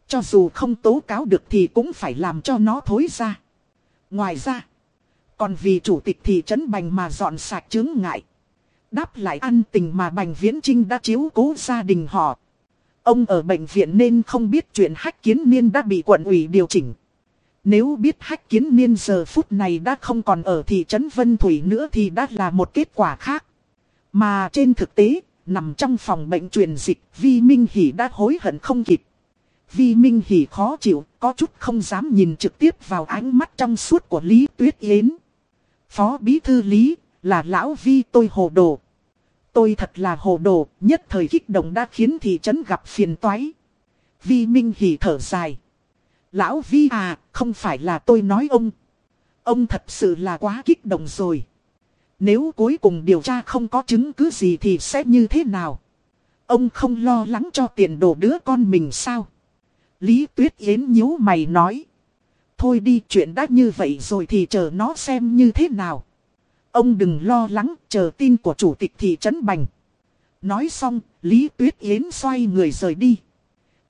Cho dù không tố cáo được thì cũng phải làm cho nó thối ra. Ngoài ra, còn vì chủ tịch thị trấn Bành mà dọn sạch chứng ngại. Đáp lại ăn tình mà Bành Viễn Trinh đã chiếu cố gia đình họ. Ông ở bệnh viện nên không biết chuyện hách kiến niên đã bị quận ủy điều chỉnh. Nếu biết hách kiến niên giờ phút này đã không còn ở thị trấn Vân Thủy nữa thì đã là một kết quả khác. Mà trên thực tế, nằm trong phòng bệnh truyền dịch, Vi Minh Hỷ đã hối hận không kịp. Vi Minh Hỷ khó chịu, có chút không dám nhìn trực tiếp vào ánh mắt trong suốt của Lý Tuyết Yến. Phó Bí Thư Lý, là lão Vi tôi hồ đồ. Tôi thật là hồ đồ, nhất thời kích động đã khiến thị trấn gặp phiền toái. Vi Minh Hỷ thở dài. Lão Vi à, không phải là tôi nói ông. Ông thật sự là quá kích động rồi. Nếu cuối cùng điều tra không có chứng cứ gì thì sẽ như thế nào? Ông không lo lắng cho tiền đồ đứa con mình sao? Lý Tuyết Yến nhíu mày nói. Thôi đi chuyện đã như vậy rồi thì chờ nó xem như thế nào. Ông đừng lo lắng chờ tin của chủ tịch thị trấn Bành. Nói xong, Lý Tuyết Yến xoay người rời đi.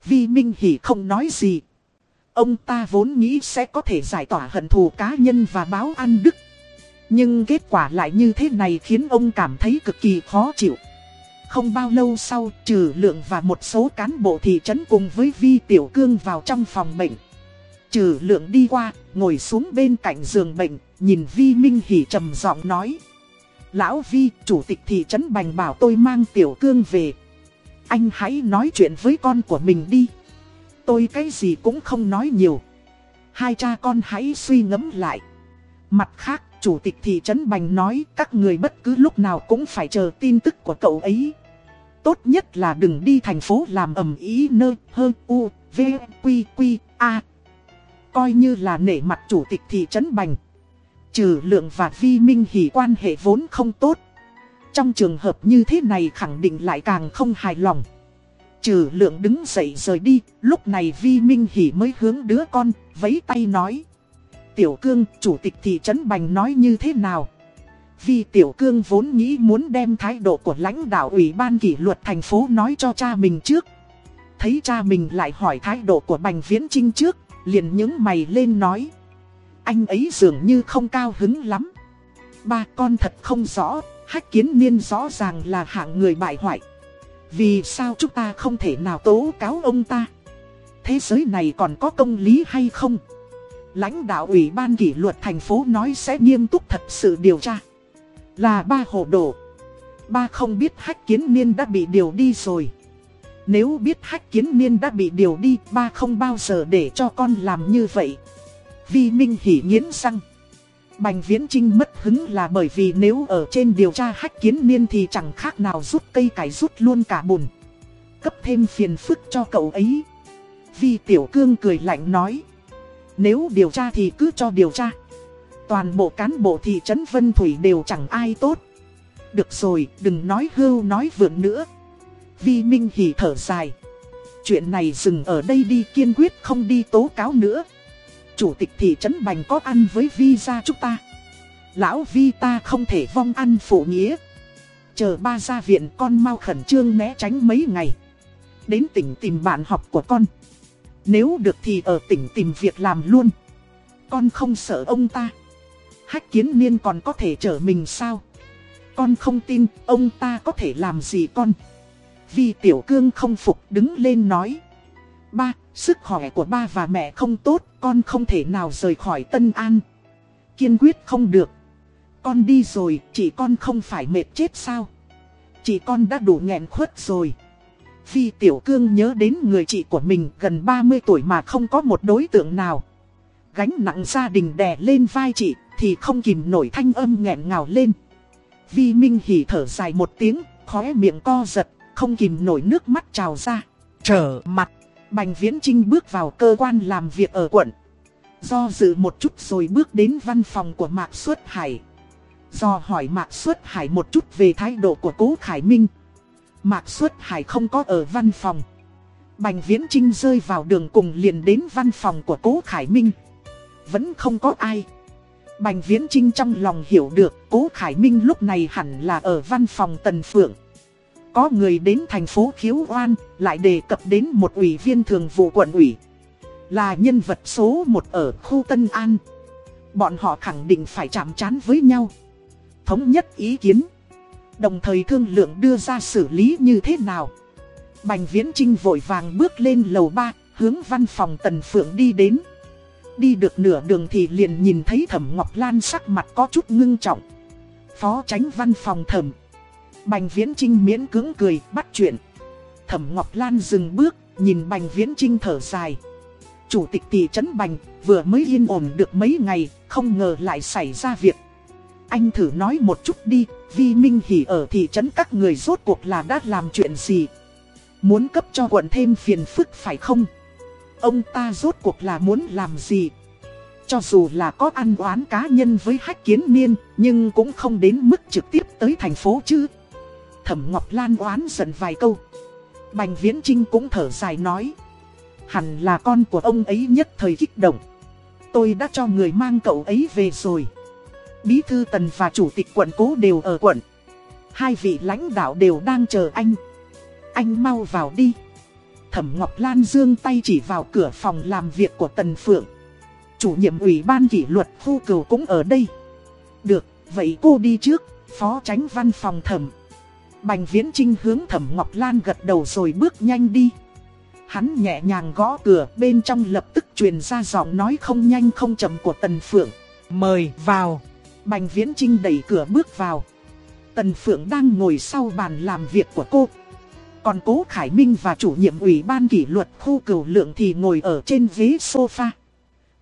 Vi Minh Hỷ không nói gì. Ông ta vốn nghĩ sẽ có thể giải tỏa hận thù cá nhân và báo ăn đức. Nhưng kết quả lại như thế này khiến ông cảm thấy cực kỳ khó chịu. Không bao lâu sau, trừ lượng và một số cán bộ thị trấn cùng với Vi Tiểu Cương vào trong phòng bệnh. Trừ lượng đi qua, ngồi xuống bên cạnh giường bệnh, nhìn Vi Minh Hỷ trầm giọng nói. Lão Vi, chủ tịch thị trấn Bành bảo tôi mang Tiểu Cương về. Anh hãy nói chuyện với con của mình đi. Tôi cái gì cũng không nói nhiều. Hai cha con hãy suy ngẫm lại. Mặt khác, chủ tịch thị trấn Bành nói các người bất cứ lúc nào cũng phải chờ tin tức của cậu ấy. Tốt nhất là đừng đi thành phố làm ầm ý nơ hơ u v q q a. Coi như là nể mặt chủ tịch thị trấn Bành. Trừ lượng và vi minh hỉ quan hệ vốn không tốt. Trong trường hợp như thế này khẳng định lại càng không hài lòng. Trừ lượng đứng dậy rời đi, lúc này Vi Minh Hỉ mới hướng đứa con, vấy tay nói. Tiểu Cương, chủ tịch thị trấn Bành nói như thế nào? Vi Tiểu Cương vốn nghĩ muốn đem thái độ của lãnh đạo ủy ban kỷ luật thành phố nói cho cha mình trước. Thấy cha mình lại hỏi thái độ của Bành Viễn Trinh trước, liền những mày lên nói. Anh ấy dường như không cao hứng lắm. Ba con thật không rõ, hách kiến niên rõ ràng là hạng người bại hoại. Vì sao chúng ta không thể nào tố cáo ông ta? Thế giới này còn có công lý hay không? Lãnh đạo ủy ban kỷ luật thành phố nói sẽ nghiêm túc thật sự điều tra. Là ba hồ đồ. Ba không biết hách kiến niên đã bị điều đi rồi. Nếu biết hách kiến niên đã bị điều đi, ba không bao giờ để cho con làm như vậy. Vi Minh hỉ nghiến răng. Bành Viễn Trinh mất hứng là bởi vì nếu ở trên điều tra hách kiến niên thì chẳng khác nào rút cây cải rút luôn cả bùn. Cấp thêm phiền phức cho cậu ấy. Vi Tiểu Cương cười lạnh nói. Nếu điều tra thì cứ cho điều tra. Toàn bộ cán bộ thị trấn Vân Thủy đều chẳng ai tốt. Được rồi, đừng nói hưu nói vượn nữa. Vi Minh Hỷ thở dài. Chuyện này dừng ở đây đi, kiên quyết không đi tố cáo nữa. Chủ tịch thị trấn Bành có ăn với Vi ra chúng ta. Lão Vi ta không thể vong ăn phụ nghĩa. Chờ ba ra viện con mau khẩn trương né tránh mấy ngày. Đến tỉnh tìm bạn học của con. Nếu được thì ở tỉnh tìm việc làm luôn. Con không sợ ông ta. Hách kiến niên còn có thể chở mình sao? Con không tin ông ta có thể làm gì con? Vi tiểu cương không phục đứng lên nói. Ba, sức khỏe của ba và mẹ không tốt, con không thể nào rời khỏi Tân An. Kiên quyết không được. Con đi rồi, chị con không phải mệt chết sao? chị con đã đủ nghẹn khuất rồi. Vi tiểu cương nhớ đến người chị của mình gần 30 tuổi mà không có một đối tượng nào. Gánh nặng gia đình đè lên vai chị, thì không kìm nổi thanh âm nghẹn ngào lên. Vi Minh hỉ thở dài một tiếng, khóe miệng co giật, không kìm nổi nước mắt trào ra. Trở mặt, Bành Viễn Trinh bước vào cơ quan làm việc ở quận. Do dự một chút rồi bước đến văn phòng của Mạc Xuất Hải. Do hỏi Mạc Xuất Hải một chút về thái độ của Cố Khải Minh. Mạc Xuất Hải không có ở văn phòng. Bành Viễn Trinh rơi vào đường cùng liền đến văn phòng của Cố Khải Minh. Vẫn không có ai. Bành Viễn Trinh trong lòng hiểu được Cố Khải Minh lúc này hẳn là ở văn phòng Tần Phượng. Có người đến thành phố khiếu oan, lại đề cập đến một ủy viên thường vụ quận ủy. Là nhân vật số 1 ở khu Tân An. Bọn họ khẳng định phải chạm chán với nhau. Thống nhất ý kiến. Đồng thời thương lượng đưa ra xử lý như thế nào. Bành Viễn Trinh vội vàng bước lên lầu 3, hướng văn phòng Tần Phượng đi đến. Đi được nửa đường thì liền nhìn thấy Thẩm Ngọc Lan sắc mặt có chút ngưng trọng. Phó tránh văn phòng thẩm. Bành Viễn Trinh miễn cứng cười, bắt chuyện. Thẩm Ngọc Lan dừng bước, nhìn Bành Viễn Trinh thở dài. Chủ tịch thị trấn Bành vừa mới yên ổn được mấy ngày, không ngờ lại xảy ra việc. Anh thử nói một chút đi, Vi Minh Hỷ ở thị trấn các người rốt cuộc là đã làm chuyện gì? Muốn cấp cho quận thêm phiền phức phải không? Ông ta rốt cuộc là muốn làm gì? Cho dù là có ăn oán cá nhân với hách kiến niên, nhưng cũng không đến mức trực tiếp tới thành phố chứ. Thẩm Ngọc Lan oán giận vài câu. Bành Viễn Trinh cũng thở dài nói. Hẳn là con của ông ấy nhất thời kích động. Tôi đã cho người mang cậu ấy về rồi. Bí thư tần và chủ tịch quận cố đều ở quận. Hai vị lãnh đạo đều đang chờ anh. Anh mau vào đi. Thẩm Ngọc Lan dương tay chỉ vào cửa phòng làm việc của Tần Phượng. Chủ nhiệm ủy ban kỷ luật khu cửu cũng ở đây. Được, vậy cô đi trước, phó tránh văn phòng thẩm. Bành Viễn Trinh hướng Thẩm Ngọc Lan gật đầu rồi bước nhanh đi. Hắn nhẹ nhàng gõ cửa bên trong lập tức truyền ra giọng nói không nhanh không chậm của Tần Phượng. Mời vào. Bành Viễn Trinh đẩy cửa bước vào. Tần Phượng đang ngồi sau bàn làm việc của cô. Còn Cố Khải Minh và chủ nhiệm ủy ban kỷ luật khu cửu lượng thì ngồi ở trên ghế sofa.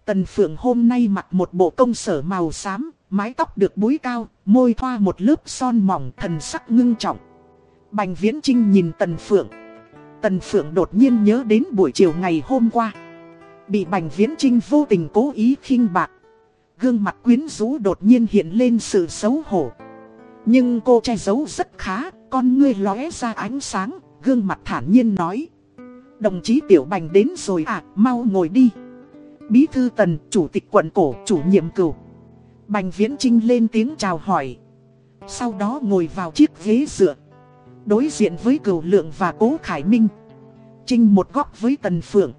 Tần Phượng hôm nay mặc một bộ công sở màu xám, mái tóc được búi cao, môi thoa một lớp son mỏng thần sắc ngưng trọng. Bành Viễn Trinh nhìn Tần Phượng. Tần Phượng đột nhiên nhớ đến buổi chiều ngày hôm qua. Bị Bành Viễn Trinh vô tình cố ý khinh bạc. Gương mặt quyến rũ đột nhiên hiện lên sự xấu hổ. Nhưng cô che giấu rất khá, con ngươi lóe ra ánh sáng, gương mặt thản nhiên nói. Đồng chí Tiểu Bành đến rồi à, mau ngồi đi. Bí thư Tần, chủ tịch quận cổ, chủ nhiệm cửu. Bành Viễn Trinh lên tiếng chào hỏi. Sau đó ngồi vào chiếc ghế dựa. Đối diện với cửu lượng và cố Khải Minh. Trinh một góc với Tần Phượng.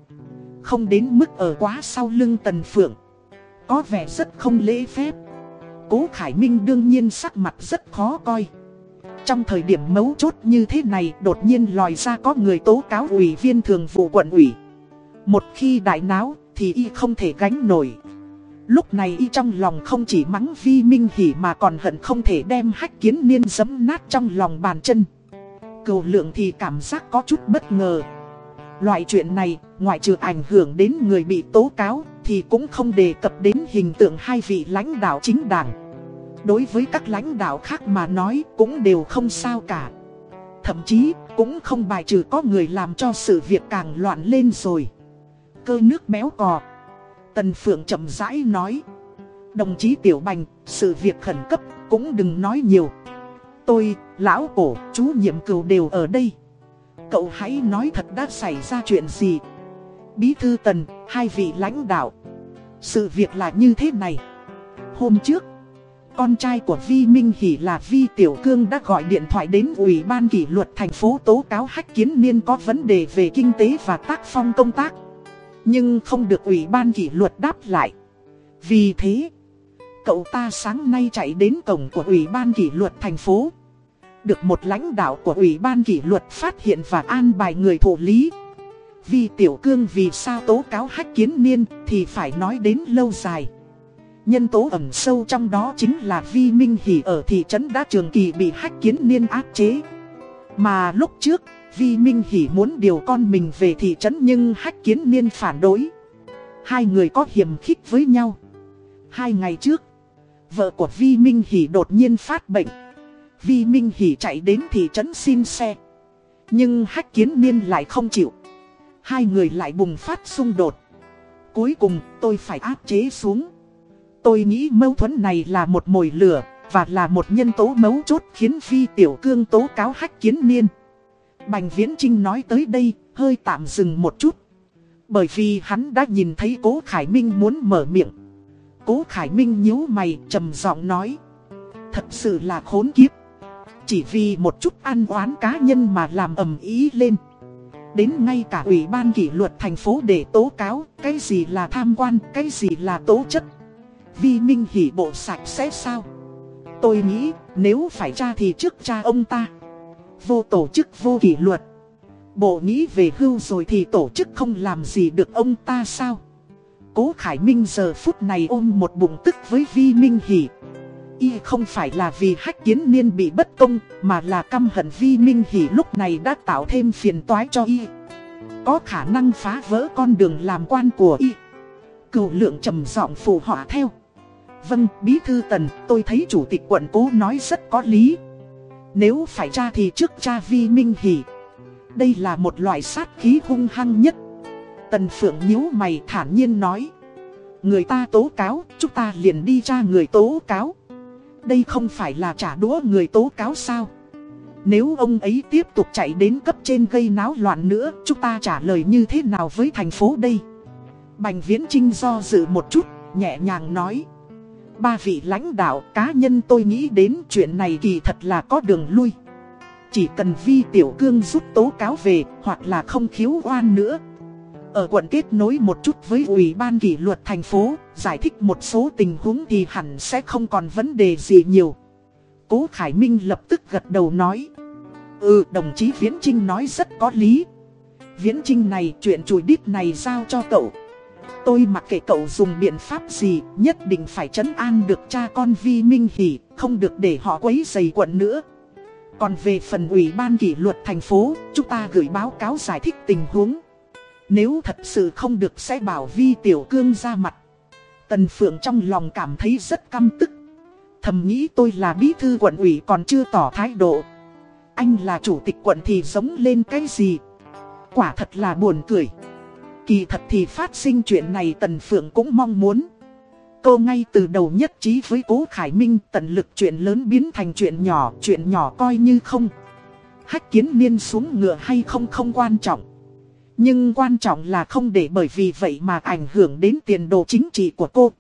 Không đến mức ở quá sau lưng Tần Phượng. Có vẻ rất không lễ phép. Cố Khải Minh đương nhiên sắc mặt rất khó coi. Trong thời điểm mấu chốt như thế này, đột nhiên lòi ra có người tố cáo ủy viên thường vụ quận ủy. Một khi đại náo, thì y không thể gánh nổi. Lúc này y trong lòng không chỉ mắng Vi Minh hỉ mà còn hận không thể đem hách kiến niên giấm nát trong lòng bàn chân. Cừu lượng thì cảm giác có chút bất ngờ. Loại chuyện này, ngoại trừ ảnh hưởng đến người bị tố cáo, thì cũng không đề cập đến hình tượng hai vị lãnh đạo chính đảng. Đối với các lãnh đạo khác mà nói cũng đều không sao cả. Thậm chí cũng không bài trừ có người làm cho sự việc càng loạn lên rồi. Cơ nước béo cò. Tần Phượng chậm rãi nói. Đồng chí Tiểu Bành, sự việc khẩn cấp, cũng đừng nói nhiều. Tôi, lão cổ, chú nhiệm cửu đều ở đây. Cậu hãy nói thật đã xảy ra chuyện gì. Bí thư Tần, hai vị lãnh đạo. Sự việc là như thế này. Hôm trước, con trai của Vi Minh Hỷ là Vi Tiểu Cương đã gọi điện thoại đến Ủy ban kỷ luật thành phố tố cáo Hách Kiến Niên có vấn đề về kinh tế và tác phong công tác. Nhưng không được Ủy ban kỷ luật đáp lại. Vì thế, cậu ta sáng nay chạy đến cổng của Ủy ban kỷ luật thành phố. Được một lãnh đạo của Ủy ban kỷ luật phát hiện và an bài người thủ lý. Vì Tiểu Cương vì sao tố cáo Hách Kiến Niên thì phải nói đến lâu dài. Nhân tố ẩn sâu trong đó chính là Vi Minh Hỷ ở thị trấn đã trường kỳ bị hách kiến niên áp chế. Mà lúc trước, Vi Minh Hỷ muốn điều con mình về thị trấn nhưng hách kiến niên phản đối. Hai người có hiểm khích với nhau. Hai ngày trước, vợ của Vi Minh Hỷ đột nhiên phát bệnh. Vi Minh Hỷ chạy đến thị trấn xin xe. Nhưng hách kiến niên lại không chịu. Hai người lại bùng phát xung đột. Cuối cùng tôi phải áp chế xuống. Tôi nghĩ mâu thuẫn này là một mồi lửa, và là một nhân tố mấu chốt khiến Phi Tiểu Cương tố cáo hách kiến niên. Bành Viễn Trinh nói tới đây, hơi tạm dừng một chút. Bởi vì hắn đã nhìn thấy Cố Khải Minh muốn mở miệng. Cố Khải Minh nhíu mày, trầm giọng nói. Thật sự là khốn kiếp. Chỉ vì một chút ăn oán cá nhân mà làm ầm ý lên. Đến ngay cả Ủy ban kỷ luật thành phố để tố cáo, cái gì là tham quan, cái gì là tố chất. Vi Minh hỉ bộ sạch sẽ sao? Tôi nghĩ nếu phải tra thì trước cha ông ta. Vô tổ chức vô kỷ luật. Bộ nghĩ về hưu rồi thì tổ chức không làm gì được ông ta sao? Cố Khải Minh giờ phút này ôm một bụng tức với Vi Minh Hỷ. Y không phải là vì hách kiến niên bị bất công, mà là căm hận Vi Minh Hỷ lúc này đã tạo thêm phiền toái cho Y. Có khả năng phá vỡ con đường làm quan của Y. Cựu lượng trầm giọng phù họa theo. Vâng, Bí Thư Tần, tôi thấy Chủ tịch quận cố nói rất có lý. Nếu phải tra thì trước cha Vi Minh Hỷ. Đây là một loại sát khí hung hăng nhất. Tần Phượng nhíu mày thản nhiên nói. Người ta tố cáo, chúng ta liền đi tra người tố cáo. Đây không phải là trả đũa người tố cáo sao? Nếu ông ấy tiếp tục chạy đến cấp trên gây náo loạn nữa, chúng ta trả lời như thế nào với thành phố đây? Bành Viễn Trinh do dự một chút, nhẹ nhàng nói. Ba vị lãnh đạo cá nhân tôi nghĩ đến chuyện này kỳ thật là có đường lui. Chỉ cần Vi Tiểu Cương rút tố cáo về hoặc là không khiếu oan nữa. Ở quận kết nối một chút với Ủy ban kỷ luật thành phố, giải thích một số tình huống thì hẳn sẽ không còn vấn đề gì nhiều. Cố Khải Minh lập tức gật đầu nói. Ừ, đồng chí Viễn Trinh nói rất có lý. Viễn Trinh này, chuyện chùi đít này giao cho cậu. Tôi mặc kệ cậu dùng biện pháp gì, nhất định phải chấn an được cha con Vi Minh Hỷ, không được để họ quấy dày quận nữa. Còn về phần ủy ban kỷ luật thành phố, chúng ta gửi báo cáo giải thích tình huống. Nếu thật sự không được sẽ bảo Vi Tiểu Cương ra mặt. Tần Phượng trong lòng cảm thấy rất căm tức. Thầm nghĩ tôi là bí thư quận ủy còn chưa tỏ thái độ. Anh là chủ tịch quận thì giống lên cái gì? Quả thật là buồn cười. Kỳ thật thì phát sinh chuyện này Tần Phượng cũng mong muốn. Cô ngay từ đầu nhất trí với Cố Khải Minh tận lực chuyện lớn biến thành chuyện nhỏ, chuyện nhỏ coi như không. Hách kiến niên xuống ngựa hay không không quan trọng. Nhưng quan trọng là không để bởi vì vậy mà ảnh hưởng đến tiền đồ chính trị của cô.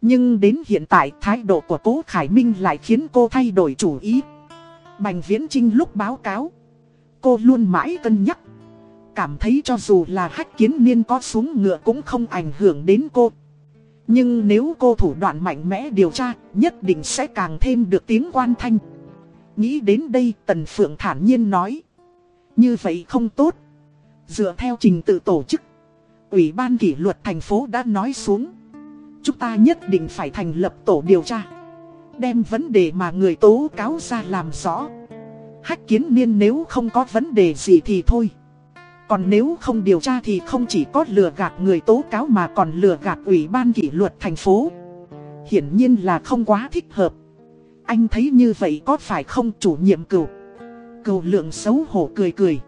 Nhưng đến hiện tại thái độ của Cố Khải Minh lại khiến cô thay đổi chủ ý. Bành Viễn Trinh lúc báo cáo. Cô luôn mãi cân nhắc cảm thấy cho dù là hách kiến niên có xuống ngựa cũng không ảnh hưởng đến cô. Nhưng nếu cô thủ đoạn mạnh mẽ điều tra, nhất định sẽ càng thêm được tiếng quan thanh. Nghĩ đến đây Tần Phượng thản nhiên nói. Như vậy không tốt. Dựa theo trình tự tổ chức, Ủy ban kỷ luật thành phố đã nói xuống. Chúng ta nhất định phải thành lập tổ điều tra Đem vấn đề mà người tố cáo ra làm rõ. Hách kiến niên nếu không có vấn đề gì thì thôi. Còn nếu không điều tra thì không chỉ có lừa gạt người tố cáo mà còn lừa gạt ủy ban kỷ luật thành phố. Hiển nhiên là không quá thích hợp. Anh thấy như vậy có phải không chủ nhiệm cựu cựu lượng xấu hổ cười cười.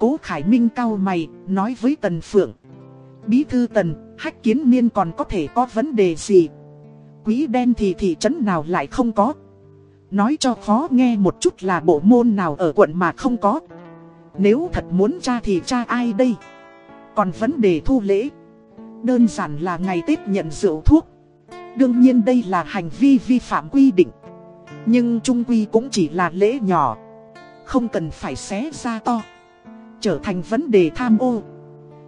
Cố Khải Minh cao mày nói với Tần Phượng. Bí thư Tần, hách kiến niên còn có thể có vấn đề gì? Quý đen thì thị trấn nào lại không có? Nói cho khó nghe một chút là bộ môn nào ở quận mà không có? Nếu thật muốn tra thì tra ai đây? Còn vấn đề thu lễ. Đơn giản là ngày Tết nhận rượu thuốc. Đương nhiên đây là hành vi vi phạm quy định. Nhưng trung quy cũng chỉ là lễ nhỏ. Không cần phải xé ra to. Trở thành vấn đề tham ô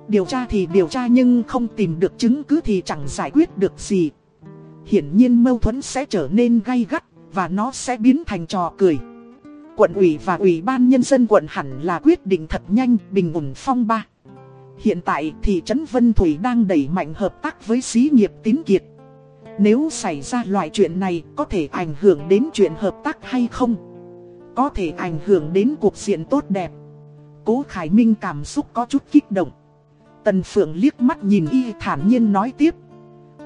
Điều tra thì điều tra nhưng không tìm được chứng cứ thì chẳng giải quyết được gì Hiển nhiên mâu thuẫn sẽ trở nên gay gắt và nó sẽ biến thành trò cười. Quận ủy và ủy ban nhân dân quận hẳn là quyết định thật nhanh, bình ổn phong ba. Hiện tại thị trấn Vân Thủy đang đẩy mạnh hợp tác với xí nghiệp tín kiệt. Nếu xảy ra loại chuyện này, có thể ảnh hưởng đến chuyện hợp tác hay không? Có thể ảnh hưởng đến cuộc diện tốt đẹp. Cố Khải Minh cảm xúc có chút kích động. Tần Phượng liếc mắt nhìn y thản nhiên nói tiếp.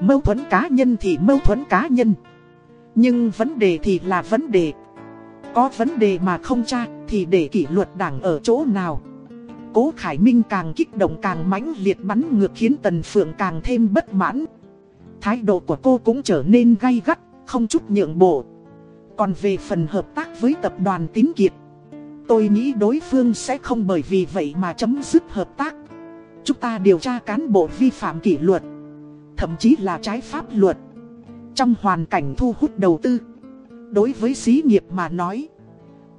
Mâu thuẫn cá nhân thì mâu thuẫn cá nhân. Nhưng vấn đề thì là vấn đề. Có vấn đề mà không tra thì để kỷ luật đảng ở chỗ nào. Cố Khải Minh càng kích động càng mãnh liệt bắn ngược khiến Tần Phượng càng thêm bất mãn. Thái độ của cô cũng trở nên gay gắt, không chút nhượng bộ. Còn về phần hợp tác với tập đoàn Tín Kiệt, tôi nghĩ đối phương sẽ không bởi vì vậy mà chấm dứt hợp tác. Chúng ta điều tra cán bộ vi phạm kỷ luật, thậm chí là trái pháp luật. Trong hoàn cảnh thu hút đầu tư Đối với xí nghiệp mà nói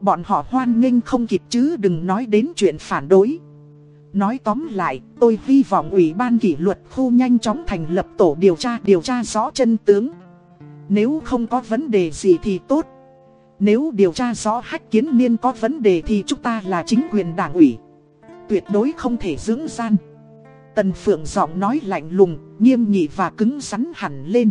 Bọn họ hoan nghênh không kịp chứ đừng nói đến chuyện phản đối Nói tóm lại, tôi hy vọng Ủy ban kỷ luật khu nhanh chóng thành lập tổ điều tra điều tra rõ chân tướng Nếu không có vấn đề gì thì tốt nếu điều tra rõ hách kiến niên có vấn đề thì chúng ta là chính quyền đảng ủy Tuyệt đối không thể dưỡng gian Tần Phượng giọng nói lạnh lùng, nghiêm nghị và cứng rắn hẳn lên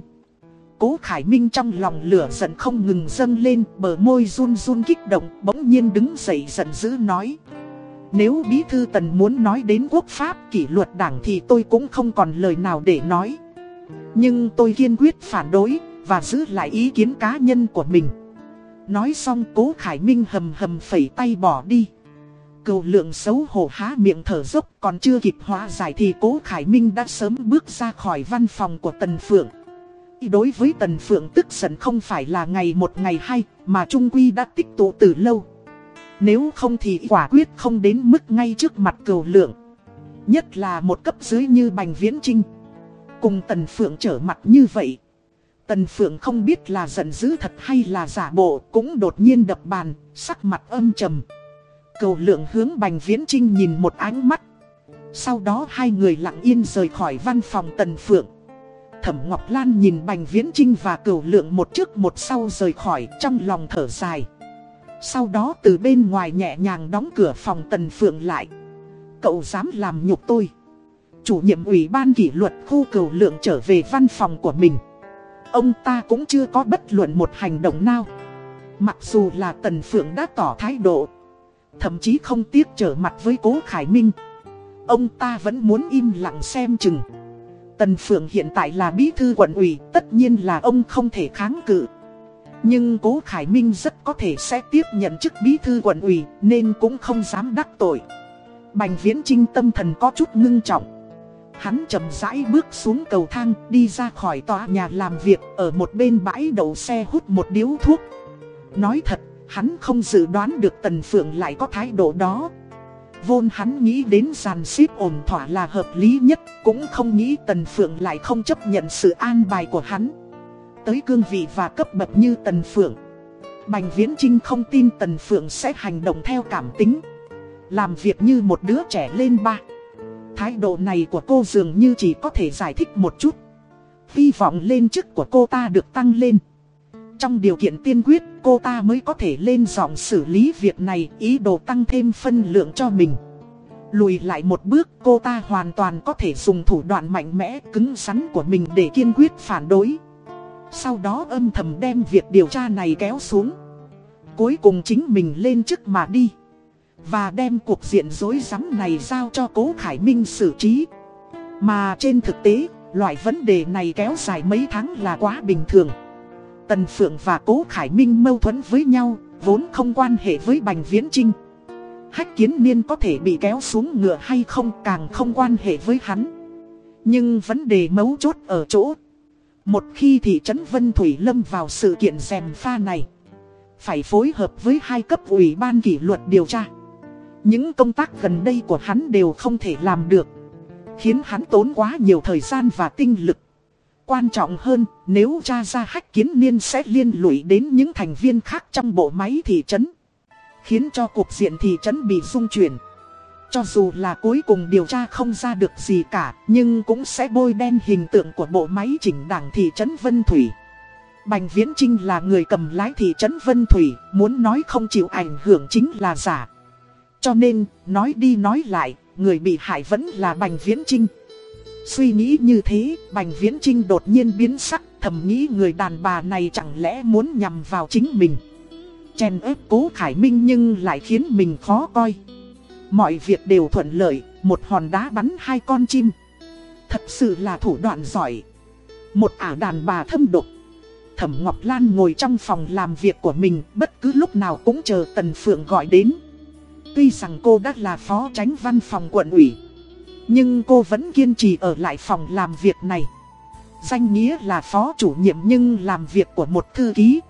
Cố Khải Minh trong lòng lửa giận không ngừng dâng lên, bờ môi run run kích động, bỗng nhiên đứng dậy giận dữ nói. Nếu Bí Thư Tần muốn nói đến quốc pháp kỷ luật đảng thì tôi cũng không còn lời nào để nói. Nhưng tôi kiên quyết phản đối, và giữ lại ý kiến cá nhân của mình. Nói xong cố Khải Minh hầm hầm phẩy tay bỏ đi. Cầu lượng xấu hổ há miệng thở dốc còn chưa kịp hóa giải thì cố Khải Minh đã sớm bước ra khỏi văn phòng của Tần Phượng. Đối với Tần Phượng tức giận không phải là ngày một ngày hai, mà Trung Quy đã tích tụ từ lâu. Nếu không thì quả quyết không đến mức ngay trước mặt cầu lượng. Nhất là một cấp dưới như Bành Viễn Trinh. Cùng Tần Phượng trở mặt như vậy. Tần Phượng không biết là giận dữ thật hay là giả bộ, cũng đột nhiên đập bàn, sắc mặt âm trầm. Cầu lượng hướng Bành Viễn Trinh nhìn một ánh mắt. Sau đó hai người lặng yên rời khỏi văn phòng Tần Phượng. Thẩm Ngọc Lan nhìn Bành Viễn Trinh và Cầu lượng một trước một sau rời khỏi trong lòng thở dài. Sau đó từ bên ngoài nhẹ nhàng đóng cửa phòng Tần Phượng lại. Cậu dám làm nhục tôi. Chủ nhiệm ủy ban kỷ luật khu Cầu lượng trở về văn phòng của mình. Ông ta cũng chưa có bất luận một hành động nào. Mặc dù là Tần Phượng đã tỏ thái độ. Thậm chí không tiếc trở mặt với Cố Khải Minh. Ông ta vẫn muốn im lặng xem chừng. Tần Phượng hiện tại là bí thư quận ủy, tất nhiên là ông không thể kháng cự. Nhưng Cố Khải Minh rất có thể sẽ tiếp nhận chức bí thư quận ủy, nên cũng không dám đắc tội. Bành Viễn Trinh tâm thần có chút ngưng trọng. Hắn chậm rãi bước xuống cầu thang, đi ra khỏi tòa nhà làm việc, ở một bên bãi đậu xe hút một điếu thuốc. Nói thật, hắn không dự đoán được Tần Phượng lại có thái độ đó. Vốn hắn nghĩ đến giàn xếp ổn thỏa là hợp lý nhất, cũng không nghĩ Tần Phượng lại không chấp nhận sự an bài của hắn. Tới cương vị và cấp bậc như Tần Phượng. Bành Viễn Trinh không tin Tần Phượng sẽ hành động theo cảm tính. Làm việc như một đứa trẻ lên ba. Thái độ này của cô dường như chỉ có thể giải thích một chút. Hy vọng lên chức của cô ta được tăng lên. Trong điều kiện tiên quyết, cô ta mới có thể lên giọng xử lý việc này, ý đồ tăng thêm phân lượng cho mình. Lùi lại một bước cô ta hoàn toàn có thể dùng thủ đoạn mạnh mẽ cứng rắn của mình để kiên quyết phản đối Sau đó âm thầm đem việc điều tra này kéo xuống Cuối cùng chính mình lên chức mà đi và đem cuộc diện rối rắm này giao cho cố Khải Minh xử trí Mà trên thực tế, loại vấn đề này kéo dài mấy tháng là quá bình thường Tần Phượng và Cố Khải Minh mâu thuẫn với nhau, vốn không quan hệ với Bành Viễn Trinh Hách kiến niên có thể bị kéo xuống ngựa hay không càng không quan hệ với hắn. Nhưng vấn đề mấu chốt ở chỗ. Một khi thị trấn Vân Thủy lâm vào sự kiện dèm pha này. Phải phối hợp với hai cấp ủy ban kỷ luật điều tra. Những công tác gần đây của hắn đều không thể làm được. Khiến hắn tốn quá nhiều thời gian và tinh lực. Quan trọng hơn, nếu tra ra hách kiến niên sẽ liên lụy đến những thành viên khác trong bộ máy thị trấn khiến cho cuộc diện thị trấn bị rung chuyển. Cho dù là cuối cùng điều tra không ra được gì cả, nhưng cũng sẽ bôi đen hình tượng của bộ máy chỉnh đảng thị trấn Vân Thủy. Bành Viễn Trinh là người cầm lái thị trấn Vân Thủy, muốn nói không chịu ảnh hưởng chính là giả. Cho nên, nói đi nói lại, người bị hại vẫn là Bành Viễn Trinh. Suy nghĩ như thế, Bành Viễn Trinh đột nhiên biến sắc, thầm nghĩ người đàn bà này chẳng lẽ muốn nhằm vào chính mình chen ép cố Khải Minh nhưng lại khiến mình khó coi. Mọi việc đều thuận lợi, một hòn đá bắn hai con chim. Thật sự là thủ đoạn giỏi. Một ả đàn bà thâm độc. Thẩm Ngọc Lan ngồi trong phòng làm việc của mình, bất cứ lúc nào cũng chờ Tần Phượng gọi đến. Tuy rằng cô đã là phó tránh văn phòng quận ủy, nhưng cô vẫn kiên trì ở lại phòng làm việc này. Danh nghĩa là phó chủ nhiệm nhưng làm việc của một thư ký.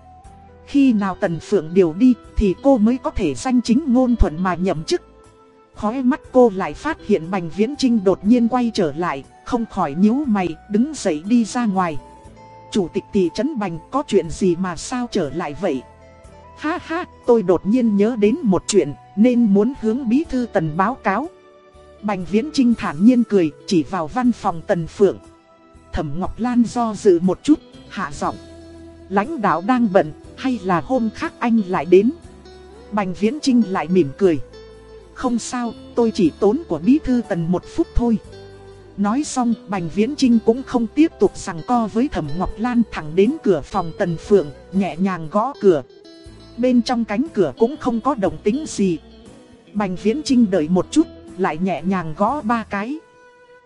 Khi nào Tần Phượng điều đi thì cô mới có thể danh chính ngôn thuận mà nhậm chức. Khói mắt cô lại phát hiện Bành Viễn Trinh đột nhiên quay trở lại, không khỏi nhíu mày, đứng dậy đi ra ngoài. Chủ tịch thị trấn Bành có chuyện gì mà sao trở lại vậy? Ha ha, tôi đột nhiên nhớ đến một chuyện, nên muốn hướng bí thư tần báo cáo. Bành Viễn Trinh thản nhiên cười, chỉ vào văn phòng tần phượng. Thẩm Ngọc Lan do dự một chút, hạ giọng. Lãnh đạo đang bận, hay là hôm khác anh lại đến Bành Viễn Trinh lại mỉm cười Không sao, tôi chỉ tốn của bí thư tần một phút thôi Nói xong, Bành Viễn Trinh cũng không tiếp tục sằng co với Thẩm Ngọc Lan thẳng đến cửa phòng Tần Phượng, nhẹ nhàng gõ cửa. Bên trong cánh cửa cũng không có động tính gì. Bành Viễn Trinh đợi một chút, lại nhẹ nhàng gõ ba cái.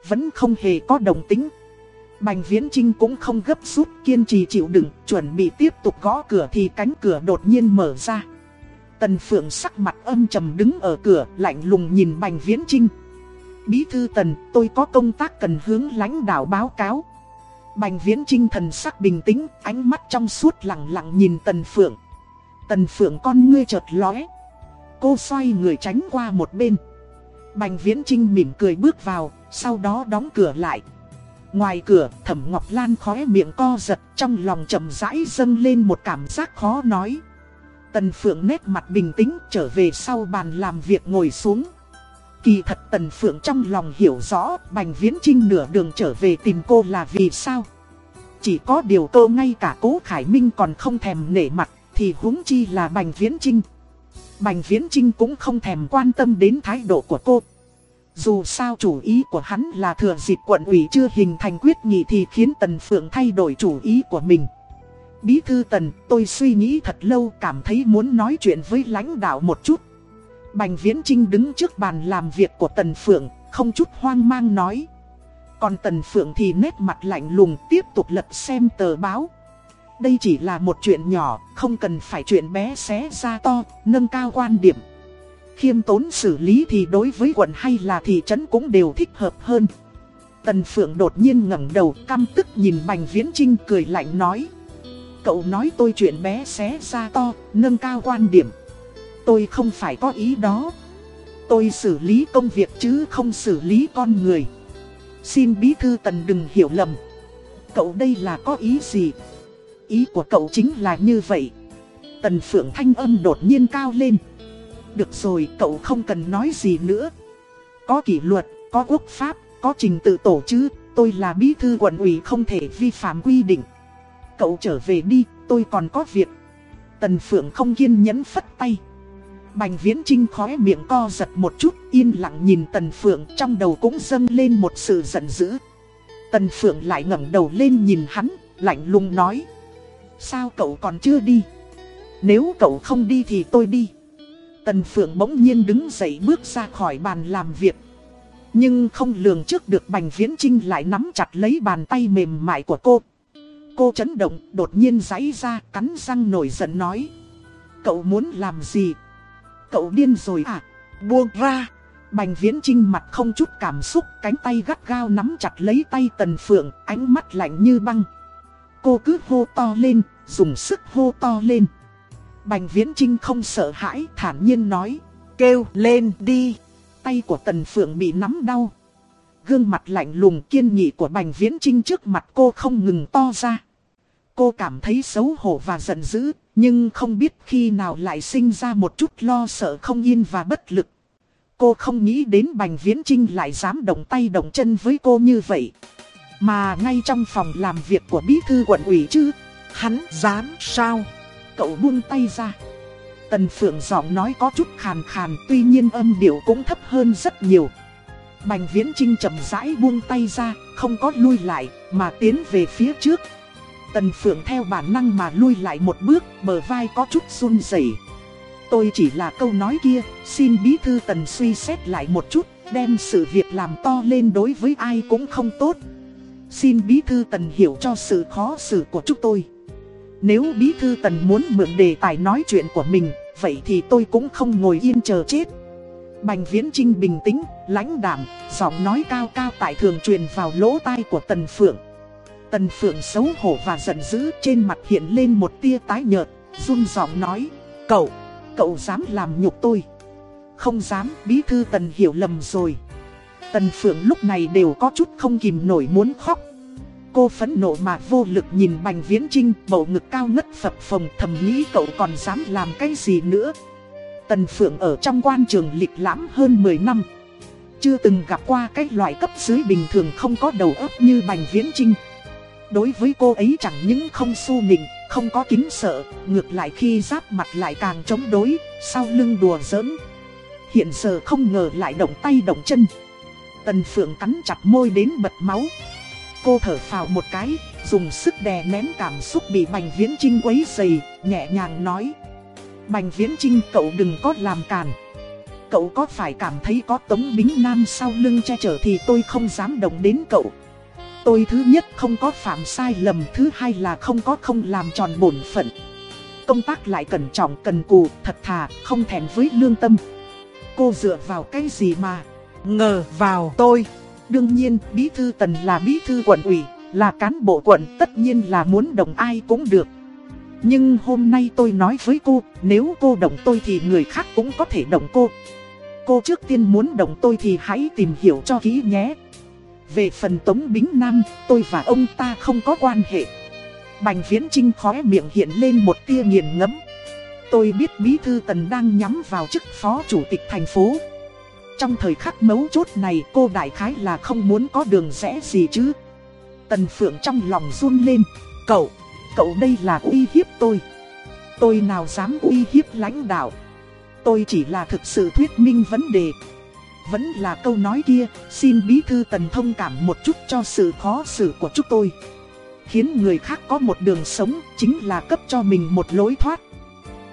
Vẫn không hề có động tính. Bành Viễn Trinh cũng không gấp rút kiên trì chịu đựng, chuẩn bị tiếp tục gõ cửa thì cánh cửa đột nhiên mở ra. Tần Phượng sắc mặt âm trầm đứng ở cửa, lạnh lùng nhìn Bành Viễn Trinh. Bí thư Tần, tôi có công tác cần hướng lãnh đạo báo cáo. Bành Viễn Trinh thần sắc bình tĩnh, ánh mắt trong suốt lặng lặng nhìn Tần Phượng. Tần Phượng con ngươi chợt lóe. Cô xoay người tránh qua một bên. Bành Viễn Trinh mỉm cười bước vào, sau đó đóng cửa lại. Ngoài cửa, Thẩm Ngọc Lan khóe miệng co giật trong lòng chậm rãi dâng lên một cảm giác khó nói. Tần Phượng nét mặt bình tĩnh trở về sau bàn làm việc ngồi xuống. Kỳ thật Tần Phượng trong lòng hiểu rõ Bành Viễn Trinh nửa đường trở về tìm cô là vì sao. Chỉ có điều cô ngay cả cố Khải Minh còn không thèm nể mặt thì huống chi là Bành Viễn Trinh. Bành Viễn Trinh cũng không thèm quan tâm đến thái độ của cô. Dù sao chủ ý của hắn là thừa dịp quận ủy chưa hình thành quyết nghị thì khiến Tần Phượng thay đổi chủ ý của mình. Bí thư Tần, tôi suy nghĩ thật lâu cảm thấy muốn nói chuyện với lãnh đạo một chút. Bành Viễn Trinh đứng trước bàn làm việc của Tần Phượng, không chút hoang mang nói. Còn Tần Phượng thì nét mặt lạnh lùng tiếp tục lật xem tờ báo. Đây chỉ là một chuyện nhỏ, không cần phải chuyện bé xé ra to, nâng cao quan điểm khiêm tốn xử lý thì đối với quận hay là thị trấn cũng đều thích hợp hơn. Tần Phượng đột nhiên ngẩng đầu căm tức nhìn Bành Viễn Trinh cười lạnh nói. Cậu nói tôi chuyện bé xé ra to, nâng cao quan điểm. Tôi không phải có ý đó. Tôi xử lý công việc chứ không xử lý con người. Xin bí thư tần đừng hiểu lầm. Cậu đây là có ý gì? Ý của cậu chính là như vậy. Tần Phượng thanh âm đột nhiên cao lên. Được rồi cậu không cần nói gì nữa Có kỷ luật, có quốc pháp, có trình tự tổ chứ Tôi là bí thư quận ủy không thể vi phạm quy định Cậu trở về đi, tôi còn có việc Tần Phượng không kiên nhẫn phất tay Bành Viễn Trinh khóe miệng co giật một chút, yên lặng nhìn Tần Phượng trong đầu cũng dâng lên một sự giận dữ. Tần Phượng lại ngẩng đầu lên nhìn hắn, lạnh lùng nói. Sao cậu còn chưa đi? Nếu cậu không đi thì tôi đi. Tần Phượng bỗng nhiên đứng dậy bước ra khỏi bàn làm việc. Nhưng không lường trước được Bành Viễn Trinh lại nắm chặt lấy bàn tay mềm mại của cô. Cô chấn động, đột nhiên giãy ra, cắn răng nổi giận nói. Cậu muốn làm gì? Cậu điên rồi à? Buông ra! Bành Viễn Trinh mặt không chút cảm xúc, cánh tay gắt gao nắm chặt lấy tay Tần Phượng, ánh mắt lạnh như băng. Cô cứ hô to lên, dùng sức hô to lên. Bành Viễn Trinh không sợ hãi, thản nhiên nói. Kêu lên đi! Tay của Tần Phượng bị nắm đau. Gương mặt lạnh lùng kiên nghị của Bành Viễn Trinh trước mặt cô không ngừng to ra. Cô cảm thấy xấu hổ và giận dữ, nhưng không biết khi nào lại sinh ra một chút lo sợ không yên và bất lực. Cô không nghĩ đến Bành Viễn Trinh lại dám động tay động chân với cô như vậy. Mà ngay trong phòng làm việc của bí thư quận ủy chứ, hắn dám sao? Cậu buông tay ra. Tần Phượng giọng nói có chút khàn khàn tuy nhiên âm điệu cũng thấp hơn rất nhiều. Bành Viễn Trinh chậm rãi buông tay ra, không có lui lại, mà tiến về phía trước. Tần Phượng theo bản năng mà lui lại một bước, bờ vai có chút run rẩy. Tôi chỉ là câu nói kia, xin bí thư Tần suy xét lại một chút, đem sự việc làm to lên đối với ai cũng không tốt. Xin bí thư Tần hiểu cho sự khó xử của chúng tôi. Nếu bí thư Tần muốn mượn đề tài nói chuyện của mình, vậy thì tôi cũng không ngồi yên chờ chết. Bành Viễn Trinh bình tĩnh, lãnh đảm, giọng nói cao cao tại thường truyền vào lỗ tai của Tần Phượng. Tần Phượng xấu hổ và giận dữ trên mặt hiện lên một tia tái nhợt, run giọng nói, cậu, cậu dám làm nhục tôi. Không dám, bí thư Tần hiểu lầm rồi. Tần Phượng lúc này đều có chút không kìm nổi muốn khóc. Cô phẫn nộ mà vô lực nhìn Bành Viễn Trinh, bầu ngực cao ngất phập phồng thầm nghĩ cậu còn dám làm cái gì nữa. Tần Phượng ở trong quan trường lịch lãm hơn 10 năm. Chưa từng gặp qua cái loại cấp dưới bình thường không có đầu óc như Bành Viễn Trinh. Đối với cô ấy chẳng những không su nịnh, không có kính sợ, ngược lại khi giáp mặt lại càng chống đối, sau lưng đùa giỡn. Hiện giờ không ngờ lại động tay động chân. Tần Phượng cắn chặt môi đến bật máu. Cô thở phào một cái, dùng sức đè nén cảm xúc bị Bành Viễn Trinh quấy dày, nhẹ nhàng nói. Bành Viễn Trinh cậu đừng có làm càn. Cậu có phải cảm thấy có Tống Bính Nam sau lưng che chở thì tôi không dám động đến cậu. Tôi thứ nhất không có phạm sai lầm, thứ hai là không có không làm tròn bổn phận. Công tác lại cẩn trọng, cần cù, thật thà, không thèm với lương tâm. Cô dựa vào cái gì mà ngờ vào tôi. Đương nhiên, bí thư tần là bí thư quận ủy, là cán bộ quận, tất nhiên là muốn đồng ai cũng được. Nhưng hôm nay tôi nói với cô, nếu cô động tôi thì người khác cũng có thể động cô. Cô trước tiên muốn động tôi thì hãy tìm hiểu cho kỹ nhé. Về phần Tống Bính Nam, tôi và ông ta không có quan hệ. Bành Viễn Trinh khóe miệng hiện lên một tia nghiền ngẫm. Tôi biết Bí Thư Tần đang nhắm vào chức phó chủ tịch thành phố. Trong thời khắc mấu chốt này cô đại khái là không muốn có đường rẽ gì chứ. Tần Phượng trong lòng run lên. Cậu, cậu đây là uy hiếp tôi. Tôi nào dám uy hiếp lãnh đạo. Tôi chỉ là thực sự thuyết minh vấn đề. Vẫn là câu nói kia, xin bí thư tần thông cảm một chút cho sự khó xử của chúng tôi. Khiến người khác có một đường sống, chính là cấp cho mình một lối thoát.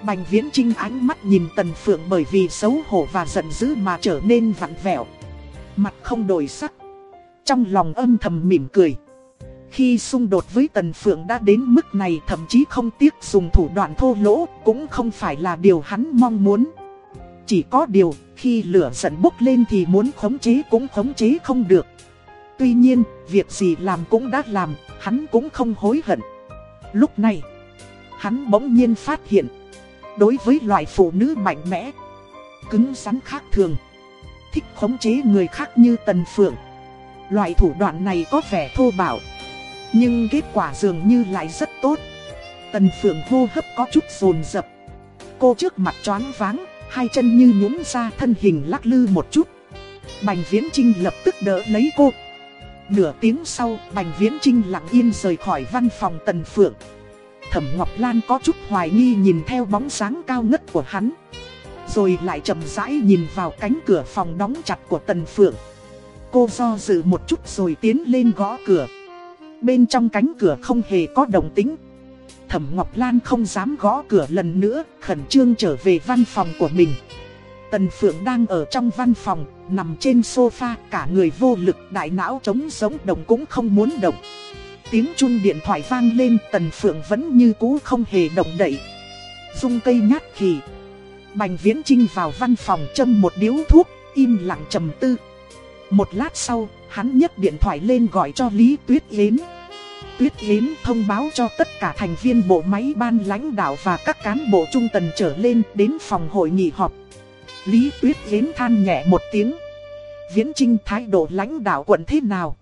Bành viễn trinh ánh mắt nhìn tần phượng bởi vì xấu hổ và giận dữ mà trở nên vặn vẹo. Mặt không đổi sắc. Trong lòng âm thầm mỉm cười. Khi xung đột với Tần Phượng đã đến mức này thậm chí không tiếc dùng thủ đoạn thô lỗ cũng không phải là điều hắn mong muốn. Chỉ có điều, khi lửa giận bốc lên thì muốn khống chế cũng khống chế không được. Tuy nhiên, việc gì làm cũng đã làm, hắn cũng không hối hận. Lúc này, hắn bỗng nhiên phát hiện, đối với loại phụ nữ mạnh mẽ, cứng rắn khác thường, thích khống chế người khác như Tần Phượng. Loại thủ đoạn này có vẻ thô bạo, nhưng kết quả dường như lại rất tốt. Tần Phượng hô hấp có chút rồn rập. Cô trước mặt choáng váng, hai chân như nhũn ra thân hình lắc lư một chút. Bành Viễn Trinh lập tức đỡ lấy cô. Nửa tiếng sau, Bành Viễn Trinh lặng yên rời khỏi văn phòng Tần Phượng. Thẩm Ngọc Lan có chút hoài nghi nhìn theo bóng sáng cao ngất của hắn. Rồi lại chậm rãi nhìn vào cánh cửa phòng đóng chặt của Tần Phượng. Cô do dự một chút rồi tiến lên gõ cửa. Bên trong cánh cửa không hề có động tính Thẩm Ngọc Lan không dám gõ cửa lần nữa, Khẩn trương trở về văn phòng của mình. Tần Phượng đang ở trong văn phòng, Nằm trên sofa, Cả người vô lực, đại não trống sống động cũng không muốn động. Tiếng chuông điện thoại vang lên, Tần Phượng vẫn như cũ không hề động đậy. Dung cây nhát khỉ. Bành Viễn Trinh vào văn phòng châm một điếu thuốc, Im lặng trầm tư. Một lát sau, Hắn nhấc điện thoại lên gọi cho Lý Tuyết Yến. Tuyết Yến thông báo cho tất cả thành viên bộ máy ban lãnh đạo và các cán bộ trung tần trở lên đến phòng hội nghị họp. Lý Tuyết Yến than nhẹ một tiếng. Viễn Trinh thái độ lãnh đạo quận thế nào?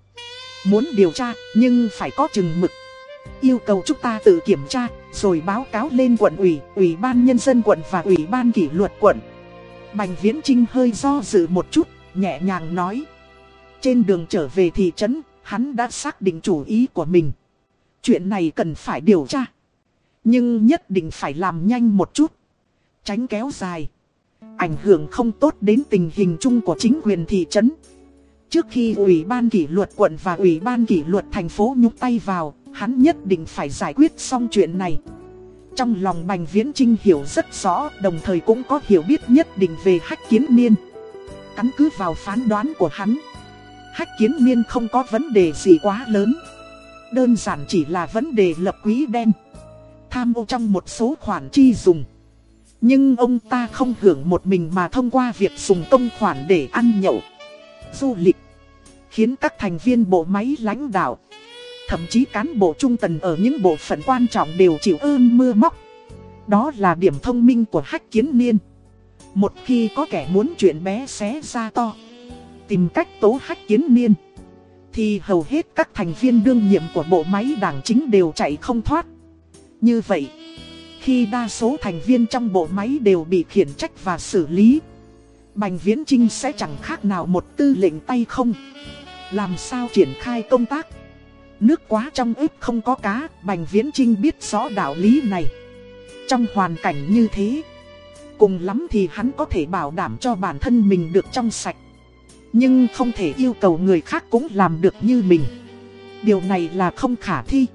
Muốn điều tra, nhưng phải có chừng mực. Yêu cầu chúng ta tự kiểm tra, Rồi báo cáo lên quận ủy Ủy ban nhân dân quận và ủy ban kỷ luật quận. Bành Viễn Trinh hơi do dự một chút, Nhẹ nhàng nói. Trên đường trở về thị trấn, Hắn đã xác định chủ ý của mình. Chuyện này cần phải điều tra. Nhưng nhất định phải làm nhanh một chút. Tránh kéo dài. Ảnh hưởng không tốt đến tình hình chung của chính quyền thị trấn. Trước khi Ủy ban kỷ luật quận và Ủy ban kỷ luật thành phố nhúc tay vào, hắn nhất định phải giải quyết xong chuyện này. Trong lòng Bành Viễn Trinh hiểu rất rõ, đồng thời cũng có hiểu biết nhất định về hách kiến niên. Cắn cứ vào phán đoán của hắn. Hách kiến niên không có vấn đề gì quá lớn. Đơn giản chỉ là vấn đề lập quý đen. Tham ô trong một số khoản chi dùng. Nhưng ông ta không hưởng một mình mà thông qua việc dùng công khoản để ăn nhậu du lịch, khiến các thành viên bộ máy lãnh đạo, thậm chí cán bộ trung tần ở những bộ phận quan trọng đều chịu ơn mưa móc. Đó là điểm thông minh của hách kiến niên. Một khi có kẻ muốn chuyện bé xé ra to, tìm cách tố hách kiến niên, thì hầu hết các thành viên đương nhiệm của bộ máy đảng chính đều chạy không thoát. Như vậy, khi đa số thành viên trong bộ máy đều bị khiển trách và xử lý, Bành Viễn Trinh sẽ chẳng khác nào một tư lệnh tay không. Làm sao triển khai công tác? Nước quá trong ếp không có cá, Bành Viễn Trinh biết rõ đạo lý này. Trong hoàn cảnh như thế, cùng lắm thì hắn có thể bảo đảm cho bản thân mình được trong sạch. Nhưng không thể yêu cầu người khác cũng làm được như mình. Điều này là không khả thi.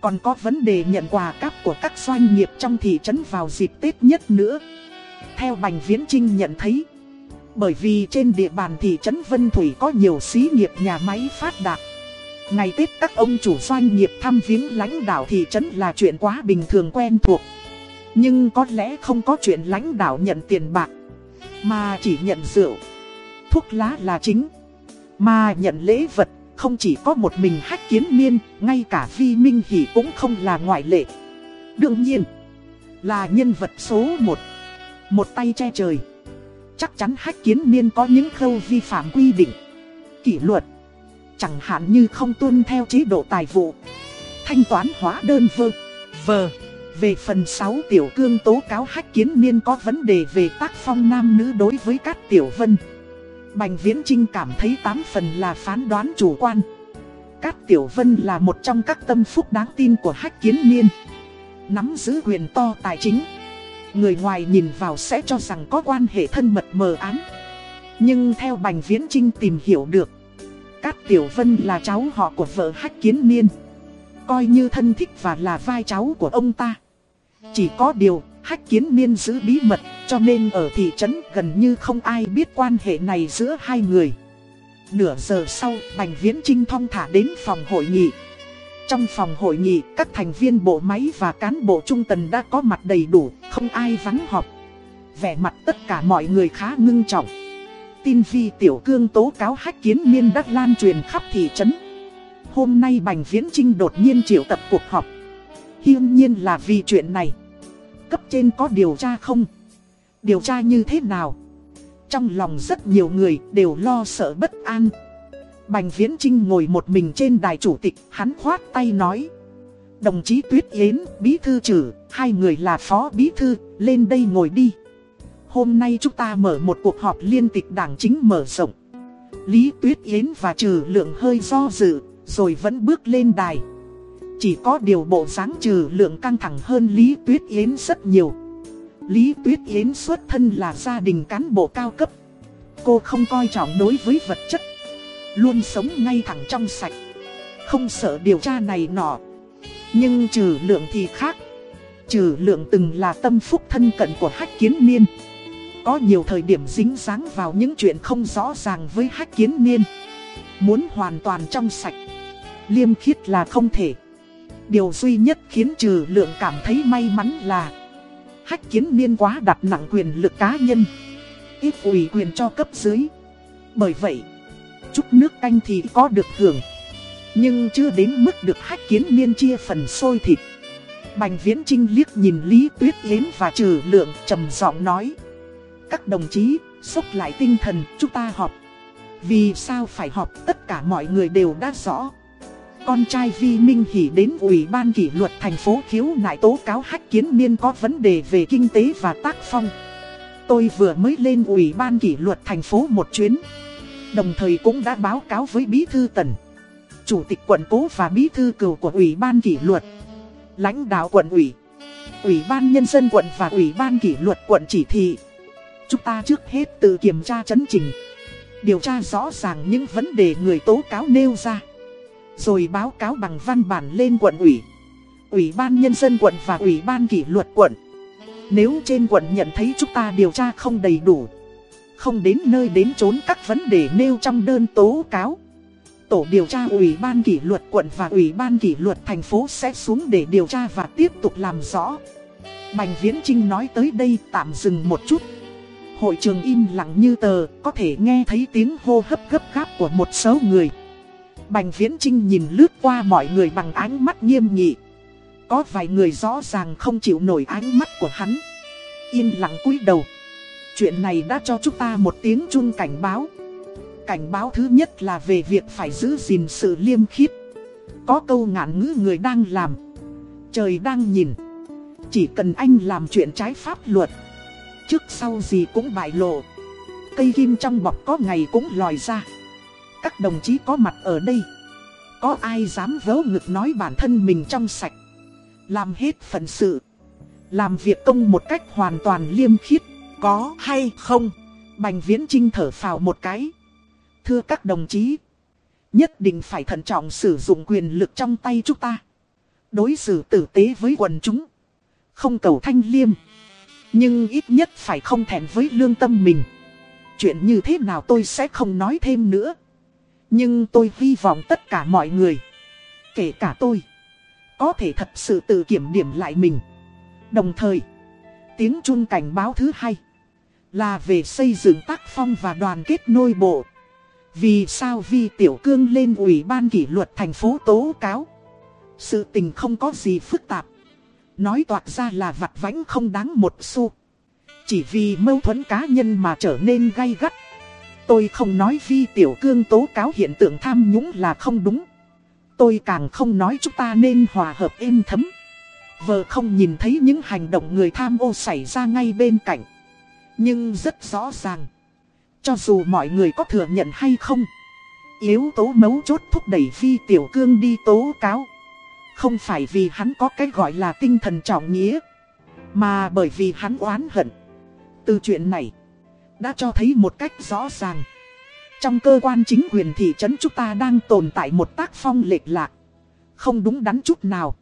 Còn có vấn đề nhận quà cáp của các doanh nghiệp trong thị trấn vào dịp Tết nhất nữa. Theo Bành Viễn Trinh nhận thấy, bởi vì trên địa bàn thị trấn Vân Thủy có nhiều xí nghiệp nhà máy phát đạt. Ngày Tết các ông chủ doanh nghiệp thăm viếng lãnh đạo thị trấn là chuyện quá bình thường quen thuộc. Nhưng có lẽ không có chuyện lãnh đạo nhận tiền bạc, mà chỉ nhận rượu, thuốc lá là chính. Mà nhận lễ vật, không chỉ có một mình hách kiến miên, ngay cả Vi Minh Hỷ cũng không là ngoại lệ. Đương nhiên, là nhân vật số một, một tay che trời. Chắc chắn hách kiến niên có những khâu vi phạm quy định. Kỷ luật. Chẳng hạn như không tuân theo chế độ tài vụ. Thanh toán hóa đơn vơ. Vờ Về phần 6 tiểu cương tố cáo hách kiến niên có vấn đề về tác phong nam nữ đối với các tiểu vân. Bành Viễn Trinh cảm thấy 8 phần là phán đoán chủ quan. Cát Tiểu Vân là một trong các tâm phúc đáng tin của hách kiến niên. Nắm giữ quyền to tài chính. Người ngoài nhìn vào sẽ cho rằng có quan hệ thân mật mờ ám. Nhưng theo Bành Viễn Trinh tìm hiểu được, Cát Tiểu Vân là cháu họ của vợ Hách Kiến Niên. Coi như thân thích và là vai cháu của ông ta. Chỉ có điều, Hách Kiến Niên giữ bí mật, Cho nên ở thị trấn gần như không ai biết quan hệ này giữa hai người. Nửa giờ sau, Bành Viễn Trinh thong thả đến phòng hội nghị trong phòng hội nghị, các thành viên bộ máy và cán bộ trung tần đã có mặt đầy đủ, không ai vắng họp. Vẻ mặt tất cả mọi người khá ngưng trọng. Tin vi tiểu cương tố cáo hách kiến niên đã lan truyền khắp thị trấn. Hôm nay Bành Viễn Trinh đột nhiên triệu tập cuộc họp. Hiên nhiên là vì chuyện này. Cấp trên có điều tra không? Điều tra như thế nào? Trong lòng rất nhiều người đều lo sợ bất an, Bành Viễn Trinh ngồi một mình trên đài chủ tịch, hắn khoát tay nói. Đồng chí Tuyết Yến, Bí Thư Trử, hai người là Phó Bí Thư, lên đây ngồi đi. Hôm nay chúng ta mở một cuộc họp liên tịch đảng chính mở rộng. Lý Tuyết Yến và Trừ Lượng hơi do dự, rồi vẫn bước lên đài. Chỉ có điều bộ dáng Trừ Lượng căng thẳng hơn Lý Tuyết Yến rất nhiều. Lý Tuyết Yến xuất thân là gia đình cán bộ cao cấp. Cô không coi trọng đối với vật chất. Luôn sống ngay thẳng trong sạch. Không sợ điều tra này nọ. Nhưng trừ lượng thì khác. Trừ lượng từng là tâm phúc thân cận của hách kiến niên. Có nhiều thời điểm dính dáng vào những chuyện không rõ ràng với hách kiến niên. Muốn hoàn toàn trong sạch. Liêm khiết là không thể. Điều duy nhất khiến trừ lượng cảm thấy may mắn là Hách kiến niên quá đặt nặng quyền lực cá nhân Ít ủy quyền cho cấp dưới Bởi vậy Chút nước canh thì có được hưởng. Nhưng chưa đến mức được hách kiến niên chia phần sôi thịt. Bành viễn trinh liếc nhìn Lý Tuyết Yến và trừ lượng trầm giọng nói. Các đồng chí, xúc lại tinh thần, chúng ta họp. Vì sao phải họp tất cả mọi người đều đã rõ. Con trai Vi Minh Hỷ đến Ủy ban kỷ luật thành phố khiếu nại tố cáo hách kiến niên có vấn đề về kinh tế và tác phong. Tôi vừa mới lên Ủy ban kỷ luật thành phố một chuyến. Đồng thời cũng đã báo cáo với Bí Thư Tần, Chủ tịch quận cố và Bí Thư cửu của Ủy ban kỷ luật, lãnh đạo quận ủy, Ủy ban Nhân dân quận và Ủy ban kỷ luật quận chỉ thị. Chúng ta trước hết tự kiểm tra chấn trình, điều tra rõ ràng những vấn đề người tố cáo nêu ra. Rồi báo cáo bằng văn bản lên quận ủy Ủy ban nhân dân quận và ủy ban kỷ luật quận Nếu trên quận nhận thấy chúng ta điều tra không đầy đủ không đến nơi đến trốn các vấn đề nêu trong đơn tố cáo Tổ điều tra ủy ban kỷ luật quận và ủy ban kỷ luật thành phố sẽ xuống để điều tra và tiếp tục làm rõ Bành Viễn Trinh nói tới đây tạm dừng một chút Hội trường im lặng như tờ, có thể nghe thấy tiếng hô hấp gấp gáp của một số người Bành Viễn Trinh nhìn lướt qua mọi người bằng ánh mắt nghiêm nghị. Có vài người rõ ràng không chịu nổi ánh mắt của hắn. Yên lặng cúi đầu. Chuyện này đã cho chúng ta một tiếng chung cảnh báo. Cảnh báo thứ nhất là về việc phải giữ gìn sự liêm khiết. Có câu ngạn ngữ người đang làm. Trời đang nhìn. Chỉ cần anh làm chuyện trái pháp luật. Trước sau gì cũng bại lộ. Cây kim trong bọc có ngày cũng lòi ra các đồng chí có mặt ở đây Có ai dám vớ ngực nói bản thân mình trong sạch Làm hết phận sự Làm việc công một cách hoàn toàn liêm khiết có hay không? Bành viễn trinh thở phào một cái. Thưa các đồng chí Nhất định phải thận trọng sử dụng quyền lực trong tay chúng ta. Đối xử tử tế với quần chúng Không cầu thanh liêm. Nhưng ít nhất phải không thèm với lương tâm mình. Chuyện như thế nào tôi sẽ không nói thêm nữa. Nhưng tôi hy vọng tất cả mọi người, kể cả tôi, có thể thật sự tự kiểm điểm lại mình. Đồng thời, tiếng chun cảnh báo thứ hai là về xây dựng tác phong và đoàn kết nội bộ. Vì sao Vi Tiểu Cương lên ủy ban kỷ luật thành phố tố cáo? Sự tình không có gì phức tạp. Nói toạc ra là vặt vãnh không đáng một xu. Chỉ vì mâu thuẫn cá nhân mà trở nên gay gắt. Tôi không nói Vi Tiểu Cương tố cáo hiện tượng tham nhũng là không đúng. Tôi càng không nói chúng ta nên hòa hợp êm thấm. Vợ không nhìn thấy những hành động người tham ô xảy ra ngay bên cạnh. Nhưng rất rõ ràng. Cho dù mọi người có thừa nhận hay không. Yếu tố mấu chốt thúc đẩy phi Tiểu Cương đi tố cáo. Không phải vì hắn có cái gọi là tinh thần trọng nghĩa. Mà bởi vì hắn oán hận. Từ chuyện này, đã cho thấy một cách rõ ràng. Trong cơ quan chính quyền thị trấn chúng ta đang tồn tại một tác phong lệch lạc. Không đúng đắn chút nào.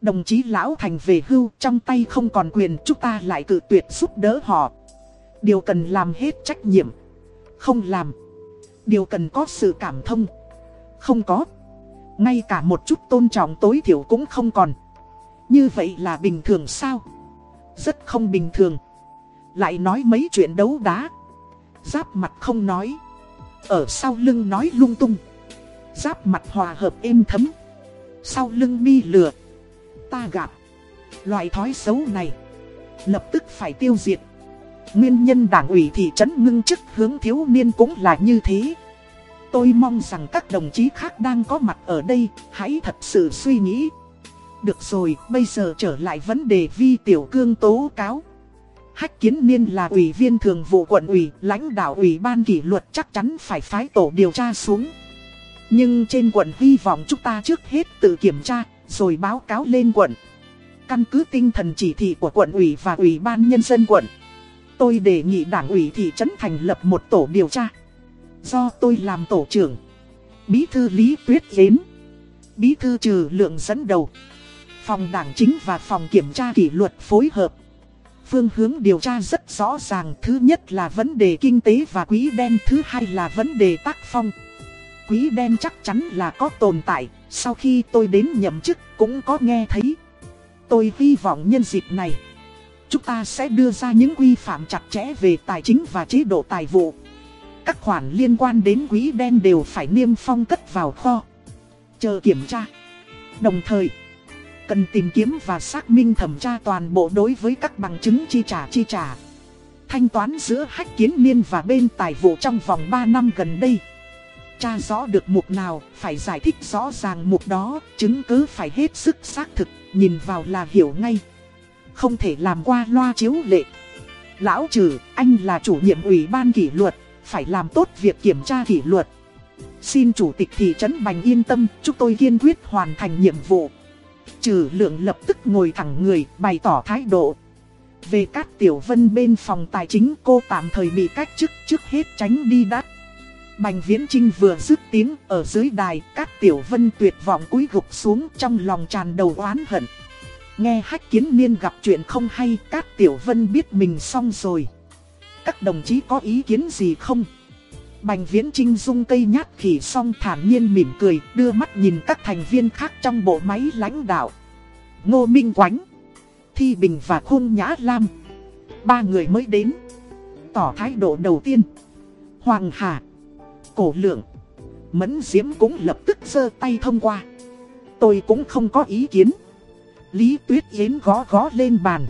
Đồng chí Lão Thành về hưu, trong tay không còn quyền, chúng ta lại cự tuyệt giúp đỡ họ. Điều cần làm hết trách nhiệm. Không làm. Điều cần có sự cảm thông. Không có. Ngay cả một chút tôn trọng tối thiểu cũng không còn. Như vậy là bình thường sao? Rất không bình thường. Lại nói mấy chuyện đấu đá Giáp mặt không nói Ở sau lưng nói lung tung Giáp mặt hòa hợp êm thấm Sau lưng mi lừa Ta gặp Loại thói xấu này Lập tức phải tiêu diệt Nguyên nhân đảng ủy thị trấn ngưng chức hướng thiếu niên cũng là như thế Tôi mong rằng các đồng chí khác đang có mặt ở đây Hãy thật sự suy nghĩ Được rồi, bây giờ trở lại vấn đề vi tiểu cương tố cáo Hách Kiến Niên là ủy viên thường vụ quận ủy, lãnh đạo ủy ban kỷ luật chắc chắn phải phái tổ điều tra xuống. Nhưng trên quận hy vọng chúng ta trước hết tự kiểm tra, rồi báo cáo lên quận. căn cứ tinh thần chỉ thị của quận ủy và ủy ban nhân dân quận. Tôi đề nghị đảng ủy thị trấn thành lập một tổ điều tra. Do tôi làm tổ trưởng. Bí thư Lý Tuyết Yến. Bí thư trừ lượng dẫn đầu. Phòng đảng chính và phòng kiểm tra kỷ luật phối hợp. Phương hướng điều tra rất rõ ràng. Thứ nhất là vấn đề kinh tế và quỹ đen. Thứ hai là vấn đề tác phong. Quỹ đen chắc chắn là có tồn tại. Sau khi tôi đến nhậm chức cũng có nghe thấy. Tôi hy vọng nhân dịp này. Chúng ta sẽ đưa ra những quy phạm chặt chẽ về tài chính và chế độ tài vụ. Các khoản liên quan đến quỹ đen đều phải niêm phong cất vào kho. Chờ kiểm tra. Đồng thời, cần tìm kiếm và xác minh thẩm tra toàn bộ đối với các bằng chứng chi trả chi trả. Thanh toán giữa hách kiến niên và bên tài vụ trong vòng 3 năm gần đây. Tra rõ được mục nào, phải giải thích rõ ràng mục đó, chứng cứ phải hết sức xác thực, nhìn vào là hiểu ngay. Không thể làm qua loa chiếu lệ. Lão trừ, anh là chủ nhiệm ủy ban kỷ luật, phải làm tốt việc kiểm tra kỷ luật. Xin chủ tịch thị trấn Bành yên tâm, chúng tôi kiên quyết hoàn thành nhiệm vụ. Trừ lượng lập tức ngồi thẳng người, bày tỏ thái độ. Về các Tiểu Vân bên phòng tài chính cô tạm thời bị cách chức trước hết tránh đi đắt. Bành Viễn Trinh vừa dứt tiếng ở dưới đài, các Tiểu Vân tuyệt vọng cúi gục xuống trong lòng tràn đầu oán hận. Nghe hách kiến niên gặp chuyện không hay, các Tiểu Vân biết mình xong rồi. Các đồng chí có ý kiến gì không? Bành Viễn Trinh dung cây nhát khỉ xong thản nhiên mỉm cười, đưa mắt nhìn các thành viên khác trong bộ máy lãnh đạo. Ngô Minh Quánh, Thi Bình và Khôn Nhã Lam. Ba người mới đến. Tỏ thái độ đầu tiên. Hoàng Hà, Cổ Lượng, Mẫn Diễm cũng lập tức giơ tay thông qua. Tôi cũng không có ý kiến. Lý Tuyết Yến gó gó lên bàn.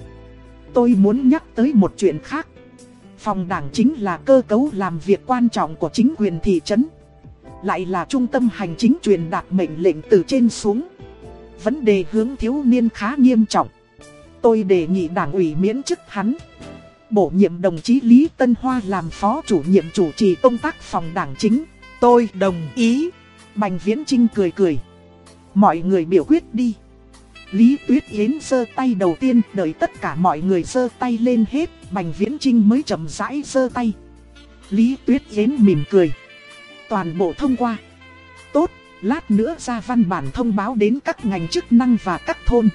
Tôi muốn nhắc tới một chuyện khác. Phòng đảng chính là cơ cấu làm việc quan trọng của chính quyền thị trấn. Lại là trung tâm hành chính truyền đạt mệnh lệnh từ trên xuống. Vấn đề hướng thiếu niên khá nghiêm trọng. Tôi đề nghị đảng ủy miễn chức hắn. Bổ nhiệm đồng chí Lý Tân Hoa làm phó chủ nhiệm chủ trì công tác phòng đảng chính. Tôi đồng ý. Bành Viễn Trinh cười cười. Mọi người biểu quyết đi. Lý Tuyết Yến giơ tay đầu tiên, đợi tất cả mọi người giơ tay lên hết, Bành Viễn Trinh mới chậm rãi giơ tay. Lý Tuyết Yến mỉm cười. Toàn bộ thông qua. Tốt, lát nữa ra văn bản thông báo đến các ngành chức năng và các thôn.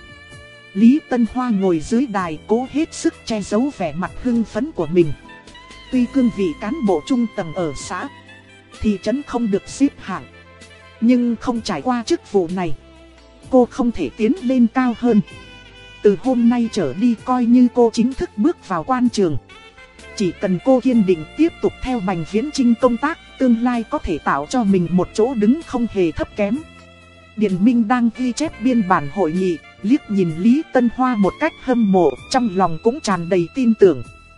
Lý Tân Hoa ngồi dưới đài cố hết sức che giấu vẻ mặt hưng phấn của mình. Tuy cương vị cán bộ trung tầng ở xã, thị trấn không được xếp hạng. Nhưng không trải qua chức vụ này cô không thể tiến lên cao hơn. Từ hôm nay trở đi coi như cô chính thức bước vào quan trường. Chỉ cần cô kiên định tiếp tục theo bành viễn trinh công tác, tương lai có thể tạo cho mình một chỗ đứng không hề thấp kém. Điền Minh đang ghi chép biên bản hội nghị, liếc nhìn Lý Tân Hoa một cách hâm mộ, trong lòng cũng tràn đầy tin tưởng.